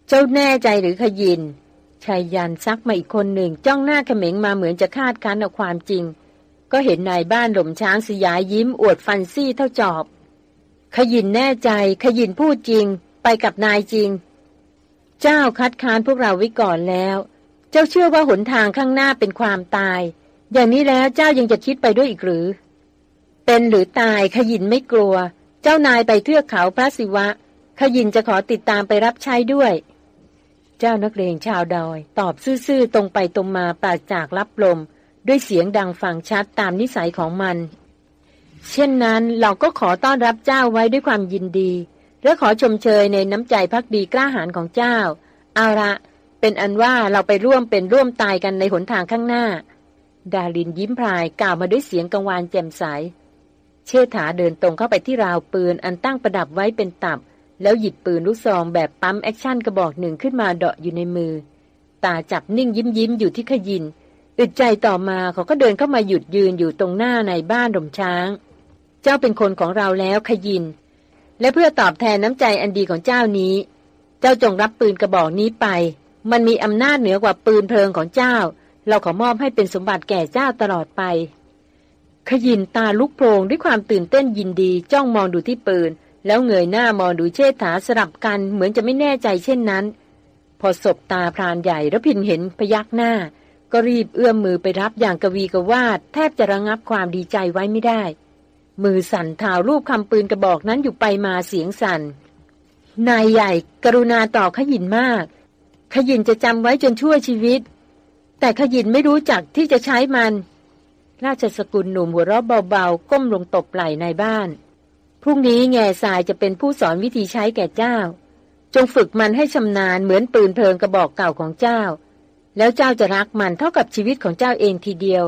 เจ้าแน่ใจหรือขยิน ชายยันซักมาอีกคนหนึ่ง จ้องหน้าเขม็งมาเหมือนจะคาดคั้นเอาความจริง ก็เห็นนายบ้านหล่มช้างสยายยิ้มอวดฟันซี่เท่าจอบ ขยินแน่ใจ ขยินพูดจริง ไปกับนายจริง เจ้าคัดค้านพวกเราไว้ก่อนแล้ว เจ้าเชื่อว่าหนทางข้างหน้าเป็นความตาย อย่างนี้แล้วเจ้ายังจะคิดไปด้วยอีกหรือ เป็นหรือตายขยินไม่กลัว เจ้านายไปเทือกเขาพระศิวะ ขยินจะขอติดตามไปรับใช้ด้วย เจ้านักเรียนชาวดอย ตอบซื่อๆตรงไปตรงมาปราศจากรับลม ด้วยเสียงดังฟังชัดตามนิสัยของมัน เช่นนั้นเราก็ขอต้อนรับเจ้าไว้ด้วยความยินดี และขอชมเชยในน้ำใจพักดีกล้าหาญของเจ้า เอาละเป็นอันว่าเราไปร่วมเป็นร่วมตายกันในหนทางข้างหน้า ดาลินยิ้มพลายกล่าวมาด้วยเสียงกังวานแจ่มใส เชษฐาเดินตรงเข้าไปที่ราวปืนอันตั้งประดับไว้เป็นตับ แล้วหยิบปืนลูกซองแบบ pump action กระบอกหนึ่งขึ้นมาเดาะอยู่ในมือ ตาจับนิ่งยิ้มยิ้มอยู่ที่ขยิน อึดใจต่อมาเขาก็เดินเข้ามาหยุดยืนอยู่ตรงหน้านายบ้านหล่มช้าง เจ้าเป็นคนของเราแล้วขยิน และเพื่อตอบแทนน้ำใจอันดีของเจ้านี้ เจ้าจงรับปืนกระบอกนี้ไป มันมีอำนาจเหนือกว่าปืนเพลิงของเจ้า เราขอมอบให้เป็นสมบัติแก่เจ้าตลอดไปขยินตาลุกโพลงด้วยความตื่นเต้นยินดีจ้องมองดูที่ปืน แล้วเงยหน้ามองดูเชษฐาสลับกันเหมือนจะไม่แน่ใจเช่นนั้น พอศบตาพรานใหญ่แล้วพินเห็นพยักหน้า ก็รีบเอื้อมมือไปรับอย่างกวีกวาด แทบจะระงับความดีใจไว้ไม่ได้ มือสั่นเท้ารูปคำปืนกระบอกนั้นอยู่ไปมาเสียงสัน่น นายใหญ่ กรุณาต่อขยินมาก ขยินจะจำไว้จนชั่วชีวิต แต่ขยินไม่รู้จักที่จะใช้มัน ราชสกุลหนุ่มหัวเราะเบาๆ ก้มลงตบไหล่ในบ้าน พรุ่งนี้แง่ทรายจะเป็นผู้สอนวิธีใช้แก่เจ้า จงฝึกมันให้ชำนาญเหมือนปืนเพลิงกระบอกเก่าของเจ้า แล้วเจ้าจะรักมันเท่ากับชีวิตของเจ้าเองทีเดียว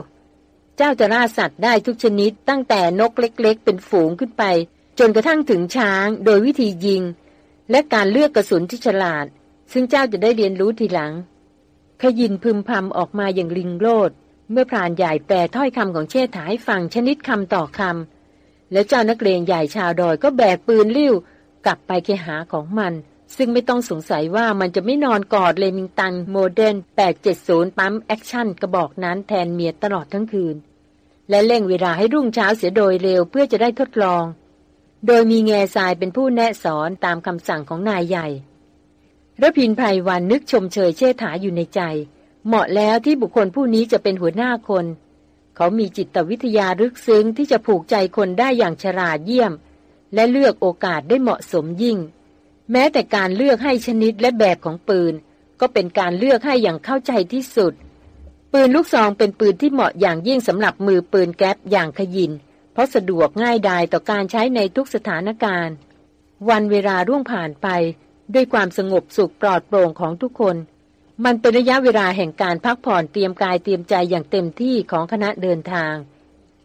เจ้าจะล่าสัตว์ได้ทุกชนิด ตั้งแต่นกเล็กๆ เป็นฝูงขึ้นไป จนกระทั่งถึงช้าง โดยวิธียิง และการเลือกกระสุนที่ฉลาด ซึ่งเจ้าจะได้เรียนรู้ทีหลัง ขยินพึมพำออกมาอย่างลิงโลดเมื่อพรานใหญ่แปลถ้อยคำของเชษฐาให้ฟังชนิดคำต่อคำ แล้วเจ้านักเลงใหญ่ชาวดอยก็แบกปืนลิ่ว กลับไปเคหาของมัน ซึ่งไม่ต้องสงสัยว่ามันจะไม่นอนกอด Remington Model 870 pump action กระบอกนั้นแทนเมียตลอดทั้งคืน และเร่งเวลาให้รุ่งเช้าเสียโดยเร็วเพื่อจะได้ทดลอง โดยมีแง่ทรายเป็นผู้แนะสอนตามคำสั่งของนายใหญ่ระพินไพรวันนึกชมเชยเชษฐาอยู่ในใจ เหมาะแล้วที่บุคคลผู้นี้จะเป็นหัวหน้าคน เขามีจิตวิทยาลึกซึ้งที่จะผูกใจคนได้อย่างฉลาดเยี่ยม และเลือกโอกาสได้เหมาะสมยิ่ง แม้แต่การเลือกให้ชนิดและแบบของปืน ก็เป็นการเลือกให้อย่างเข้าใจที่สุด ปืนลูกซองเป็นปืนที่เหมาะอย่างยิ่งสำหรับมือปืนแก๊ปอย่างขยิน เพราะสะดวกง่ายดายต่อการใช้ในทุกสถานการณ์ วันเวลาร่วงผ่านไป ด้วยความสงบสุขปลอดโปร่งของทุกคน มันเป็นระยะเวลาแห่งการพักผ่อนเตรียมกายเตรียมใจอย่างเต็มที่ของคณะเดินทาง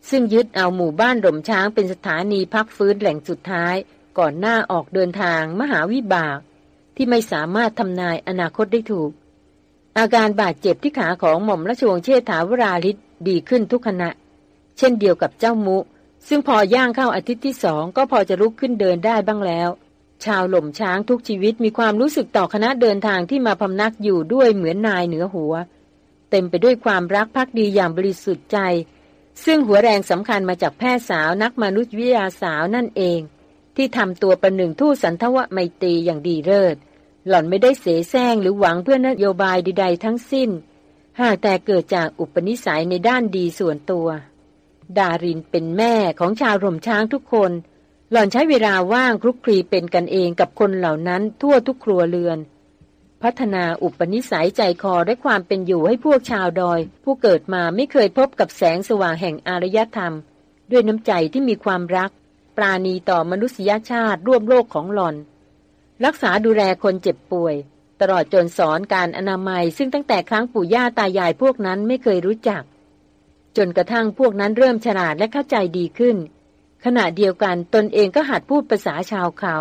ซึ่งยึดเอาหมู่บ้านหล่มช้างเป็นสถานีพักฟื้นแหล่งสุดท้าย ก่อนหน้าออกเดินทางมหาวิบาก ที่ไม่สามารถทำนายอนาคตได้ถูก อาการบาดเจ็บที่ขาของหม่อมราชวงศ์เชษฐาวราลิศดีขึ้นทุกขณะ เช่นเดียวกับเจ้ามุ ซึ่งพอย่างเข้าอาทิตย์ที่สองก็พอจะลุกขึ้นเดินได้บ้างแล้ว ชาวหล่มช้างทุกชีวิตมีความรู้สึกต่อคณะเดินทางที่มาพำนักอยู่ด้วยเหมือนนายเหนือหัว เต็มไปด้วยความรักภักดีอย่างบริสุทธิ์ใจ ซึ่งหัวแรงสำคัญมาจากแพทย์สาวนักมนุษยวิทยาสาวนั่นเอง ที่ทำตัวประหนึ่งทูตสันทวะไมตรีอย่างดีเลิศหล่อนไม่ได้เสแสร้งหรือหวังเพื่อนโยบายใดๆทั้งสิ้น หากแต่เกิดจากอุปนิสัยในด้านดีส่วนตัว ดารินเป็นแม่ของชาวร่มช้างทุกคน หล่อนใช้เวลาว่างคลุกคลีเป็นกันเองกับคนเหล่านั้นทั่วทุกครัวเรือน พัฒนาอุปนิสัยใจคอและความเป็นอยู่ให้พวกชาวดอย ผู้เกิดมาไม่เคยพบกับแสงสว่างแห่งอารยธรรม ด้วยน้ำใจที่มีความรัก ปราณีต่อมนุษยชาติร่วมโลกของหล่อน รักษาดูแลคนเจ็บป่วย ตลอดจนสอนการอนามัย ซึ่งตั้งแต่ครั้งปู่ย่าตายายพวกนั้นไม่เคยรู้จัก จนกระทั่งพวกนั้นเริ่มฉลาดและเข้าใจดีขึ้น ขณะเดียวกันตนเองก็หัดพูดภาษาชาวเขา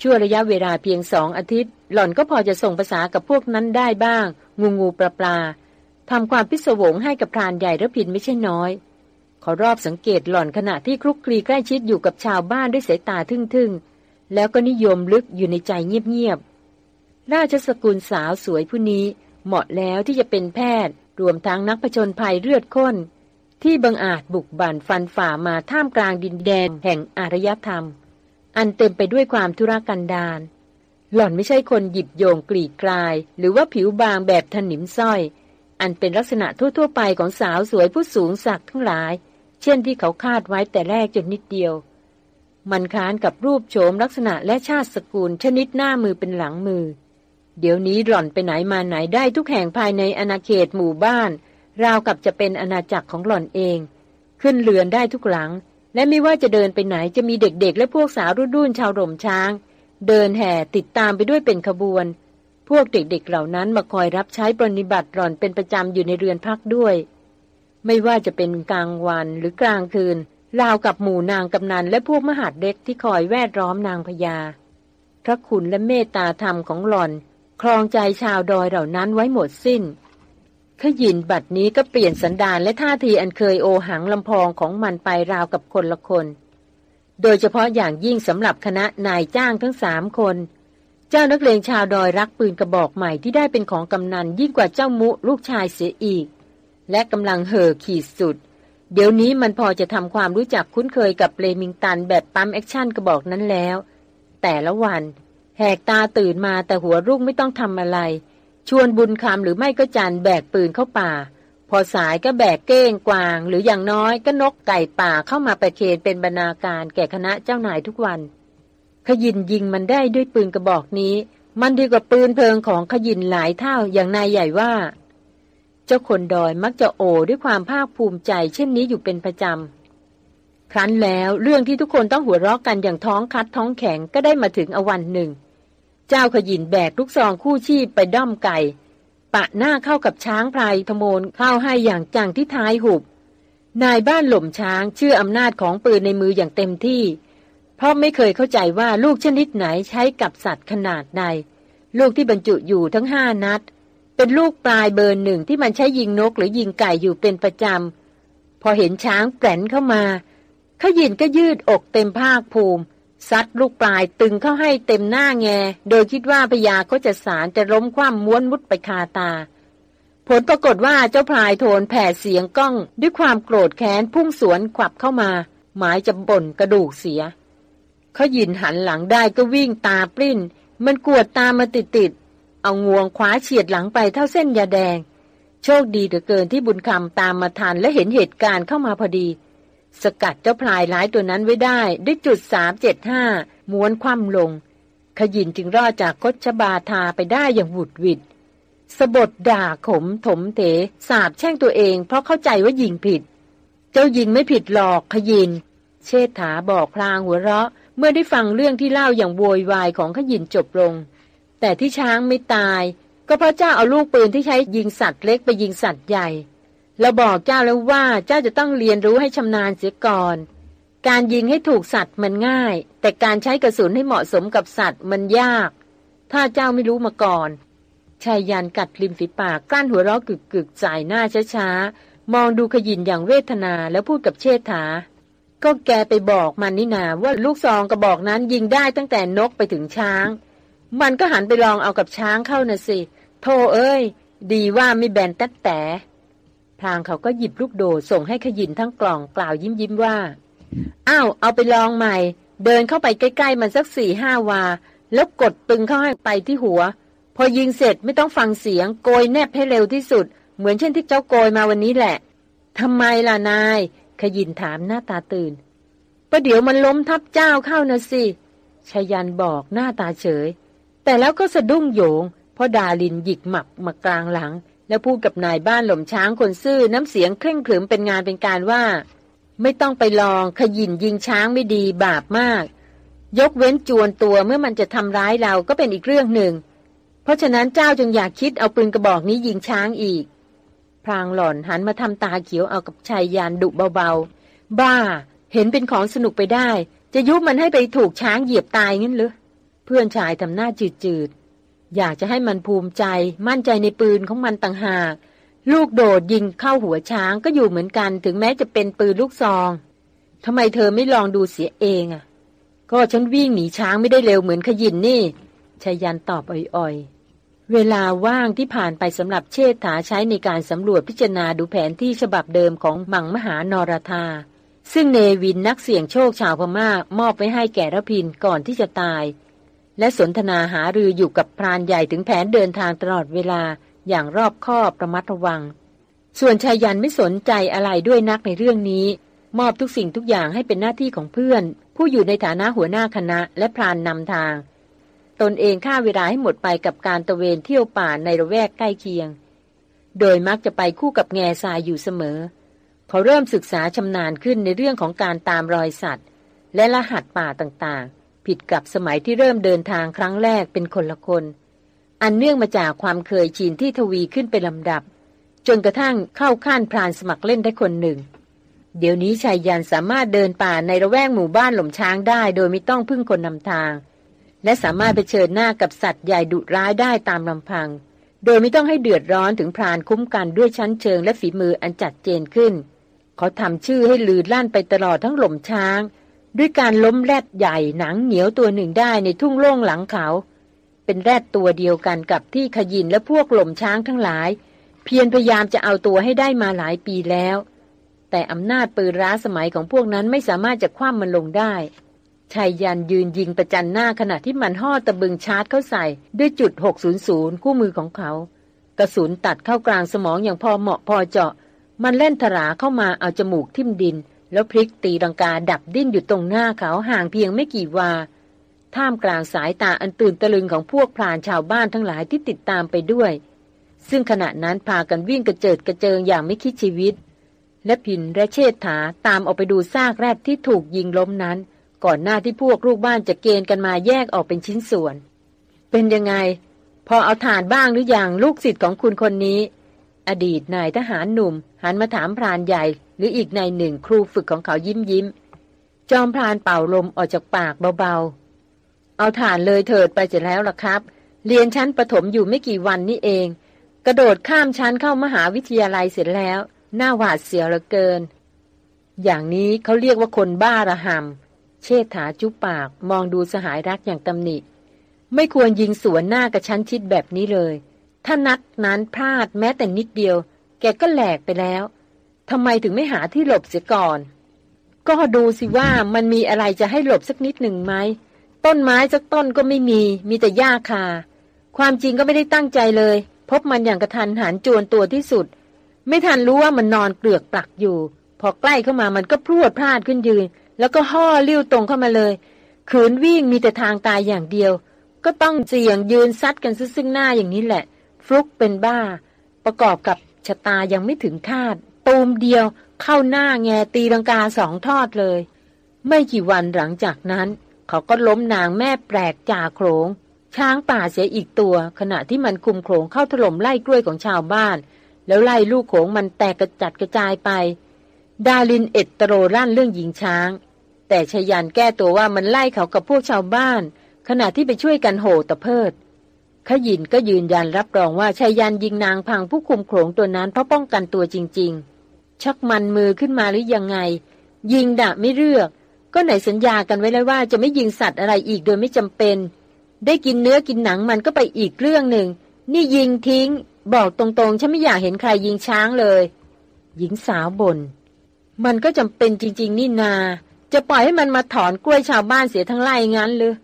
ชั่วระยะเวลาเพียงสองอาทิตย์ หล่อนก็พอจะส่งภาษากับพวกนั้นได้บ้าง งูงูปลาปลาทำความพิศวงให้กับพรานใหญ่ระพินไม่ใช่น้อย ขอรอบสังเกตหล่อนขณะที่คลุกคลีใกล้ชิดอยู่กับชาวบ้านด้วยสายตาทึ่งๆ แล้วก็นิยมลึกอยู่ในใจเงียบๆ ราชสกุลสาวสวยผู้นี้เหมาะแล้วที่จะเป็นแพทย์ รวมทั้งนักผจญภัยเลือดข้น ที่บังอาจบุกบั่นฟันฝ่ามาท่ามกลางดินแดนแห่งอารยธรรม อันเต็มไปด้วยความทุรกันดารหล่อนไม่ใช่คนหยิบโยงกลีกลาย หรือว่าผิวบางแบบถนิมส้อย อันเป็นลักษณะทั่วๆไปของสาวสวยผู้สูงสักทั้งหลาย เช่นที่เขาคาดไว้แต่แรกจนนิดเดียว มันค้านกับรูปโฉมลักษณะและชาติสกุลชนิดหน้ามือเป็นหลังมือ เดี๋ยวนี้หล่อนไปไหนมาไหนได้ทุกแห่งภายในอาณาเขตหมู่บ้าน ราวกับจะเป็นอาณาจักรของหล่อนเอง ขึ้นเรือนได้ทุกหลัง และไม่ว่าจะเดินไปไหนจะมีเด็กๆ และพวกสาวรุ่นรุ่นชาวหล่มช้าง เดินแห่ติดตามไปด้วยเป็นขบวน พวกเด็กๆ เหล่านั้นมาคอยรับใช้ปฏิบัติหล่อนเป็นประจำอยู่ในเรือนพักด้วย ไม่ว่าจะเป็นกลางวันหรือกลางคืนราวกับหมู่นางกำนันและพวกมหาดเล็กที่คอยแวดล้อมนางพญา พระคุณและเมตตาธรรมของหล่อน ครองใจชาวดอยเหล่านั้นไว้หมดสิ้น ขยินบัดนี้ก็เปลี่ยนสันดานและท่าทีอันเคยโอหังลำพองของมันไปราวกับคนละคน โดยเฉพาะอย่างยิ่งสำหรับคณะนายจ้างทั้งสามคน เจ้านักเลงชาวดอยรักปืนกระบอกใหม่ที่ได้เป็นของกำนันยิ่งกว่าเจ้ามุลูกชายเสียอีก และกำลังเห่อขีดสุด เดี๋ยวนี้มันพอจะทำความรู้จักคุ้นเคยกับ Remington แบบ pump action กระบอกนั้นแล้ว แต่ละวัน แหกตาตื่นมาแต่หัวรุ่งไม่ต้องทำอะไร ชวนบุญคำหรือไม่ก็จันแบกปืนเข้าป่า พอสายก็แบกเก้งกวาง หรืออย่างน้อยก็นกไก่ป่าเข้ามาประเคนเป็นบรรณาการแก่คณะเจ้านายทุกวัน ขยินยิงมันได้ด้วยปืนกระบอกนี้ มันดีกว่าปืนเพลิงของขยินหลายเท่าอย่างนายใหญ่ว่า เจ้าคนดอยมักจะโอด้วยความภาคภูมิใจ เช่นนี้อยู่เป็นประจำครั้นแล้วเรื่องที่ทุกคนต้องหัวเราะกันอย่างท้องคัดท้องแข็งก็ได้มาถึงอวันหนึ่ง เจ้าขยินแบกลูกซองคู่ชีพไปด้อมไก่ ปะหน้าเข้ากับช้างพลายทมนเข้าให้อย่างจังที่ท้ายหุบ นายบ้านหล่มช้างเชื่ออำนาจของปืนในมืออย่างเต็มที่ เพราะไม่เคยเข้าใจว่าลูกชนิดไหนใช้กับสัตว์ขนาดใด ลูกที่บรรจุอยู่ทั้งห้านัด เป็นลูกปลายเบอร์หนึ่งที่มันใช้ยิงนกหรือยิงไก่อยู่เป็นประจำพอเห็นช้างแปลนเข้ามาขยินก็ยืดอกเต็มภาคภูมิ ซัดลูกปลายตึงเข้าให้เต็มหน้าแง โดยคิดว่าพญาก็จะสารจะล้มคว่ำม้วนมุดไปคาตา ผลปรากฏว่าเจ้าพลายโทนแผ่เสียงก้อง ด้วยความโกรธแค้นพุ่งสวนขวับเข้ามา หมายจะบ่นกระดูกเสีย เขายินหันหลังได้ก็วิ่งตาปลิ้น มันกวดตามมาติดติดเอางวงคว้าเฉียดหลังไปเท่าเส้นยาแดง โชคดีเหลือเกินที่บุญคำตามมาทันและเห็นเหตุการณ์เข้ามาพอดี สกัดเจ้าพลายร้ายตัวนั้นไว้ได้ด้วยจุดสามเจ็ดห้าม้วนคว่ำลง ขยินจึงรอดจากคดชบาทาไปได้อย่างหวุดหวิดสบดด่าขมถมเถสาบแช่งตัวเอง เพราะเข้าใจว่ายิงผิด เจ้ายิงไม่ผิดหรอกขยิน เชษฐาบอกพลางหัวเราะ เมื่อได้ฟังเรื่องที่เล่าอย่างโวยวายของขยินจบลง แต่ที่ช้างไม่ตาย ก็เพราะเจ้าเอาลูกปืนที่ใช้ยิงสัตว์เล็กไปยิงสัตว์ใหญ่ เราบอกเจ้าแล้วว่าเจ้าจะต้องเรียนรู้ให้ชำนาญเสียก่อน การยิงให้ถูกสัตว์มันง่าย แต่การใช้กระสุนให้เหมาะสมกับสัตว์มันยาก ถ้าเจ้าไม่รู้มาก่อนชายยันกัดริมฝีปากกลั้นหัวเราะกึกกึกใส่หน้าช้าๆ มองดูขยินอย่างเวทนาแล้วพูดกับเชษฐา ก็แกไปบอกมันนี่นาว่าลูกซองกระบอกนั้นยิงได้ตั้งแต่นกไปถึงช้าง มันก็หันไปลองเอากับช้างเข้าน่ะสิโทเอ้ย ดีว่าไม่แบนแต๊แต่ พรางเขาก็หยิบลูกโดดส่งให้ขยินทั้งกล่องกล่าวยิ้มยิ้มว่า อ้าว เอาไปลองใหม่ เดินเข้าไปใกล้ ๆ มันสักสี่ห้าวา แล้วกดตึงเข้าให้ไปที่หัว พอยิงเสร็จไม่ต้องฟังเสียง โกยแนบให้เร็วที่สุด เหมือนเช่นที่เจ้าโกยมาวันนี้แหละทำไมล่ะนาย ขยินถามหน้าตาตื่นประเดี๋ยวมันล้มทับเจ้าเข้านะสิชายันบอกหน้าตาเฉย แต่แล้วก็สะดุ้งโยงเพราะดาลินหยิกหมับมากลางหลัง แล้วพูดกับนายบ้านหล่มช้างคนซื่อน้ำเสียงเคร่งขรึมเป็นงานเป็นการว่า ไม่ต้องไปลองขยินยิงช้างไม่ดีบาปมาก ยกเว้นจวนตัวเมื่อมันจะทำร้ายเราก็เป็นอีกเรื่องหนึ่ง เพราะฉะนั้นเจ้าจงอยากคิดเอาปืนกระบอกนี้ยิงช้างอีก พรางหล่อนหันมาทำตาเขียวเอากับชายยานดุเบาๆ บ้า เห็นเป็นของสนุกไปได้ จะยุบมันให้ไปถูกช้างเหยียบตายงั้นหรือเพื่อนชายทำหน้าจืดๆ อยากจะให้มันภูมิใจ มั่นใจในปืนของมันต่างหาก ลูกโดดยิงเข้าหัวช้างก็อยู่เหมือนกัน ถึงแม้จะเป็นปืนลูกซองทำไมเธอไม่ลองดูเสียเองอะ่ะ ก็ฉันวิ่งหนีช้างไม่ได้เร็วเหมือนขยินนี่ชายันตอบอ่อยๆ เวลาว่างที่ผ่านไปสำหรับเชษฐาใช้ในการสำรวจพิจารณาดูแผนที่ฉบับเดิมของมังมหานรธา ซึ่งเนวินนักเสี่ยงโชคชาวพม่ามอบไว้ให้แก่ระพินก่อนที่จะตาย และสนทนาหารืออยู่กับพรานใหญ่ถึงแผนเดินทางตลอดเวลาอย่างรอบคอบระมัดระวัง ส่วนชายยันไม่สนใจอะไรด้วยนักในเรื่องนี้ มอบทุกสิ่งทุกอย่างให้เป็นหน้าที่ของเพื่อน ผู้อยู่ในฐานะหัวหน้าคณะและพรานนำทาง ตนเองฆ่าเวลาให้หมดไปกับการตะเวนเที่ยวป่าในระแวกใกล้เคียง โดยมักจะไปคู่กับแง่ทรายอยู่เสมอ เขาเริ่มศึกษาชำนาญขึ้นในเรื่องของการตามรอยสัตว์ และรหัสป่าต่าง ผิดกับสมัยที่เริ่มเดินทางครั้งแรกเป็นคนละคน อันเนื่องมาจากความเคยชินที่ทวีขึ้นเป็นลำดับ จนกระทั่งเข้าขั้นพรานสมัครเล่นได้คนหนึ่ง เดี๋ยวนี้ชายยันสามารถเดินป่าในระแวกหมู่บ้านหล่มช้างได้ โดยไม่ต้องพึ่งคนนำทาง และสามารถไปเชิญหน้ากับสัตว์ใหญ่ดุร้ายได้ตามลำพัง โดยไม่ต้องให้เดือดร้อนถึงพรานคุ้มกันด้วยชั้นเชิงและฝีมืออันจัดเจนขึ้นเขาทำชื่อให้ลือลั่นไปตลอดทั้งหล่มช้าง ด้วยการล้มแรดใหญ่หนังเหนียวตัวหนึ่งได้ในทุ่งโล่งหลังเขา เป็นแรดตัวเดียวกันกับที่ขยินและพวกหล่มช้างทั้งหลาย เพียรพยายามจะเอาตัวให้ได้มาหลายปีแล้ว แต่อำนาจปืนร้าสมัยของพวกนั้นไม่สามารถจะคว่ำมันลงได้ชายยันยืนยิงประจันหน้าขณะที่มันห่อตะบึงชาร์จเข้าใส่ด้วยจุด 600 คู่มือของเขา กระสุนตัดเข้ากลางสมองอย่างพอเหมาะพอเจาะ มันเล่นถราเข้ามาเอาจมูกทิ่มดิน แล้วพลิกตีรังกาดับดิ้นอยู่ตรงหน้าเขาห่างเพียงไม่กี่วา ท่ามกลางสายตาอันตื่นตะลึงของพวกพรานชาวบ้านทั้งหลายที่ติดตามไปด้วย ซึ่งขณะนั้นพากันวิ่งกระเจิดกระเจิงอย่างไม่คิดชีวิต และพินและเชษฐาตามออกไปดูซากแรดที่ถูกยิงล้มนั้น ก่อนหน้าที่พวกลูกบ้านจะเกณฑ์กันมาแยกออกเป็นชิ้นส่วน เป็นยังไง พอเอาฐานบ้างหรืออยังลูกศิษย์ของคุณคนนี้ อดีตนายทหารหนุ่ม หันมาถามพรานใหญ่ หรืออีกในหนึ่งครูฝึกของเขายิ้มยิ้ม จอมพรานเป่าลมออกจากปากเบาๆ เอาฐานเลยเถิดไปเสร็จแล้วล่ะครับ เรียนชั้นประถมอยู่ไม่กี่วันนี่เอง กระโดดข้ามชั้นเข้ามหาวิทยาลัยเสร็จแล้ว หน้าหวาดเสียวเหลือเกิน อย่างนี้เขาเรียกว่าคนบ้าระหำเชษฐาจุปากมองดูสหายรักอย่างตำหนิ ไม่ควรยิงสวนหน้ากับชั้นชิดแบบนี้เลย ถ้านัดนั้นพลาดแม้แต่นิดเดียว แกก็แหลกไปแล้ว ทำไมถึงไม่หาที่หลบเสียก่อน ก็ดูสิว่ามันมีอะไรจะให้หลบสักนิดหนึ่งไหม ต้นไม้สักต้นก็ไม่มี มีแต่หญ้าคา ความจริงก็ไม่ได้ตั้งใจเลย พบมันอย่างกระทันหันจวนตัวที่สุด ไม่ทันรู้ว่ามันนอนเกลือกปลักอยู่ พอใกล้เข้ามามันก็พรวดพลาดขึ้นยืน แล้วก็ห่อเลี้ยวตรงเข้ามาเลย ขืนวิ่งมีแต่ทางตายอย่างเดียว ก็ต้องเสี่ยงยืนซัดกันซึ่งหน้าอย่างนี้แหละ ฟลุกเป็นบ้า ประกอบกับชะตายังไม่ถึงคาด ตูมเดียวเข้าหน้าแงตีลังกาสองทอดเลย ไม่กี่วันหลังจากนั้น เขาก็ล้มนางแม่แปลกจ่าโขงช้างป่าเสียอีกตัว ขณะที่มันคุมโขงเข้าถล่มไล่กล้วยของชาวบ้าน แล้วไล่ลูกโขงมันแตกกระจัดกระจายไป ดาลินเอ็ดตโรลั่นเรื่องหญิงช้าง แต่ชยันแก้ตัวว่ามันไล่เขากับพวกชาวบ้าน ขณะที่ไปช่วยกันโหตะเพิดขยินก็ยืนยันรับรองว่าชายันยิงนางพังผู้คุมโขงตัวนั้นเพราะป้องกันตัวจริง ๆ ชักมันมือขึ้นมาหรือยังไง ยิงดะไม่เลือก ก็ไหนสัญญากันไว้แล้วว่าจะไม่ยิงสัตว์อะไรอีกโดยไม่จำเป็น ได้กินเนื้อกินหนังมันก็ไปอีกเรื่องหนึ่ง นี่ยิงทิ้ง บอกตรงๆ ฉันไม่อยากเห็นใครยิงช้างเลย หญิงสาวบน่นมันก็จำเป็นจริง ๆ นี่นา จะปล่อยให้มันมาถอนกล้วยชาวบ้านเสียทั้งไร่งั้นหรือ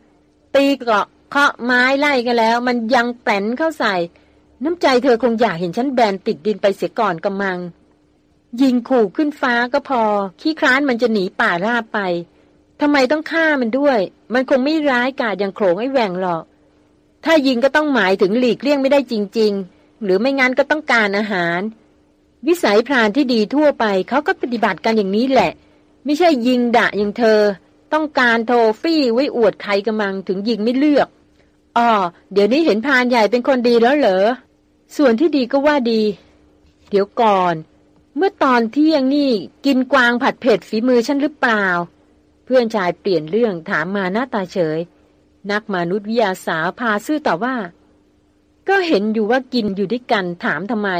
ตีเกาะเคาะไม้ไล่กันแล้ว มันยังแป้นเข้าใส่ น้ำใจเธอคงอยากเห็นฉันแบนติดดินไปเสียก่อนกำมัง ยิงขู่ขึ้นฟ้าก็พอ ขี้คร้านมันจะหนีป่าราบไปทำไมต้องฆ่ามันด้วย มันคงไม่ร้ายกาจอย่างโขงไอ้แหว่งหรอก ถ้ายิงก็ต้องหมายถึงหลีกเลี่ยงไม่ได้จริง ๆ หรือไม่งั้นก็ต้องการอาหาร วิสัยพรานที่ดีทั่วไปเขาก็ปฏิบัติกันอย่างนี้แหละ ไม่ใช่ยิงดะอย่างเธอ ต้องการโทฟี่ไว้อวดใครกำลังถึงยิงไม่เลือกอ๋อเดี๋ยวนี้เห็นพรานใหญ่เป็นคนดีแล้วเหรอ ส่วนที่ดีก็ว่าดี เดี๋ยวก่อน เมื่อตอนเที่ยงนี่กินกวางผัดเผ็ดฝีมือฉันหรือเปล่า เพื่อนชายเปลี่ยนเรื่องถามมาหน้าตาเฉย นักมนุษยวิทยาสาวพาซื่อตอบว่า ก็เห็นอยู่ว่ากินอยู่ด้วยกันถามทำไม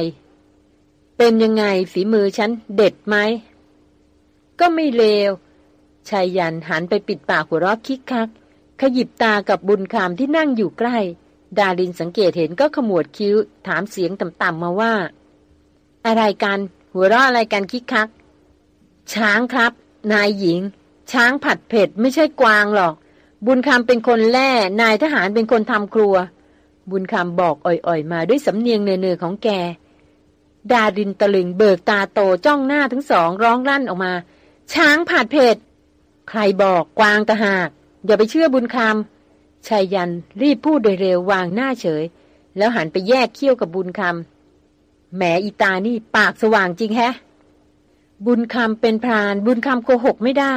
เป็นยังไงฝีมือฉันเด็ดไหม ก็ไม่เลวชายยันหันไปปิดปากหัวเราะคิกคัก ขยิบตากับบุญคำที่นั่งอยู่ใกล้ ดารินสังเกตเห็นก็ขมวดคิ้ว ถามเสียงต่ำๆมาว่า อะไรกัน หัวเราะอะไรกันคิกคัก ช้างครับ นายหญิง ช้างผัดเผ็ดไม่ใช่กวางหรอก บุญคำเป็นคนแล่นายทหารเป็นคนทำครัว บุญคำบอกอ่อยๆ มาด้วยสำเนียงเนือๆของแก ดาดินตะลึงเบิกตาโตจ้องหน้าทั้งสองร้องรั่นออกมา ช้างผัดเผ็ด ใครบอกกวางตะหาก อย่าไปเชื่อบุญคำชายยันรีบพูดโดยเร็ววางหน้าเฉย แล้วหันไปแยกเขี้ยวกับบุญคำ แหมอีตานี่ปากสว่างจริงแฮะ บุญคำเป็นพราน บุญคำโกหกไม่ได้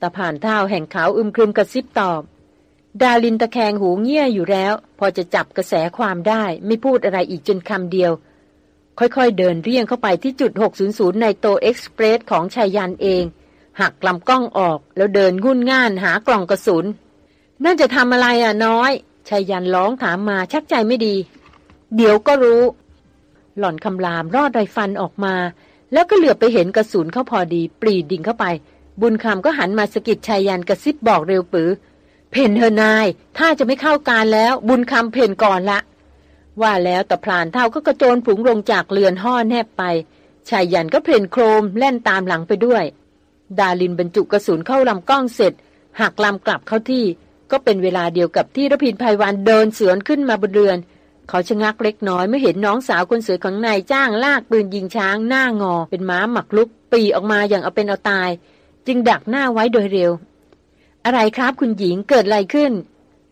ตะผ่านเท้าแห่งขาวอึมครึมกระซิบตอบ ดาลินตะแคงหูเงี่ยอยู่แล้ว พอจะจับกระแสความได้ไม่พูดอะไรอีกจนคำเดียว ค่อยๆเดินเรียงเข้าไปที่จุด 600 ในโตเอ็กซ์เพรสของชายยันเอง หักลำกล้องออกแล้วเดินงุ่นง่านหากล่องกระสุนนั่นจะทำอะไรอะน้อยชายยันร้องถามมาชักใจไม่ดี เดี๋ยวก็รู้ หล่อนคำรามรอดไรฟันออกมา แล้วก็เหลือบไปเห็นกระสุนเข้าพอดี ปรี่ดิ่งเข้าไป บุญคำก็หันมาสะกิดไชยยันต์กระซิบบอกเร็วปรื๋อ เผ่นเถอะนาย ถ้าจะไม่เข้าการแล้ว บุญคำเผ่นก่อนละ ว่าแล้วแต่พรานเฒ่าก็กระโจนผลุงลงจากเรือนห้อแน่บไปไชยยันต์ก็เผ่นโครมแล่นตามหลังไปด้วย ดารินบรรจุกระสุนเข้าลำกล้องเสร็จหักลำกลับเข้าที่ ก็เป็นเวลาเดียวกับที่รพินภัยวันเดินเสือนขึ้นมาบนเรือน เขาชะงักเล็กน้อยเมื่อเห็นน้องสาวคนสวยของนายจ้างลากปืนยิงช้างหน้างอ เป็นม้าหมักลุก ปีออกมาอย่างเอาเป็นเอาตาย จึงดักหน้าไว้โดยเร็ว อะไรครับคุณหญิงเกิดอะไรขึ้น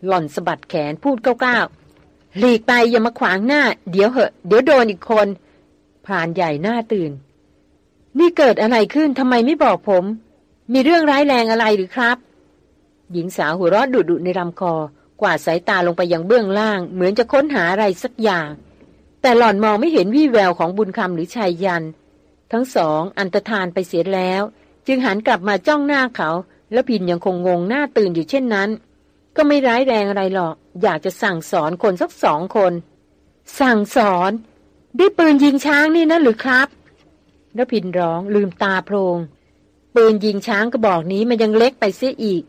หล่อนสะบัดแขนพูดก้าวๆหลีกไปอย่ามาขวางหน้า เดี๋ยวเหอะ เดี๋ยวโดนอีกคนพรานใหญ่หน้าตื่น นี่เกิดอะไรขึ้นทำไมไม่บอกผม มีเรื่องร้ายแรงอะไรหรือครับ หญิงสาวหัวเราะดุดุในลำคอ กวาดสายตาลงไปยังเบื้องล่าง เหมือนจะค้นหาอะไรสักอย่าง แต่หล่อนมองไม่เห็นวี่แววของบุญคำหรือชายยัน ทั้งสองอันตรธานไปเสียแล้ว จึงหันกลับมาจ้องหน้าเขา แล้วพินยังคงงงหน้าตื่นอยู่เช่นนั้น ก็ไม่ร้ายแรงอะไรหรอก อยากจะสั่งสอนคนสักสองคน สั่งสอนด้วยปืนยิงช้างนี่นะหรือครับแล้วพินร้องลืมตาโพลงปืนยิงช้างกระบอกนี้มันยังเล็กไปเสียอีก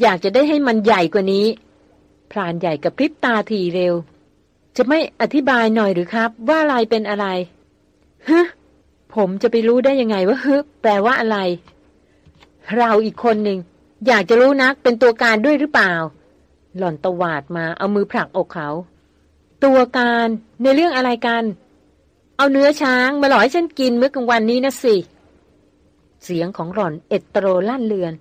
อยากจะได้ให้มันใหญ่กว่านี้ พรานใหญ่กับพริบตาทีเร็ว จะไม่อธิบายหน่อยหรือครับ ว่าอะไรเป็นอะไรฮะผมจะไปรู้ได้ยังไงว่าฮึแปลว่าอะไร เราอีกคนหนึ่งอยากจะรู้นักเป็นตัวการด้วยหรือเปล่า หล่อนตวาดมาเอามือผลักอกเขา ตัวการในเรื่องอะไรกัน เอาเนื้อช้างมาหล่อให้ฉันกินเมื่อกลางวันนี้นะสิ เสียงของหล่อนเอตโตรลั่นเลือน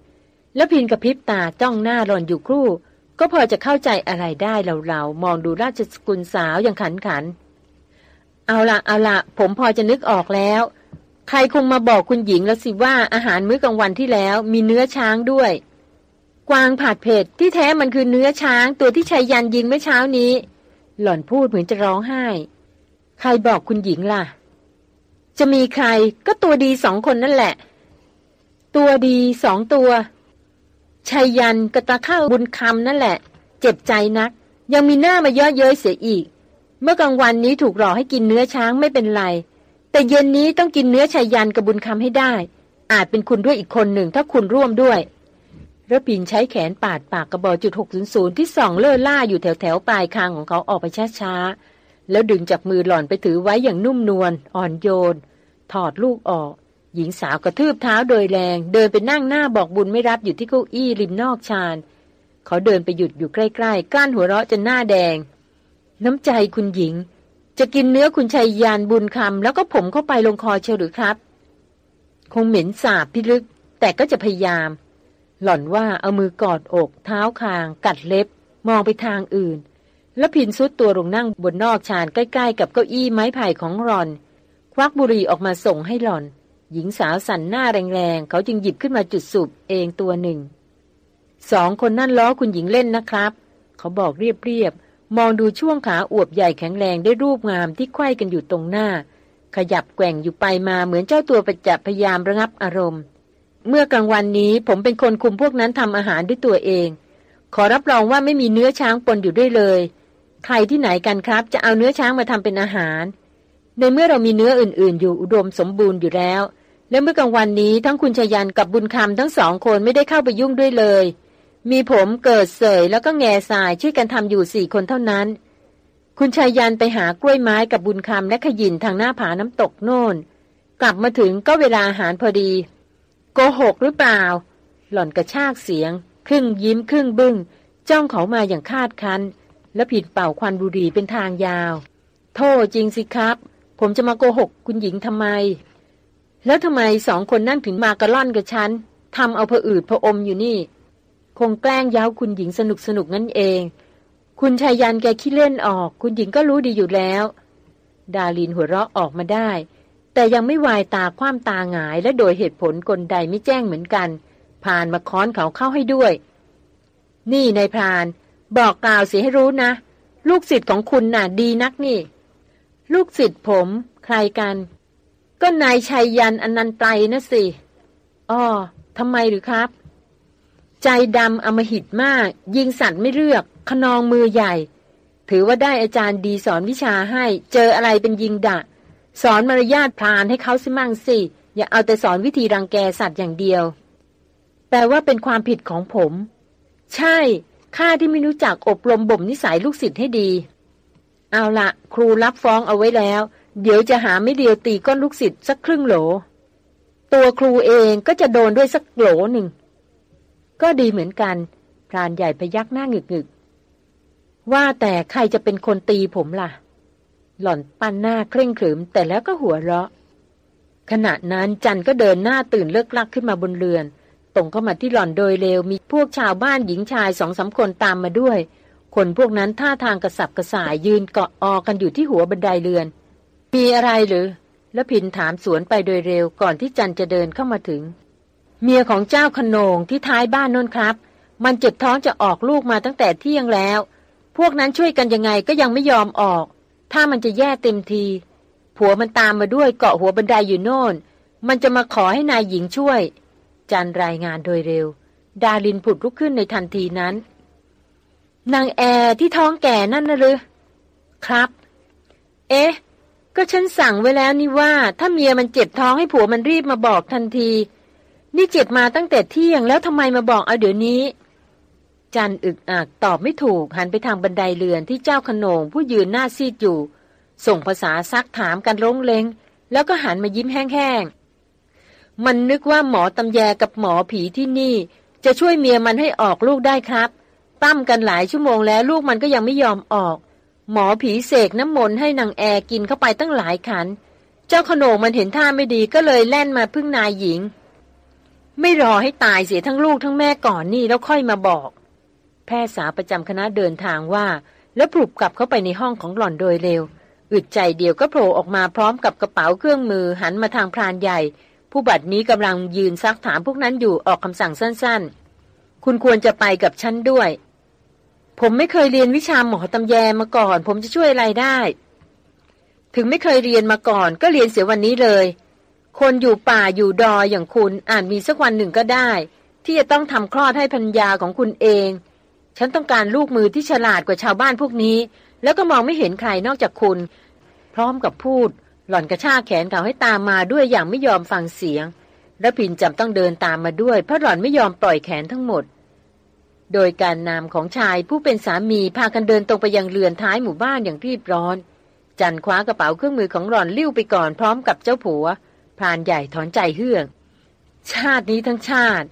แล้วพินกับพริบตาจ้องหน้าหล่อนอยู่ครู่ ก็พอจะเข้าใจอะไรได้เราๆมองดูราชสกุลสาวอย่างขันขัน เอาละเอาละผมพอจะนึกออกแล้ว ใครคงมาบอกคุณหญิงแล้วสิว่าอาหารมื้อกลางวันที่แล้วมีเนื้อช้างด้วย กวางผัดเผ็ดที่แท้มันคือเนื้อช้าง ตัวที่ชายยันยิงเมื่อเช้านี้ หล่อนพูดเหมือนจะร้องไห้ ใครบอกคุณหญิงล่ะ จะมีใครก็ตัวดีสองคนนั่นแหละ ตัวดีสองตัว ชายยันกระตะข้าวบุญคำนั่นแหละ เจ็บใจนัก ยังมีหน้ามาเยอะเย้ยเสียอีก เมื่อกลางวันนี้ถูกหลอกให้กินเนื้อช้างไม่เป็นไร แต่เย็นนี้ต้องกินเนื้อชายยันกับบุญคำให้ได้ อาจเป็นคุณด้วยอีกคนหนึ่งถ้าคุณร่วมด้วยระพินใช้แขนปาดปากกระบอกจุดหกศูนย์นย์ที่ส่องเลื่อล่าอยู่แถวแถวปลายคางของเขาออกไปช้าๆแล้วดึงจากมือหล่อนไปถือไว้อย่างนุ่มนวลอ่อนโยน ถอดลูกออก หญิงสาวกระทืบเท้าโดยแรง เดินไปนั่งหน้าบอกบุญไม่รับอยู่ที่เก้าอี้ริมนอกชานเขาเดินไปหยุดอยู่ใกล้ๆกลั้นหัวเราะจนหน้าแดง น้ำใจคุณหญิง จะกินเนื้อคุณชัยยานบุญคำแล้วก็ผมเข้าไปลงคอเชียวหรือครับ คงเหม็นสาบพิลึก แต่ก็จะพยายาม หล่อนว่าเอามือกอดอก เท้าคาง กัดเล็บ มองไปทางอื่น แล้วพินซุดตัวลงนั่งบนนอกชานใกล้ ๆ กับเก้าอี้ไม้ไผ่ของหล่อน ควักบุหรี่ออกมาส่งให้หล่อน หญิงสาวสั่นหน้าแรงๆ เขาจึงหยิบขึ้นมาจุดสูบเองตัวหนึ่ง สองคนนั่นล้อคุณหญิงเล่นนะครับ เขาบอกเรียบๆ มองดูช่วงขาอวบใหญ่แข็งแรงได้รูปงามที่ไขว้กันอยู่ตรงหน้า ขยับแกว่งอยู่ไปมาเหมือนเจ้าตัวประจับพยายามระงับอารมณ์ เมื่อกลางวันนี้ผมเป็นคนคุมพวกนั้นทำอาหารด้วยตัวเอง ขอรับรองว่าไม่มีเนื้อช้างปนอยู่ด้วยเลย ใครที่ไหนกันครับ จะเอาเนื้อช้างมาทำเป็นอาหารในเมื่อเรามีเนื้ออื่น ๆ อยู่อุดมสมบูรณ์อยู่แล้ว และเมื่อกลางวันนี้ทั้งคุณชยันกับบุญคำทั้งสองคนไม่ได้เข้าไปยุ่งด้วยเลย มีผมเกิดเสยแล้วก็แง่สายช่วยกันทำอยู่สี่คนเท่านั้น คุณชายยันไปหากล้วยไม้กับบุญคำและขยินทางหน้าผาน้ำตกโน่น กลับมาถึงก็เวลาอาหารพอดี โกหกหรือเปล่า หล่อนกระชากเสียง ครึ่งยิ้มครึ่งบึง้ง จ้องเขามาอย่างคาดคันแล้วผิดเป่าควันบุหรี่เป็นทางยาว โทษจริงสิครับ ผมจะมาโกหกคุณหญิงทำไม แล้วทำไมสองคนนั่งถึงมากระล่อนกับฉันทำเอาผะอืดผะอมอยู่นี่ คงแกล้งย้าคุณหญิงสนุกสนุกนั่นเอง คุณชายันแกขี้เล่นออก คุณหญิงก็รู้ดีอยู่แล้ว ดาลินหัวเราะออกมาได้ แต่ยังไม่วายตาคว่ำตาหงายและโดยเหตุผลกลใดไม่แจ้งเหมือนกัน ผ่านมาค้อนเขาเข้าให้ด้วย นี่นายพราน บอกกล่าวเสียให้รู้นะ ลูกศิษย์ของคุณน่ะดีนักนี่ ลูกศิษย์ผม ใครกัน ก็นายชัยยันอนันตไตรนะสิอ๋อทำไมหรือครับ ใจดำอมหิตมาก ยิงสัตว์ไม่เลือก ขนองมือใหญ่ ถือว่าได้อาจารย์ดีสอนวิชาให้ เจออะไรเป็นยิงดะ สอนมารยาทพรานให้เขาสิมั่งสิ อย่าเอาแต่สอนวิธีรังแกสัตว์อย่างเดียวแปลว่าเป็นความผิดของผม ใช่ ข้าที่ไม่รู้จักอบรมบ่มนิสัยลูกศิษย์ให้ดี เอาละครูรับฟ้องเอาไว้แล้ว เดี๋ยวจะหาไม่เดียวตีก้นลูกศิษย์สักครึ่งโหล ตัวครูเองก็จะโดนด้วยสักโหลหนึ่ง ก็ดีเหมือนกัน พรานใหญ่พยักหน้าหงึกหงึกว่าแต่ใครจะเป็นคนตีผมล่ะ หล่อนปั้นหน้าเคร่งขรึม แต่แล้วก็หัวเราะ ขณะนั้นจันก็เดินหน้าตื่นเลิกลักขึ้นมาบนเรือนตรงเข้ามาที่หล่อนโดยเร็วมีพวกชาวบ้านหญิงชายสองสาคนตามมาด้วย คนพวกนั้นท่าทางกระสับกระส่ายยืนเกาะออกันอยู่ที่หัวบันไดเรือน มีอะไรหรือ แล้วพินถามสวนไปโดยเร็วก่อนที่จันจะเดินเข้ามาถึง เมียของเจ้าขนงที่ท้ายบ้านนนครับ มันเจ็บท้องจะออกลูกมาตั้งแต่เที่ยงแล้ว พวกนั้นช่วยกันยังไงก็ยังไม่ยอมออก ถ้ามันจะแย่เต็มที ผัวมันตามมาด้วยเกาะหัวบันไดยอยู่โน่น มันจะมาขอให้นายหญิงช่วย จันรายงานโดยเร็ว ดาลินผุดลุกขึ้นในทันทีนั้น นางแอร์ที่ท้องแก่นั่นนะหรือครับ เอ๊ะ ก็ฉันสั่งไว้แล้วนี่ว่า ถ้าเมียมันเจ็บท้องให้ผัวมันรีบมาบอกทันที นี่เจ็บมาตั้งแต่เที่ยงแล้วทำไมมาบอกเอาเดี๋ยวนี้ จันอึกอักตอบไม่ถูกหันไปทางบันไดเรือนที่เจ้าขนงผู้ยืนหน้าซีดอยู่ ส่งภาษาซักถามกันร้องเลงแล้วก็หันมายิ้มแห้งๆ มันนึกว่าหมอตำแยกับหมอผีที่นี่ จะช่วยเมียมันให้ออกลูกได้ครับปั้มกันหลายชั่วโมงแล้วลูกมันก็ยังไม่ยอมออก หมอผีเสกน้ำมนต์ให้นางแอกินเข้าไปตั้งหลายขัน เจ้าขนงมันเห็นท่าไม่ดีก็เลยแล่นมาพึ่งนายหญิง ไม่รอให้ตายเสียทั้งลูกทั้งแม่ก่อนนี่แล้วค่อยมาบอก แพทย์สาวประจำคณะเดินทางว่า แล้วปลุกกลับเข้าไปในห้องของหล่อนโดยเร็วอึดใจเดียวก็โผล่ออกมาพร้อมกับกระเป๋าเครื่องมือหันมาทางพรานใหญ่ ผู้บัดนี้กำลังยืนซักถามพวกนั้นอยู่ออกคำสั่งสั้นๆ คุณควรจะไปกับฉันด้วย ผมไม่เคยเรียนวิชาหมอตำแยมาก่อน ผมจะช่วยอะไรได้ ถึงไม่เคยเรียนมาก่อน ก็เรียนเสียวันนี้เลย คนอยู่ป่าอยู่ดอยอย่างคุณอาจมีสักวันหนึ่งก็ได้ ที่จะต้องทำคลอดให้พัญญาของคุณเอง ฉันต้องการลูกมือที่ฉลาดกว่าชาวบ้านพวกนี้ แล้วก็มองไม่เห็นใครนอกจากคุณ พร้อมกับพูด หล่อนกระชากแขนเขาให้ตามมาด้วยอย่างไม่ยอมฟังเสียง และพินจำต้องเดินตามมาด้วยเพราะหล่อนไม่ยอมปล่อยแขนทั้งหมด โดยการนำของชายผู้เป็นสามีพากันเดินตรงไปยังเรือนท้ายหมู่บ้านอย่างรีบร้อน จันคว้ากระเป๋าเครื่องมือของหล่อนลิ้วไปก่อนพร้อมกับเจ้าผัวพรานใหญ่ถอนใจเฮือกชาตินี้ทั้งชาติ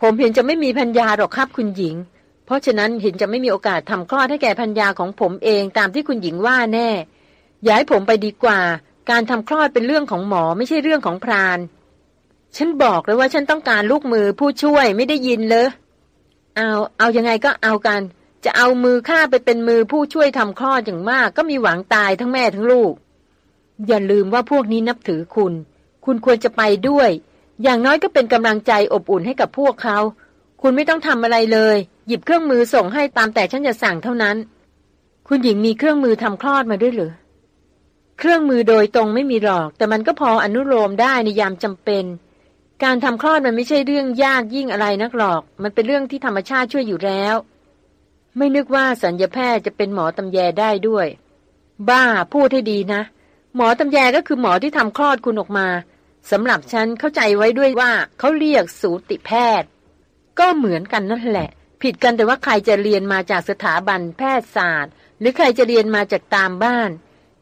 ผมเห็นจะไม่มีพัญญาหรอกครับคุณหญิง เพราะฉะนั้นเห็นจะไม่มีโอกาสทำคลอดให้แก่พัญญาของผมเองตามที่คุณหญิงว่าแน่ย้ายผมไปดีกว่า การทำคลอดเป็นเรื่องของหมอไม่ใช่เรื่องของพราน ฉันบอกเลยว่าฉันต้องการลูกมือผู้ช่วยไม่ได้ยินเลย เอา เอายังไงก็เอากัน จะเอามือข้าไปเป็นมือผู้ช่วยทำคลอดอย่างมาก ก็มีหวังตายทั้งแม่ทั้งลูก อย่าลืมว่าพวกนี้นับถือคุณ คุณควรจะไปด้วย อย่างน้อยก็เป็นกำลังใจอบอุ่นให้กับพวกเขา คุณไม่ต้องทำอะไรเลย หยิบเครื่องมือส่งให้ตามแต่ฉันจะสั่งเท่านั้น คุณหญิงมีเครื่องมือทำคลอดมาด้วยหรือเครื่องมือโดยตรงไม่มีหรอก แต่มันก็พออนุโลมได้ในยามจำเป็น การทำคลอดมันไม่ใช่เรื่องยากยิ่งอะไรนักหรอก มันเป็นเรื่องที่ธรรมชาติช่วยอยู่แล้ว ไม่นึกว่าสัญญาแพทย์จะเป็นหมอตำแยได้ด้วย บ้าพูดให้ดีนะ หมอตำแยก็คือหมอที่ทำคลอดคุณออกมาสำหรับฉันเข้าใจไว้ด้วยว่าเขาเรียกสูติแพทย์ ก็เหมือนกันนั่นแหละ ผิดกันแต่ว่าใครจะเรียนมาจากสถาบันแพทยศาสตร์ หรือใครจะเรียนมาจากตามบ้าน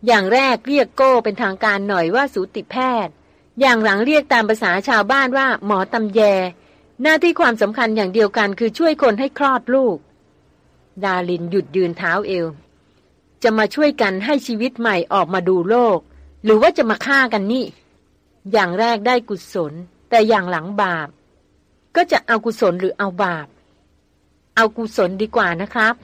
อย่างแรกเรียกโก้เป็นทางการหน่อยว่าสูติแพทย์ อย่างหลังเรียกตามภาษาชาวบ้านว่าหมอตำแย หน้าที่ความสำคัญอย่างเดียวกันคือช่วยคนให้คลอดลูก ดาลินหยุดยืนเท้าเอว จะมาช่วยกันให้ชีวิตใหม่ออกมาดูโลก หรือว่าจะมาฆ่ากันนี่ อย่างแรกได้กุศล แต่อย่างหลังบาป ก็จะเอากุศลหรือเอาบาป เอากุศลดีกว่านะครับ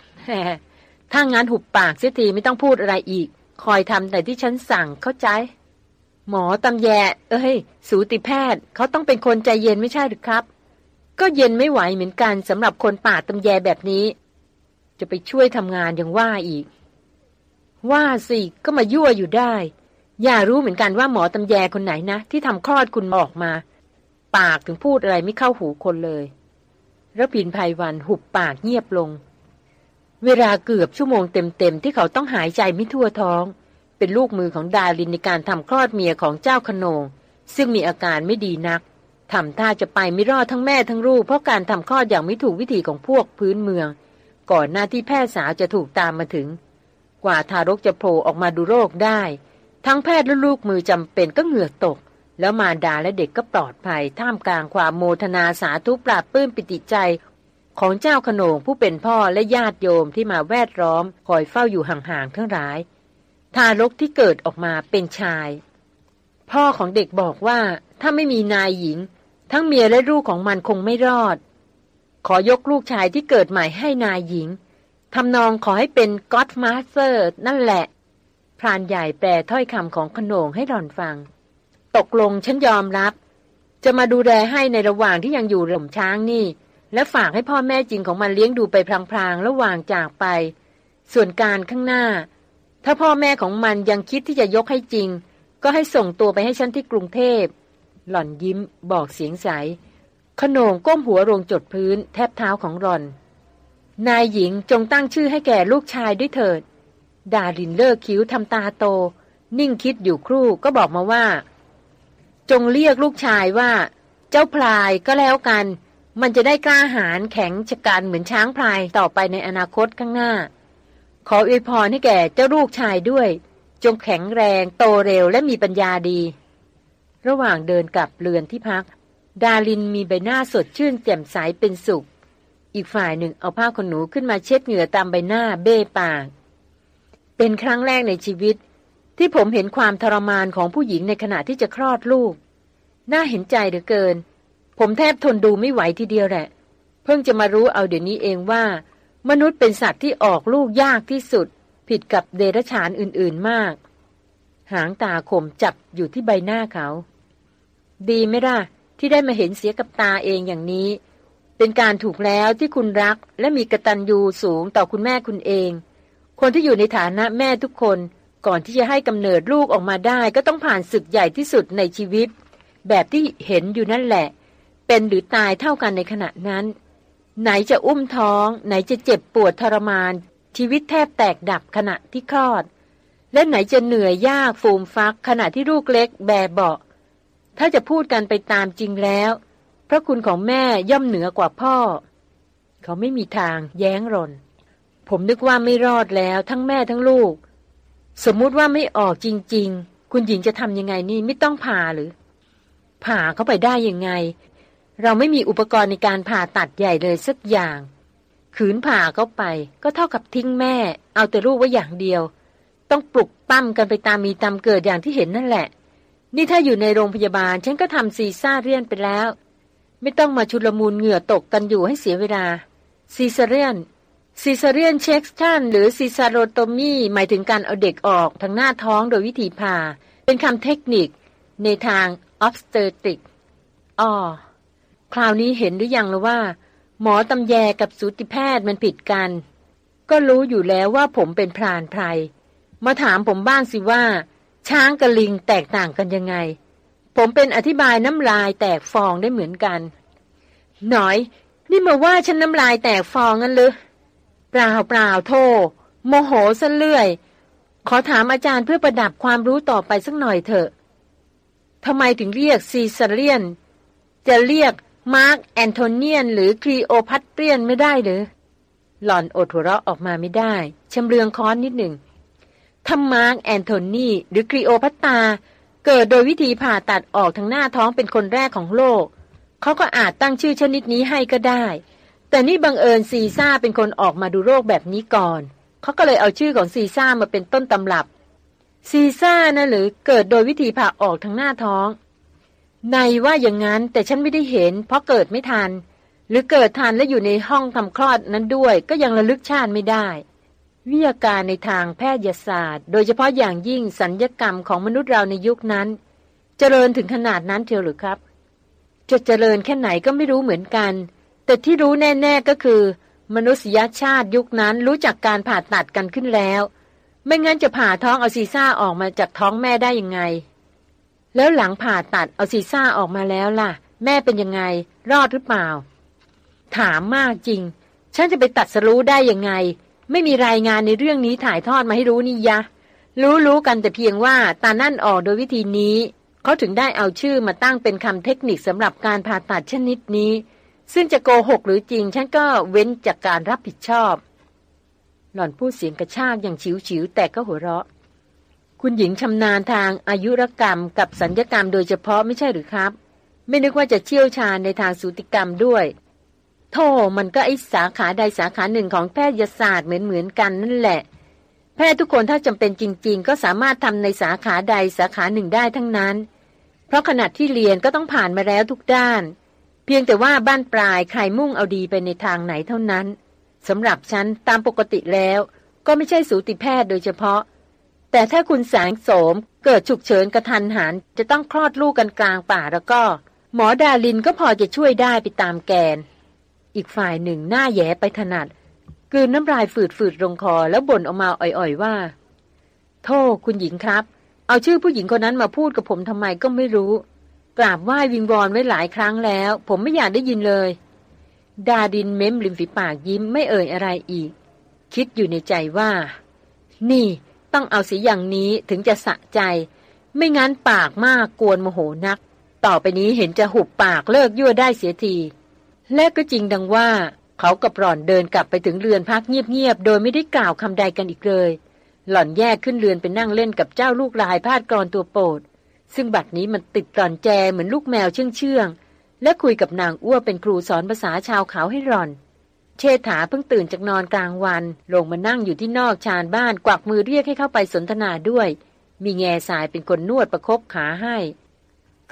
ถ้างั้นหุบปากเสียทีไม่ต้องพูดอะไรอีก คอยทำแต่ที่ฉันสั่งเข้าใจ หมอตำแย เอ้ย สูติแพทย์เขาต้องเป็นคนใจเย็นไม่ใช่หรือครับ ก็เย็นไม่ไหวเหมือนกันสำหรับคนป่าตำแยแบบนี้ จะไปช่วยทำงานอย่างว่าอีก ว่าสิก็มายั่วอยู่ได้ อย่ารู้เหมือนกันว่าหมอตำแยคนไหนนะ ที่ทำคลอดคุณออกมา ปากถึงพูดอะไรไม่เข้าหูคนเลยระพินภัยวันหุบปากเงียบลง เวลาเกือบชั่วโมงเต็มๆที่เขาต้องหายใจไม่ทั่วท้อง เป็นลูกมือของดารินในการทำคลอดเมียของเจ้าขนง ซึ่งมีอาการไม่ดีนักทำท่าจะไปไม่รอดทั้งแม่ทั้งลูกเพราะการทำคลอดอย่างไม่ถูกวิธีของพวกพื้นเมือง ก่อนหน้าที่แพทย์สาวจะถูกตามมาถึง กว่าทารกจะโผล่ออกมาดูโรคได้ ทั้งแพทย์และลูกมือจำเป็นก็เหงื่อตก แล้วมารดาและเด็กก็ปลอดภัย ท่ามกลางความโมทนาสาธุปราบปื้มปิติใจของเจ้าขนงผู้เป็นพ่อและญาติโยมที่มาแวดล้อม คอยเฝ้าอยู่ห่างๆทั้งหลาย ทารกที่เกิดออกมาเป็นชาย พ่อของเด็กบอกว่าถ้าไม่มีนายหญิง ทั้งเมียและลูกของมันคงไม่รอด ขอยกลูกชายที่เกิดใหม่ให้นายหญิงทำนองขอให้เป็น godmother นั่นแหละ พรานใหญ่แปลถ้อยคำของขนงให้หล่อนฟัง ตกลงฉันยอมรับ จะมาดูแลให้ในระหว่างที่ยังอยู่หล่มช้างนี่ และฝากให้พ่อแม่จริงของมันเลี้ยงดูไปพลางๆระหว่างจากไป ส่วนการข้างหน้า ถ้าพ่อแม่ของมันยังคิดที่จะยกให้จริง ก็ให้ส่งตัวไปให้ฉันที่กรุงเทพ หล่อนยิ้มบอกเสียงใส ขนงก้มหัวลงจดพื้น แทบเท้าของหล่อน นายหญิงจงตั้งชื่อให้แก่ลูกชายด้วยเถิด ดารินเลิกคิ้วทำตาโต นิ่งคิดอยู่ครู่ก็บอกมาว่า จงเรียกลูกชายว่า เจ้าพลายก็แล้วกัน มันจะได้กล้าหาญแข็งชะการเหมือนช้างพลายต่อไปในอนาคตข้างหน้า ขออวยพรให้แก่เจ้าลูกชายด้วย จงแข็งแรงโตเร็วและมีปัญญาดี ระหว่างเดินกลับเรือนที่พัก ดาลินมีใบหน้าสดชื่นแจ่มใสเป็นสุข อีกฝ่ายหนึ่งเอาผ้าขนหนูขึ้นมาเช็ดเหงื่อตามใบหน้าเบ้ปาก เป็นครั้งแรกในชีวิต ที่ผมเห็นความทรมานของผู้หญิงในขณะที่จะคลอดลูก น่าเห็นใจเหลือเกิน ผมแทบทนดูไม่ไหวทีเดียวแหละ เพิ่งจะมารู้เอาเดี๋ยวนี้เองว่า มนุษย์เป็นสัตว์ที่ออกลูกยากที่สุด ผิดกับเดรัจฉานอื่นๆมาก หางตาข่มจับอยู่ที่ใบหน้าเขา ดีไหมล่ะ ที่ได้มาเห็นเสียกับตาเองอย่างนี้ เป็นการถูกแล้วที่คุณรักและมีกระตันยูสูงต่อคุณแม่คุณเอง คนที่อยู่ในฐานะแม่ทุกคนก่อนที่จะให้กำเนิดลูกออกมาได้ ก็ต้องผ่านศึกใหญ่ที่สุดในชีวิต แบบที่เห็นอยู่นั่นแหละ เป็นหรือตายเท่ากันในขณะนั้น ไหนจะอุ้มท้อง ไหนจะเจ็บปวดทรมาน ชีวิตแทบแตกดับขณะที่คลอด และไหนจะเหนื่อยยากฟูมฟัก ขณะที่ลูกเล็กแบเบาถ้าจะพูดกันไปตามจริงแล้ว พระคุณของแม่ย่อมเหนือกว่าพ่อ เขาไม่มีทางแย้งรน ผมนึกว่าไม่รอดแล้วทั้งแม่ทั้งลูก สมมุติว่าไม่ออกจริง ๆ คุณหญิงจะทำยังไงนี่ไม่ต้องผ่าหรือ ผ่าเข้าไปได้ยังไง เราไม่มีอุปกรณ์ในการผ่าตัดใหญ่เลยสักอย่าง ขืนผ่าเข้าไป ก็เท่ากับทิ้งแม่ เอาแต่ลูกไว้อย่างเดียว ต้องปลุกปั้ำกันไปตามมีตามเกิดอย่างที่เห็นนั่นแหละ นี่ถ้าอยู่ในโรงพยาบาล ฉันก็ทำ Caesarean ไปแล้ว ไม่ต้องมาชุลมุนเหงื่อตกกันอยู่ให้เสียเวลา Caesarean Caesarean section หรือ Caesarotomy หมายถึงการเอาเด็กออกทางหน้าท้องโดยวิธีผ่า เป็นคำเทคนิค ในทาง obstetricอ๋อ คราวนี้เห็นหรือยังแล้วว่า หมอตำแยกับสูติแพทย์มันผิดกัน ก็รู้อยู่แล้วว่าผมเป็นพรานไพรมาถามผมบ้างสิว่า ช้างกับลิงแตกต่างกันยังไง ผมเป็นอธิบายน้ำลายแตกฟองได้เหมือนกัน หน่อย นี่มาว่าฉันน้ำลายแตกฟองงั้นหรือเปล่าเปล่าโทโมโหซะเลื่อย ขอถามอาจารย์เพื่อประดับความรู้ต่อไปสักหน่อยเถอะทำไมถึงเรียก Caesarean จะเรียก Mark Antonian หรือ Cleopatrian ไม่ได้หรือ หล่อนอดหัวเราะออกมาไม่ได้ชำเลืองค้อนนิดหนึ่งถ้ามาร์กแอนโทนีหรือคลีโอพัตรา เกิดโดยวิธีผ่าตัดออกทางหน้าท้องเป็นคนแรกของโลก เขาก็อาจตั้งชื่อชนิดนี้ให้ก็ได้ แต่นี่บังเอิญซีซ่าเป็นคนออกมาดูโลกแบบนี้ก่อน เขาก็เลยเอาชื่อของซีซ่ามาเป็นต้นตำรับซีซ่านะหรือเกิดโดยวิธีผ่าออกทางหน้าท้อง ในว่าอย่างนั้นแต่ฉันไม่ได้เห็น เพราะเกิดไม่ทัน หรือเกิดทันและอยู่ในห้องทำคลอดนั้นด้วย ก็ยังระลึกชาติไม่ได้ วิทยาการในทางแพทยศาสตร์ โดยเฉพาะอย่างยิ่งสัญญกรรมของมนุษย์เราในยุคนั้น เจริญถึงขนาดนั้นเทียวหรือครับ จะเจริญแค่ไหนก็ไม่รู้เหมือนกัน แต่ที่รู้แน่ ๆก็คือ มนุษยชาติยุคนั้นรู้จักการผ่าตัดกันขึ้นแล้ว ไม่งั้นจะผ่าท้องเอาซีซ่าออกมาจากท้องแม่ได้ยังไง แล้วหลังผ่าตัดเอาซีซ่าออกมาแล้วล่ะ แม่เป็นยังไง รอดหรือเปล่า ถามมากจริง ฉันจะไปตัดสรู้ได้ยังไง ไม่มีรายงานในเรื่องนี้ถ่ายทอดมาให้รู้นี่ยะ รู้รู้กันแต่เพียงว่าตานั่นออกโดยวิธีนี้เขาถึงได้เอาชื่อมาตั้งเป็นคำเทคนิคสำหรับการผ่าตัดชนิดนี้ ซึ่งจะโกหกหรือจริง ฉันก็เว้นจากการรับผิดชอบ หล่อนพูดเสียงกระชากอย่างฉิวฉิวแต่ก็หัวเราะ คุณหญิงชำนาญทางอายุรกรรมกับสัญญกรรมโดยเฉพาะไม่ใช่หรือครับ ไม่นึกว่าจะเชี่ยวชาญในทางสูติกรรมด้วยโธ่มันก็ไอสาขาใดสาขาหนึ่งของแพทยศาสตร์เหมือนเหมือนกันนั่นแหละ แพทย์ทุกคนถ้าจำเป็นจริง ๆ ก็สามารถทำในสาขาใดสาขาหนึ่งได้ทั้งนั้น เพราะขณะที่เรียนก็ต้องผ่านมาแล้วทุกด้าน เพียงแต่ว่าบ้านปลายใครมุ่งเอาดีไปในทางไหนเท่านั้นสำหรับฉันตามปกติแล้ว ก็ไม่ใช่สูติแพทย์โดยเฉพาะ แต่ถ้าคุณแสงโสมเกิดฉุกเฉินกระทันหันจะต้องคลอดลูกกันกลางป่าแล้วก็ หมอดาลินก็พอจะช่วยได้ไปตามแกน อีกฝ่ายหนึ่งหน้าแย่ไปถนัดกืนน้ำลายฝืดๆลงคอแล้วบ่นออกมาอ่อยๆว่า โทษคุณหญิงครับ เอาชื่อผู้หญิงคนนั้นมาพูดกับผมทำไมก็ไม่รู้ กราบไหว้วิงวอนไว้หลายครั้งแล้ว ผมไม่อยากได้ยินเลย ดาดินเม้มริมฝีปากยิ้มไม่เอ่ยอะไรอีก คิดอยู่ในใจว่า นี่ ต้องเอาสีอย่างนี้ถึงจะสะใจ ไม่งั้นปากมากกวนโมโหนัก ต่อไปนี้เห็นจะหุบปากเลิกยั่วได้เสียที และก็จริงดังว่า เขากับหล่อนเดินกลับไปถึงเรือนพักเงียบๆ โดยไม่ได้กล่าวคำใดกันอีกเลย หล่อนแยกขึ้นเรือนไปนั่งเล่นกับเจ้าลูกลายพาดกรอนตัวโปรด ซึ่งบัดนี้มันติดกรอนแจเหมือนลูกแมวเชื่องเชื่องและคุยกับนางอ้วเป็นครูสอนภาษาชาวเขาให้ร่อน เชษฐาเพิ่งตื่นจากนอนกลางวัน ลงมานั่งอยู่ที่นอกชานบ้านกวักมือเรียกให้เข้าไปสนทนาด้วย มีแง่สายเป็นคนนวดประครบขาให้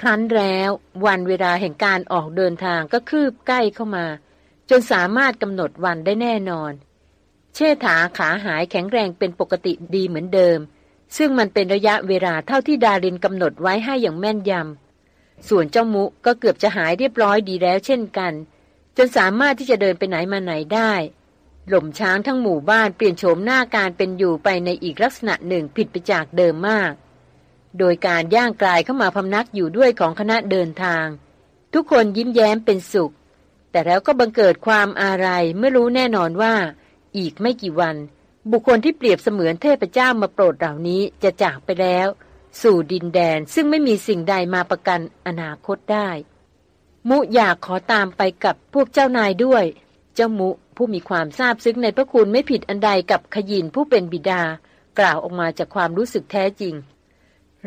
ครั้นแล้ว วันเวลาแห่งการออกเดินทางก็คืบใกล้เข้ามา จนสามารถกำหนดวันได้แน่นอน เชษฐาขาหายแข็งแรงเป็นปกติดีเหมือนเดิม ซึ่งมันเป็นระยะเวลาเท่าที่ดารินกำหนดไว้ให้อย่างแม่นยำส่วนเจ้ามุก็เกือบจะหายเรียบร้อยดีแล้วเช่นกัน จนสามารถที่จะเดินไปไหนมาไหนได้ หล่มช้างทั้งหมู่บ้านเปลี่ยนโฉมหน้าการเป็นอยู่ไปในอีกลักษณะหนึ่งผิดไปจากเดิมมาก โดยการย่างกลายเข้ามาพำนักอยู่ด้วยของคณะเดินทาง ทุกคนยิ้มแย้มเป็นสุข แต่แล้วก็บังเกิดความอะไรเมื่อรู้แน่นอนว่า อีกไม่กี่วัน บุคคลที่เปรียบเสมือนเทพเจ้ามาโปรดเหล่านี้จะจากไปแล้ว สู่ดินแดนซึ่งไม่มีสิ่งใดมาประกันอนาคตได้ มุอยากขอตามไปกับพวกเจ้านายด้วย เจ้ามุผู้มีความทราบซึ้งในพระคุณไม่ผิดอันใดกับขยินผู้เป็นบิดา กล่าวออกมาจากความรู้สึกแท้จริง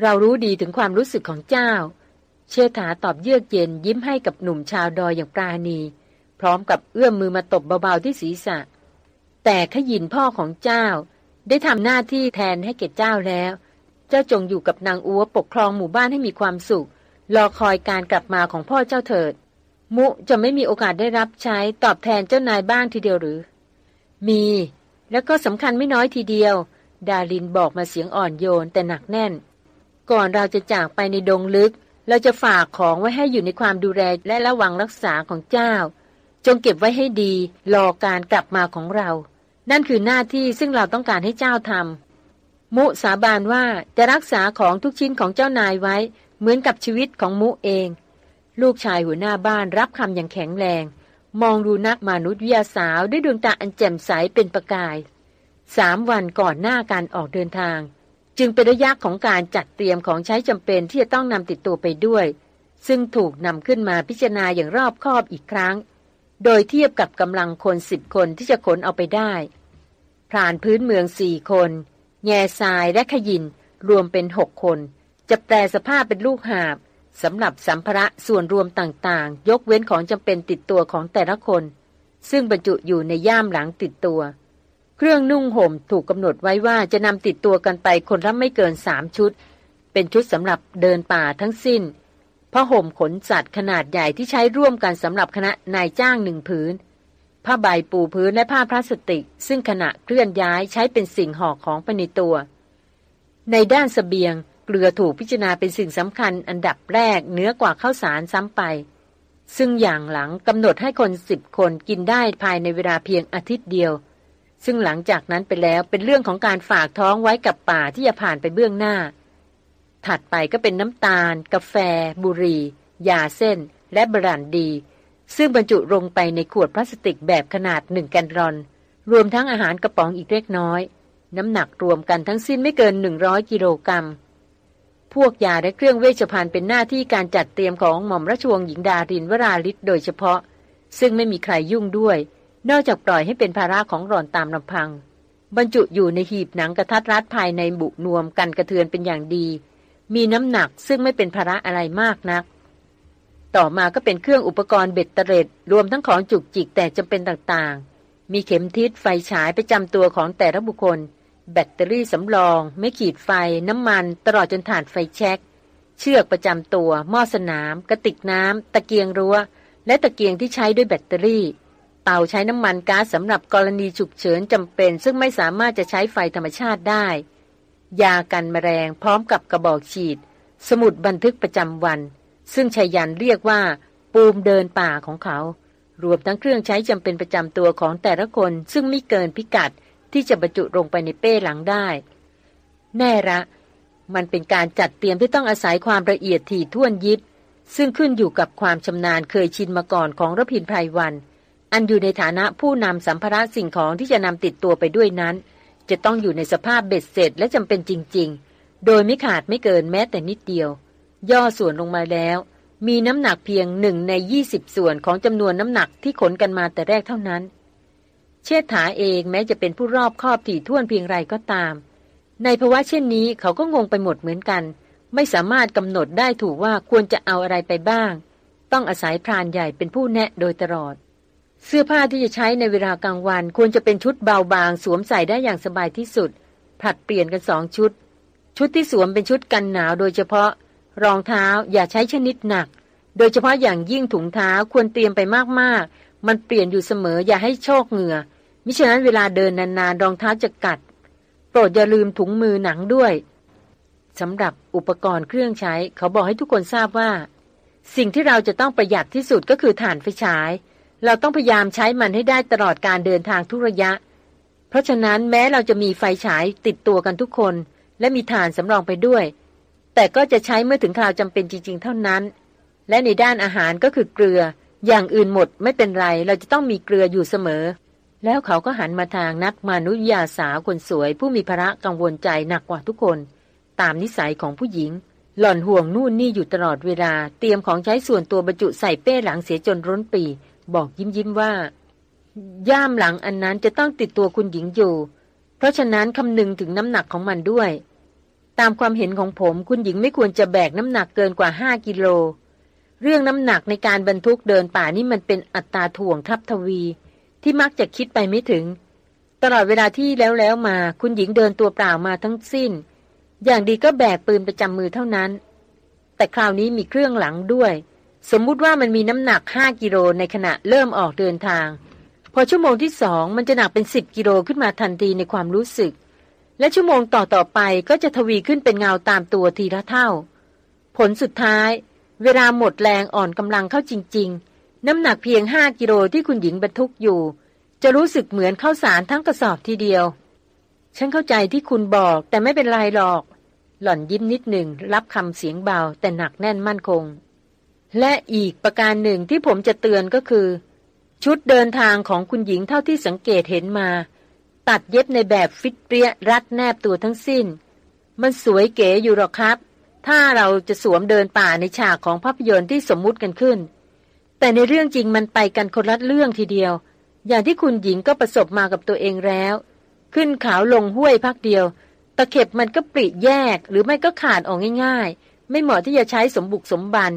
เรารู้ดีถึงความรู้สึกของเจ้า เชษฐาตอบเยือกเย็นยิ้มให้กับหนุ่มชาวดอยอย่างปราณี พร้อมกับเอื้อมมือมาตบเบาๆที่ศีรษะ แต่ขยินพ่อของเจ้า ได้ทำหน้าที่แทนให้เกตเจ้าแล้ว เจ้าจงอยู่กับนางอัวปกครองหมู่บ้านให้มีความสุข รอคอยการกลับมาของพ่อเจ้าเถิด มุจะไม่มีโอกาสได้รับใช้ตอบแทนเจ้านายบ้างทีเดียวหรือ มี แล้วก็สำคัญไม่น้อยทีเดียว ดารินบอกมาเสียงอ่อนโยนแต่หนักแน่น ก่อนเราจะจากไปในดงลึก เราจะฝากของไว้ให้อยู่ในความดูแลและระวังรักษาของเจ้า จงเก็บไว้ให้ดี รอการกลับมาของเรา นั่นคือหน้าที่ซึ่งเราต้องการให้เจ้าทำมุสาบานว่าจะรักษาของทุกชิ้นของเจ้านายไว้ เหมือนกับชีวิตของมุเอง ลูกชายหัวหน้าบ้านรับคำอย่างแข็งแรง มองดูนักมนุษยวิทยาสาวด้วยดวงตาอันแจ่มใสเป็นประกายสามวันก่อนหน้าการออกเดินทาง จึงเป็นระยะของการจัดเตรียมของใช้จำเป็นที่จะต้องนำติดตัวไปด้วย ซึ่งถูกนำขึ้นมาพิจารณาอย่างรอบคอบอีกครั้ง โดยเทียบกับกำลังคนสิบคนที่จะขนเอาไปได้พรานพื้นเมืองสี่คน แง่ทรายและขยินรวมเป็นหกคน จะแปลสภาพเป็นลูกหาบสำหรับสัมภาระส่วนรวมต่างๆ ยกเว้นของจำเป็นติดตัวของแต่ละคน ซึ่งบรรจุอยู่ในย่ามหลังติดตัว เครื่องนุ่งห่มถูกกำหนดไว้ว่าจะนำติดตัวกันไปคนละไม่เกินสามชุด เป็นชุดสำหรับเดินป่าทั้งสิ้นผ้าห่มขนสัตว์ขนาดใหญ่ที่ใช้ร่วมกันสำหรับคณะนายจ้างหนึ่งผืนผ้าใบปูพื้นและผ้าพลาสติก ซึ่งขณะเคลื่อนย้ายใช้เป็นสิ่งห่อของไปในตัว ในด้านสเสบียง เกลือถูกพิจารณาเป็นสิ่งสำคัญอันดับแรกเนื้อกว่าข้าวสารซ้ำไป ซึ่งอย่างหลังกำหนดให้คนสิบคนกินได้ภายในเวลาเพียงอาทิตย์เดียว ซึ่งหลังจากนั้นไปแล้วเป็นเรื่องของการฝากท้องไว้กับป่าที่จะผ่านไปเบื้องหน้า ถัดไปก็เป็นน้ำตาล กาแฟ บุหรี่ยาเส้น และบรันดี ซึ่งบรรจุลงไปในขวดพลาสติกแบบขนาดหนึ่งแกนรอน รวมทั้งอาหารกระป๋องอีกเล็กน้อย น้ำหนักรวมกันทั้งสิ้นไม่เกินหนึ่งร้อยกิโลกรัม พวกยาและเครื่องเวชภัณฑ์เป็นหน้าที่การจัดเตรียมของหม่อมราชวงศ์หญิงดารินวราลิศโดยเฉพาะ ซึ่งไม่มีใครยุ่งด้วย นอกจากปล่อยให้เป็นภาระของหล่อนตามลำพัง บรรจุอยู่ในหีบหนังกระทัดรัดภายในบุนวมกันกระเทือนเป็นอย่างดี มีน้ำหนักซึ่งไม่เป็นภาระอะไรมากนัก ต่อมาก็เป็นเครื่องอุปกรณ์เบ็ดเตร็ดรวมทั้งของจุกจิกแต่จำเป็นต่างๆ มีเข็มทิศไฟฉายประจำตัวของแต่ละบุคคล แบตเตอรี่สำรอง ไม่ขีดไฟ น้ำมันตลอดจนถ่านไฟแช็ก เชือกประจำตัว หม้อสนาม กระติกน้ำ ตะเกียงรัว้ว และตะเกียงที่ใช้ด้วยแบตเตอรี่ เตาใช้น้ำมันก๊าซสำหรับกรณีฉุกเฉินจำเป็น ซึ่งไม่สามารถจะใช้ไฟธรรมชาติได้ ยากันแมลงพร้อมกับกระบอกฉีด สมุดบันทึกประจำวัน ซึ่งชายันเรียกว่า ปูมเดินป่าของเขา รวมทั้งเครื่องใช้จำเป็นประจำตัวของแต่ละคนซึ่งไม่เกินพิกัด ที่จะบรรจุลงไปในเป้หลังได้ แน่ละ มันเป็นการจัดเตรียมที่ต้องอาศัยความละเอียดถี่ถ้วนยิบ ซึ่งขึ้นอยู่กับความชำนาญเคยชินมาก่อนของรพินไพรวัน อันอยู่ในฐานะผู้นำสัมภาระสิ่งของที่จะนำติดตัวไปด้วยนั้น จะต้องอยู่ในสภาพเบ็ดเสร็จและจำเป็นจริง ๆ โดยไม่ขาดไม่เกินแม้แต่นิดเดียว ย่อส่วนลงมาแล้วมีน้ำหนักเพียงหนึ่งในยี่สิบส่วนของจำนวนน้ำหนักที่ขนกันมาแต่แรกเท่านั้น เชษฐาเองแม้จะเป็นผู้รอบคอบถี่ถ้วนเพียงไรก็ตาม ในภาวะเช่นนี้เขาก็งงไปหมดเหมือนกัน ไม่สามารถกำหนดได้ถูกว่าควรจะเอาอะไรไปบ้าง ต้องอาศัยพรานใหญ่เป็นผู้แนะโดยตลอด เสื้อผ้าที่จะใช้ในเวลากลางวัน ควรจะเป็นชุดเบาบาง สวมใส่ได้อย่างสบายที่สุด ผลัดเปลี่ยนกันสองชุด ชุดที่สวมเป็นชุดกันหนาวโดยเฉพาะ รองเท้าอย่าใช้ชนิดหนัก โดยเฉพาะอย่างยิ่งถุงเท้าควรเตรียมไปมากๆ มันเปลี่ยนอยู่เสมออย่าให้โชคเหงื่อ มิฉะนั้นเวลาเดินนานๆ รองเท้าจะกัด โปรดอย่าลืมถุงมือหนังด้วยสำหรับอุปกรณ์เครื่องใช้ เขาบอกให้ทุกคนทราบว่า สิ่งที่เราจะต้องประหยัดที่สุดก็คือถ่านไฟฉาย เราต้องพยายามใช้มันให้ได้ตลอดการเดินทางทุกระยะ เพราะฉะนั้นแม้เราจะมีไฟฉายติดตัวกันทุกคน และมีถ่านสำรองไปด้วย แต่ก็จะใช้เมื่อถึงคราวจำเป็นจริง ๆ เท่านั้น และในด้านอาหารก็คือเกลือ อย่างอื่นหมดไม่เป็นไร เราจะต้องมีเกลืออยู่เสมอ แล้วเขาก็หันมาทางนักมนุษยาสาวคนสวยผู้มีภาระกังวลใจหนักกว่าทุกคน ตามนิสัยของผู้หญิง หล่อนห่วงนู่นนี่อยู่ตลอดเวลา เตรียมของใช้ส่วนตัวบรรจุใส่เป้หลังเสียจนร้นปี บอกยิ้มยิ้มว่า ย่ามหลังอันนั้นจะต้องติดตัวคุณหญิงอยู่ เพราะฉะนั้นคำนึงถึงน้ำหนักของมันด้วย ตามความเห็นของผมคุณหญิงไม่ควรจะแบกน้ำหนักเกินกว่าห้ากิโล เรื่องน้ำหนักในการบรรทุกเดินป่านี่มันเป็นอัตราถ่วงทับทวี ที่มักจะคิดไปไม่ถึง ตลอดเวลาที่แล้วแล้วมา คุณหญิงเดินตัวเปล่ามาทั้งสิ้น อย่างดีก็แบกปืนประจำมือเท่านั้น แต่คราวนี้มีเครื่องหลังด้วย สมมุติว่ามันมีน้ำหนักห้ากิโลในขณะเริ่มออกเดินทาง พอชั่วโมงที่สองมันจะหนักเป็นสิบกิโลขึ้นมาทันทีในความรู้สึก และชั่วโมงต่อต่อไปก็จะทวีขึ้นเป็นเงาตามตัวทีละเท่า ผลสุดท้าย เวลาหมดแรงอ่อนกำลังเข้าจริง ๆ น้ำหนักเพียงห้ากิโลที่คุณหญิงบรรทุกอยู่ จะรู้สึกเหมือนข้าวสารทั้งกระสอบทีเดียว ฉันเข้าใจที่คุณบอกแต่ไม่เป็นไรหรอก หล่อนยิ้มนิดหนึ่งรับคำเสียงเบาแต่หนักแน่นมั่นคง และอีกประการหนึ่งที่ผมจะเตือนก็คือ ชุดเดินทางของคุณหญิงเท่าที่สังเกตเห็นมา ตัดเย็บในแบบฟิตเปรี้ยรัดแนบตัวทั้งสิ้น มันสวยเก๋อยู่หรอกครับ ถ้าเราจะสวมเดินป่าในฉากของภาพยนตร์ที่สมมุติกันขึ้น แต่ในเรื่องจริงมันไปกันคนละเรื่องทีเดียว อย่างที่คุณหญิงก็ประสบมากับตัวเองแล้ว ขึ้นขาวลงห้วยพักเดียว ตะเข็บมันก็ปริแยก หรือไม่ก็ขาดออกง่าย ๆ ไม่เหมาะที่จะใช้สมบุกสมบัน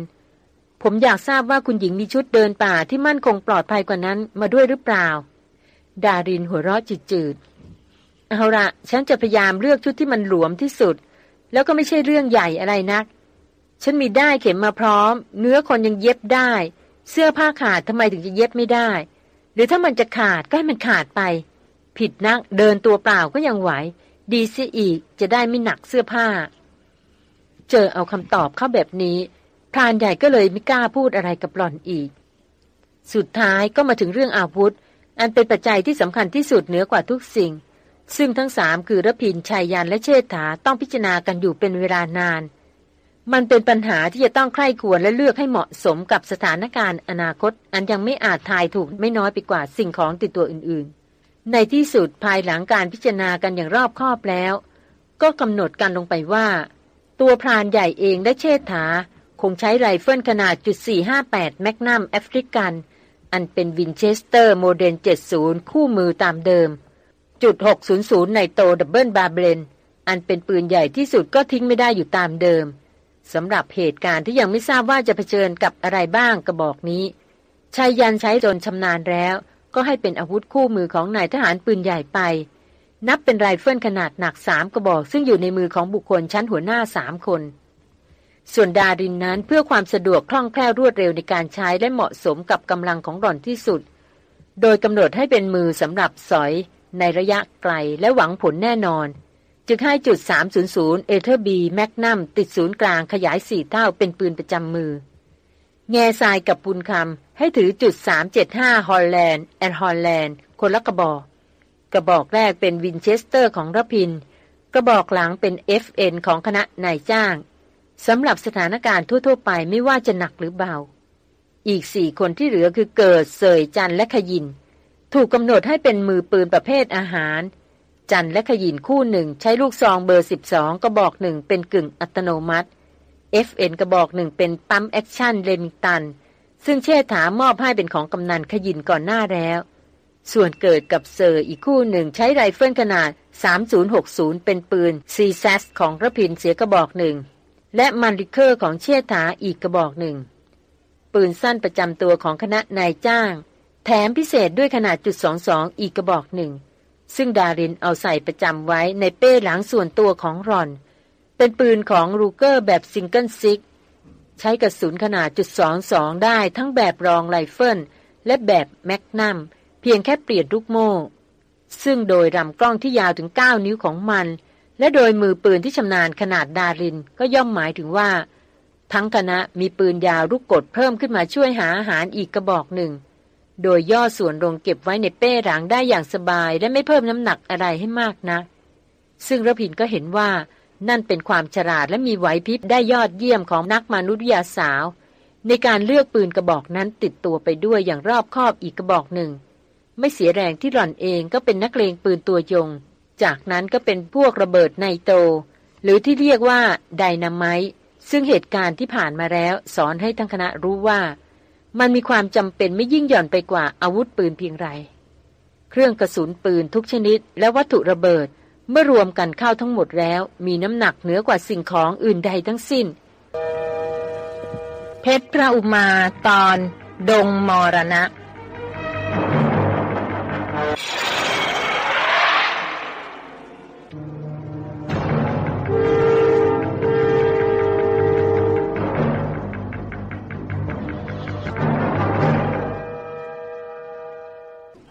ผมอยากทราบว่าคุณหญิงมีชุดเดินป่าที่มั่นคงปลอดภัยกว่านั้นมาด้วยหรือเปล่า ดารินหัวเราะจืดๆเอาละฉันจะพยายามเลือกชุดที่มันหลวมที่สุด แล้วก็ไม่ใช่เรื่องใหญ่อะไรนัก ฉันมีได้เข็มมาพร้อม เนื้อคนยังเย็บได้ เสื้อผ้าขาดทำไมถึงจะเย็บไม่ได้ หรือถ้ามันจะขาดก็ให้มันขาดไป ผิดนักเดินตัวเปล่าก็ยังไหว ดีเสียอีกจะได้ไม่หนักเสื้อผ้า เจอเอาคำตอบเข้าแบบนี้พรานใหญ่ก็เลยไม่กล้าพูดอะไรกับหล่อนอีก สุดท้ายก็มาถึงเรื่องอาวุธ อันเป็นปัจจัยที่สำคัญที่สุดเหนือกว่าทุกสิ่ง ซึ่งทั้งสามคือรพินทร์ไชยยันต์และเชษฐาต้องพิจารณากันอยู่เป็นเวลานาน มันเป็นปัญหาที่จะต้องใคร่ครวญและเลือกให้เหมาะสมกับสถานการณ์อนาคต อันยังไม่อาจทายถูกไม่น้อยไปกว่าสิ่งของติดตัวอื่นๆ ในที่สุดภายหลังการพิจารณากันอย่างรอบคอบแล้ว ก็กำหนดกันลงไปว่า ตัวพรานใหญ่เองและเชษฐา คงใช้ไรเฟิลขนาดจุด458 magnum แอฟริกัน อันเป็น Winchester โมเดล70 คู่มือตามเดิม จุด600 nitro double barrel อันเป็นปืนใหญ่ที่สุดก็ทิ้งไม่ได้อยู่ตามเดิม สำหรับเหตุการณ์ที่ยังไม่ทราบว่าจะเผชิญกับอะไรบ้างกระบอกนี้ไชยยันต์ใช้จนชำนาญแล้ว ก็ให้เป็นอาวุธคู่มือของนายทหารปืนใหญ่ไป นับเป็นไรเฟิลขนาดหนักสามกระบอกซึ่งอยู่ในมือของบุคคลชั้นหัวหน้าสามคน ส่วนดารินนั้นเพื่อความสะดวกคล่องแคล่วรวดเร็วในการใช้และเหมาะสมกับกำลังของหล่อนที่สุด โดยกำหนดให้เป็นมือสำหรับสอย ในระยะไกลและหวังผลแน่นอน จึงให้จุด 300 Weatherby magnum ติดศูนย์กลางขยายสี่เท่าเป็นปืนประจำมือ แง่ทรายกับปุนคำให้ถือจุด 375 Holland and Holland คนละกระบอก กระบอกแรกเป็น Winchester ของรพินทร์ กระบอกหลังเป็น FN ของคณะนายจ้างสำหรับสถานการณ์ทั่วๆไปไม่ว่าจะหนักหรือเบา อีกสี่คนที่เหลือคือเกิดเส่ยจันและขยิน ถูกกำหนดให้เป็นมือปืนประเภทอาหาร จันและขยินคู่หนึ่ง ใช้ลูกซองเบอร์ 12 กระบอกหนึ่งเป็นกึ่งอัตโนมัติ FN กระบอกหนึ่งเป็น pump action Remington ซึ่งเชษฐามอบให้เป็นของกำนันขยินก่อนหน้าแล้ว ส่วนเกิดกับเส่ยอีกคู่หนึ่งใช้ไรเฟิลขนาด 3006 เป็นปืน CZ ของรพินทร์เสียกระบอกหนึ่ง และ Mannlicher ของเชษฐาอีกกระบอกหนึ่ง ปืนสั้นประจำตัวของคณะนายจ้าง แถมพิเศษด้วยขนาดจุดสองสองอีกกระบอกหนึ่ง ซึ่งดารินเอาใส่ประจำไว้ในเป้หลังส่วนตัวของหล่อน เป็นปืนของ Ruger แบบ single six ใช้กระสุนขนาดจุดสองสองได้ทั้งแบบ long rifleและแบบแมกนัมเพียงแค่เปลี่ยนลูกโม่ ซึ่งโดยลำกล้องที่ยาวถึง 9 นิ้วของมัน และโดยมือปืนที่ชำนาญขนาดดารินก็ย่อมหมายถึงว่า ทั้งคณะมีปืนยาวลูกกดเพิ่มขึ้นมาช่วยหาอาหารอีกกระบอกหนึ่ง โดยย่อส่วนลงเก็บไว้ในเป้หลังได้อย่างสบายและไม่เพิ่มน้ำหนักอะไรให้มากนะซึ่งระพินก็เห็นว่านั่นเป็นความฉลาดและมีไหวพริบได้ยอดเยี่ยมของนักมนุษยาสาว ในการเลือกปืนกระบอกนั้นติดตัวไปด้วยอย่างรอบคอบอีกกระบอกหนึ่ง ไม่เสียแรงที่หล่อนเองก็เป็นนักเลงปืนตัวยง จากนั้นก็เป็นพวกระเบิดไนโตรหรือที่เรียกว่าไดนาไมต์ซึ่งเหตุการณ์ที่ผ่านมาแล้ว สอนให้ทั้งคณะรู้ว่า มันมีความจำเป็นไม่ยิ่งหย่อนไปกว่าอาวุธปืนเพียงไร เครื่องกระสุนปืนทุกชนิด และวัตถุระเบิด เมื่อรวมกันเข้าทั้งหมดแล้ว มีน้ำหนักเหนือกว่าสิ่งของอื่นใดทั้งสิ้น เพชรพระอุมาตอน ดงมรณะ